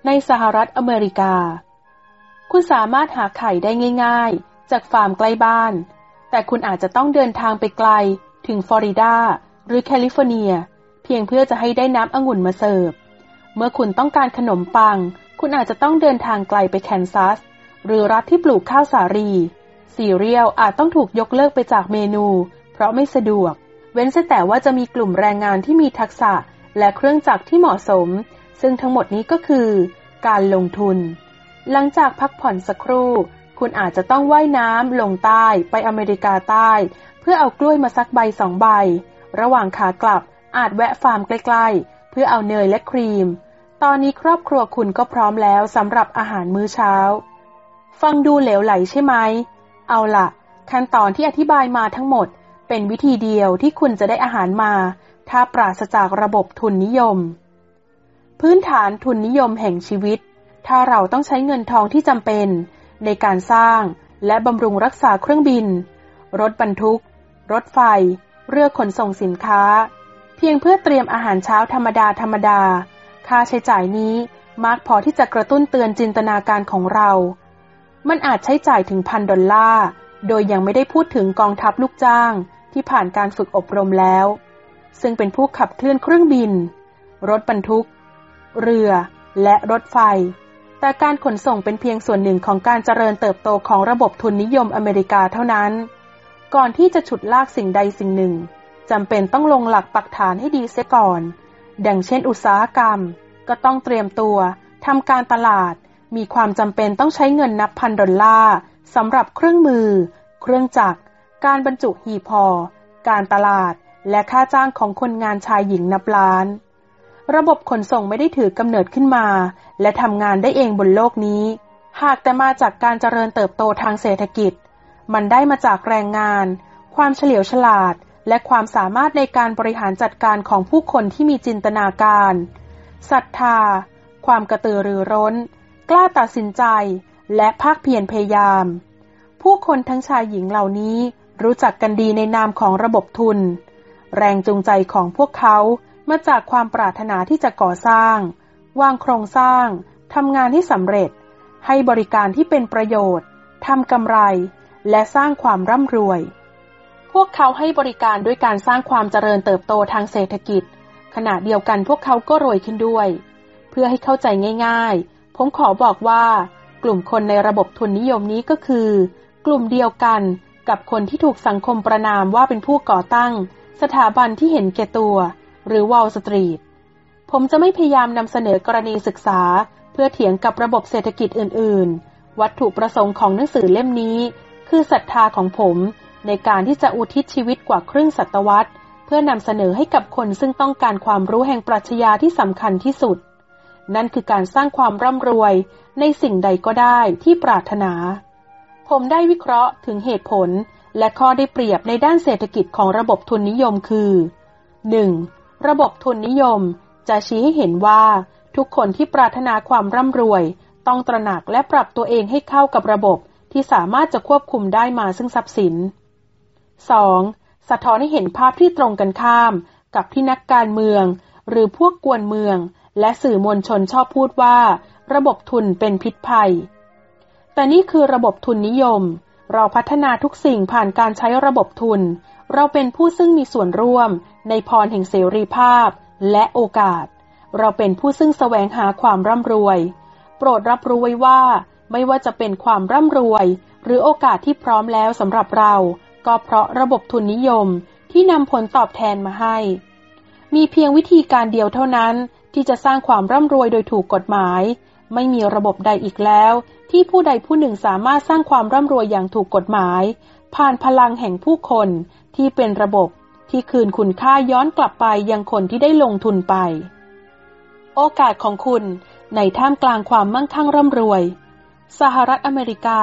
ในสหรัฐอเมริกา คุณสามารถหาไข่ได้ง่าย ๆ จากฟาร์มใกล้บ้าน แต่คุณอาจจะต้องเดินทางไปไกล ถึงฟลอริดาหรือแคลิฟอร์เนีย เพียงเพื่อจะให้ได้น้ำองุ่นมาเสิร์ฟ เมื่อคุณต้องการขนมปัง คุณอาจจะต้องเดินทางไกลไปแคนซัส หรือรัฐที่ปลูกข้าวสาลีซีเรียลอาจต้องถูกยกเลิกไปจากเมนู เพราะไม่สะดวก เว้นแต่ว่าจะมีกลุ่มแรงงานที่มีทักษะและเครื่องจักรที่เหมาะสม ซึ่งทั้งหมดนี้ก็คือ การลงทุน หลังจากพักผ่อนสักครู่ คุณอาจจะต้องว่ายน้ำลงใต้ไปอเมริกาใต้ เพื่อเอากล้วยมาสักใบสองใบ ระหว่างขากลับอาจแวะฟาร์มใกล้ ๆ เพื่อเอาเนยและครีม ตอนนี้ครอบครัวคุณก็พร้อมแล้วสำหรับอาหารมื้อเช้า ฟังดูเหลวไหลใช่ไหม เอาละขั้นตอนที่อธิบายมาทั้งหมด เป็นวิธีเดียวที่คุณจะได้อาหารมา ถ้าปราศจากระบบทุนนิยม พื้นฐานทุนนิยมแห่งชีวิต ถ้าเราต้องใช้เงินทองที่จำเป็น ในการสร้างและบำรุงรักษาเครื่องบิน รถบรรทุก รถไฟ เรือขนส่งสินค้า เพียงเพื่อเตรียมอาหารเช้าธรรมดาธรรมดา ค่าใช้จ่ายนี้มากพอที่จะกระตุ้นเตือนจินตนาการของเรา มันอาจใช้จ่ายถึงพันดอลลาร์โดยยังไม่ได้พูดถึงกองทัพลูกจ้างที่ผ่านการฝึกอบรมแล้ว ซึ่งเป็นผู้ขับเคลื่อนเครื่องบิน รถบรรทุก เรือและรถไฟ แต่การขนส่งเป็นเพียงส่วนหนึ่งของการเจริญเติบโตของระบบทุนนิยมอเมริกาเท่านั้น ก่อนที่จะฉุดลากสิ่งใดสิ่งหนึ่งจำเป็นต้องลงหลักปักฐานให้ดีเสียก่อน ดังเช่นอุตสาหกรรม ก็ต้องเตรียมตัวทำการตลาด มีความจำเป็นต้องใช้เงินนับพันดอลลาร์สำหรับเครื่องมือ เครื่องจักร การบรรจุหีพอ การตลาด และค่าจ้างของคนงานชายหญิงนับล้าน ระบบขนส่งไม่ได้ถือกำเนิดขึ้นมา และทำงานได้เองบนโลกนี้ หากแต่มาจากการเจริญเติบโตทางเศรษฐกิจ มันได้มาจากแรงงาน ความเฉลียวฉลาด และความสามารถในการบริหารจัดการของผู้คนที่มีจินตนาการศรัทธา ความกระตือรือร้น กล้าตัดสินใจและภาคเพียรพยายาม ผู้คนทั้งชายหญิงเหล่านี้รู้จักกันดีในนามของระบบทุน แรงจูงใจของพวกเขามาจากความปรารถนาที่จะก่อสร้าง วางโครงสร้างทำงานที่สำเร็จ ให้บริการที่เป็นประโยชน์ทำกำไร และสร้างความร่ำรวย พวกเขาให้บริการด้วยการสร้างความเจริญเติบโตทางเศรษฐกิจ ขณะเดียวกันพวกเขาก็รวยขึ้นด้วย เพื่อให้เข้าใจง่ายๆ ผมขอบอกว่ากลุ่มคนในระบบทุนนิยมนี้ก็คือ กลุ่มเดียวกันกับคนที่ถูกสังคมประนามว่าเป็นผู้ก่อตั้ง สถาบันที่เห็นแก่ตัว หรือวอลสตรีทผมจะไม่พยายามนำเสนอกรณีศึกษา เพื่อเถียงกับระบบเศรษฐกิจอื่น ๆ วัตถุประสงค์ของหนังสือเล่มนี้ คือศรัทธาของผมในการที่จะอุทิศชีวิตกว่าครึ่งศตวรรษ เพื่อนำเสนอให้กับคนซึ่งต้องการความรู้แห่งปรัชญาที่สำคัญที่สุด นั่นคือการสร้างความร่ำรวยในสิ่งใดก็ได้ที่ปรารถนา ผมได้วิเคราะห์ถึงเหตุผลและข้อได้เปรียบในด้านเศรษฐกิจของระบบทุนนิยมคือ 1. ระบบทุนนิยมจะชี้ให้เห็นว่า ทุกคนที่ปรารถนาความร่ำรวย ต้องตระหนักและปรับตัวเองให้เข้ากับระบบที่สามารถจะควบคุมได้มาซึ่งทรัพย์สิน 2. สะท้อนให้เห็นภาพที่ตรงกันข้ามกับที่นักการเมือง หรือพวกกวนเมือง และสื่อมวลชนชอบพูดว่า ระบบทุนเป็นพิษภัย แต่นี่คือระบบทุนนิยม เราพัฒนาทุกสิ่งผ่านการใช้ระบบทุน เราเป็นผู้ซึ่งมีส่วนร่วม ในพรแห่งเสรีภาพ และโอกาส เราเป็นผู้ซึ่งแสวงหาความร่ำรวย โปรดรับรู้ไว้ว่า ไม่ว่าจะเป็นความร่ำรวย หรือโอกาสที่พร้อมแล้วสำหรับเรา ก็เพราะระบบทุนนิยมที่นำผลตอบแทนมาให้ มีเพียงวิธีการเดียวเท่านั้น ที่จะสร้างความร่ำรวยโดยถูกกฎหมาย ไม่มีระบบใดอีกแล้ว ที่ผู้ใดผู้หนึ่งสามารถสร้างความร่ำรวยอย่างถูกกฎหมาย ผ่านพลังแห่งผู้คนที่เป็นระบบที่คืนคุณค่าย้อนกลับไปยังคนที่ได้ลงทุนไป โอกาสของคุณในท่ามกลางความมั่งคั่งร่ำรวย สหรัฐอเมริกา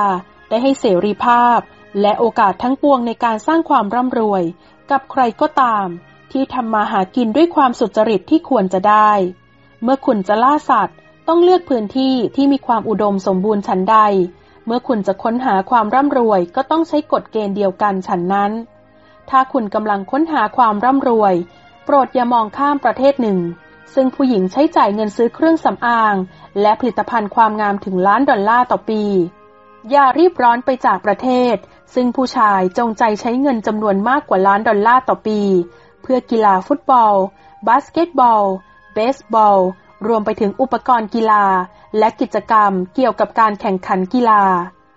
ได้ให้เสรีภาพ และโอกาสทั้งปวงในการสร้างความร่ำรวย กับใครก็ตาม ที่ทำมาหากินด้วยความสุจริตที่ควรจะได้ เมื่อคุณจะล่าสัตว์ ต้องเลือกพื้นที่ที่มีความอุดมสมบูรณ์ฉันใด เมื่อคุณจะค้นหาความร่ำรวยก็ต้องใช้กฎเกณฑ์เดียวกันฉันนั้น ถ้าคุณกำลังค้นหาความร่ำรวย โปรดอย่ามองข้ามประเทศหนึ่ง ซึ่งผู้หญิงใช้จ่ายเงินซื้อเครื่องสำอาง และผลิตภัณฑ์ความงามถึงล้านดอลลาร์ต่อปี อย่ารีบร้อนไปจากประเทศ ซึ่งผู้ชายจงใจใช้เงินจำนวนมากกว่าล้านดอลลาร์ต่อปี เพื่อกีฬาฟุตบอล บาสเกตบอล เบสบอล รวมไปถึงอุปกรณ์กีฬา และกิจกรรมเกี่ยวกับการแข่งขันกีฬา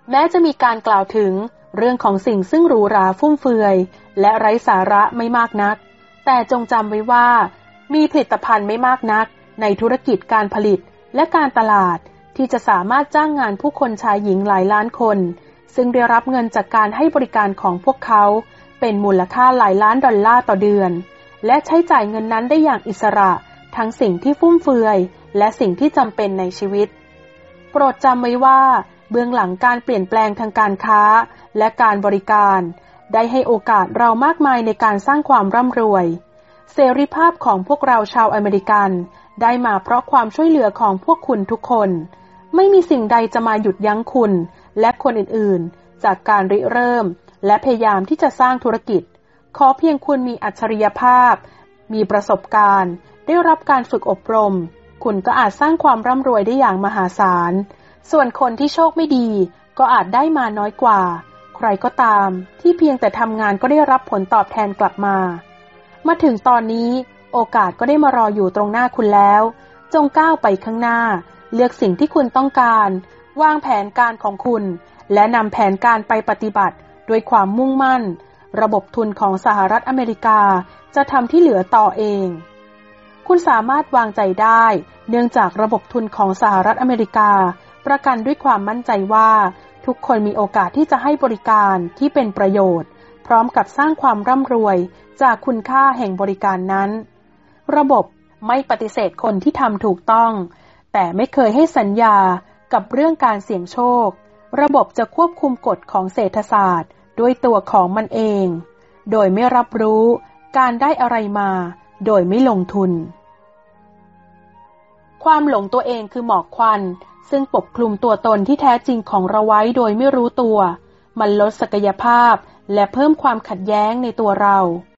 แม้จะมีการกล่าวถึงเรื่องของสิ่งซึ่งหรูหราฟุ่มเฟือย และไร้สาระไม่มากนัก แต่จงจำไว้ว่า มีผลิตภัณฑ์ไม่มากนัก ในธุรกิจการผลิตและการตลาดที่จะสามารถจ้างงานผู้คนชายหญิงหลายล้านคน ซึ่งได้รับเงินจากการให้บริการของพวกเขา เป็นมูลค่าหลายล้านดอลลาร์ต่อเดือน และใช้จ่ายเงินนั้นได้อย่างอิสระ ทั้งสิ่งที่ฟุ่มเฟือย และสิ่งที่จำเป็นในชีวิต โปรดจำไว้ว่า เบื้องหลังการเปลี่ยนแปลงทางการค้า และการบริการ ได้ให้โอกาสเรามากมายในการสร้างความร่ำรวย เสรีภาพของพวกเราชาวอเมริกัน ได้มาเพราะความช่วยเหลือของพวกคุณทุกคน ไม่มีสิ่งใดจะมาหยุดยั้งคุณ และคนอื่นๆ จากการริเริ่ม และพยายามที่จะสร้างธุรกิจ ขอเพียงคุณมีอัจฉริยภาพ มีประสบการณ์ ได้รับการฝึกอบรม คุณก็อาจสร้างความร่ำรวยได้อย่างมหาศาล ส่วนคนที่โชคไม่ดี ก็อาจได้มาน้อยกว่า ใครก็ตาม ที่เพียงแต่ทำงานก็ได้รับผลตอบแทนกลับมา มาถึงตอนนี้ โอกาสก็ได้มารออยู่ตรงหน้าคุณแล้ว จงก้าวไปข้างหน้า เลือกสิ่งที่คุณต้องการ วางแผนการของคุณ และนำแผนการไปปฏิบัติ ด้วยความมุ่งมั่น ระบบทุนของสหรัฐอเมริกาจะทำที่เหลือต่อเอง คุณสามารถวางใจได้ เนื่องจากระบบทุนของสหรัฐอเมริกา ประกันด้วยความมั่นใจว่า ทุกคนมีโอกาสที่จะให้บริการที่เป็นประโยชน์ พร้อมกับสร้างความร่ำรวยจากคุณค่าแห่งบริการนั้น ระบบไม่ปฏิเสธคนที่ทำถูกต้อง แต่ไม่เคยให้สัญญากับเรื่องการเสี่ยงโชค ระบบจะควบคุมกฎของเศรษฐศาสตร์ ด้วยตัวของมันเอง โดยไม่รับรู้การได้อะไรมา โดยไม่ลงทุน ความหลงตัวเองคือหมอกควัน ซึ่งปกคลุมตัวตนที่แท้จริงของเราไว้โดยไม่รู้ตัว มันลดศักยภาพและเพิ่มความขัดแย้งในตัวเรา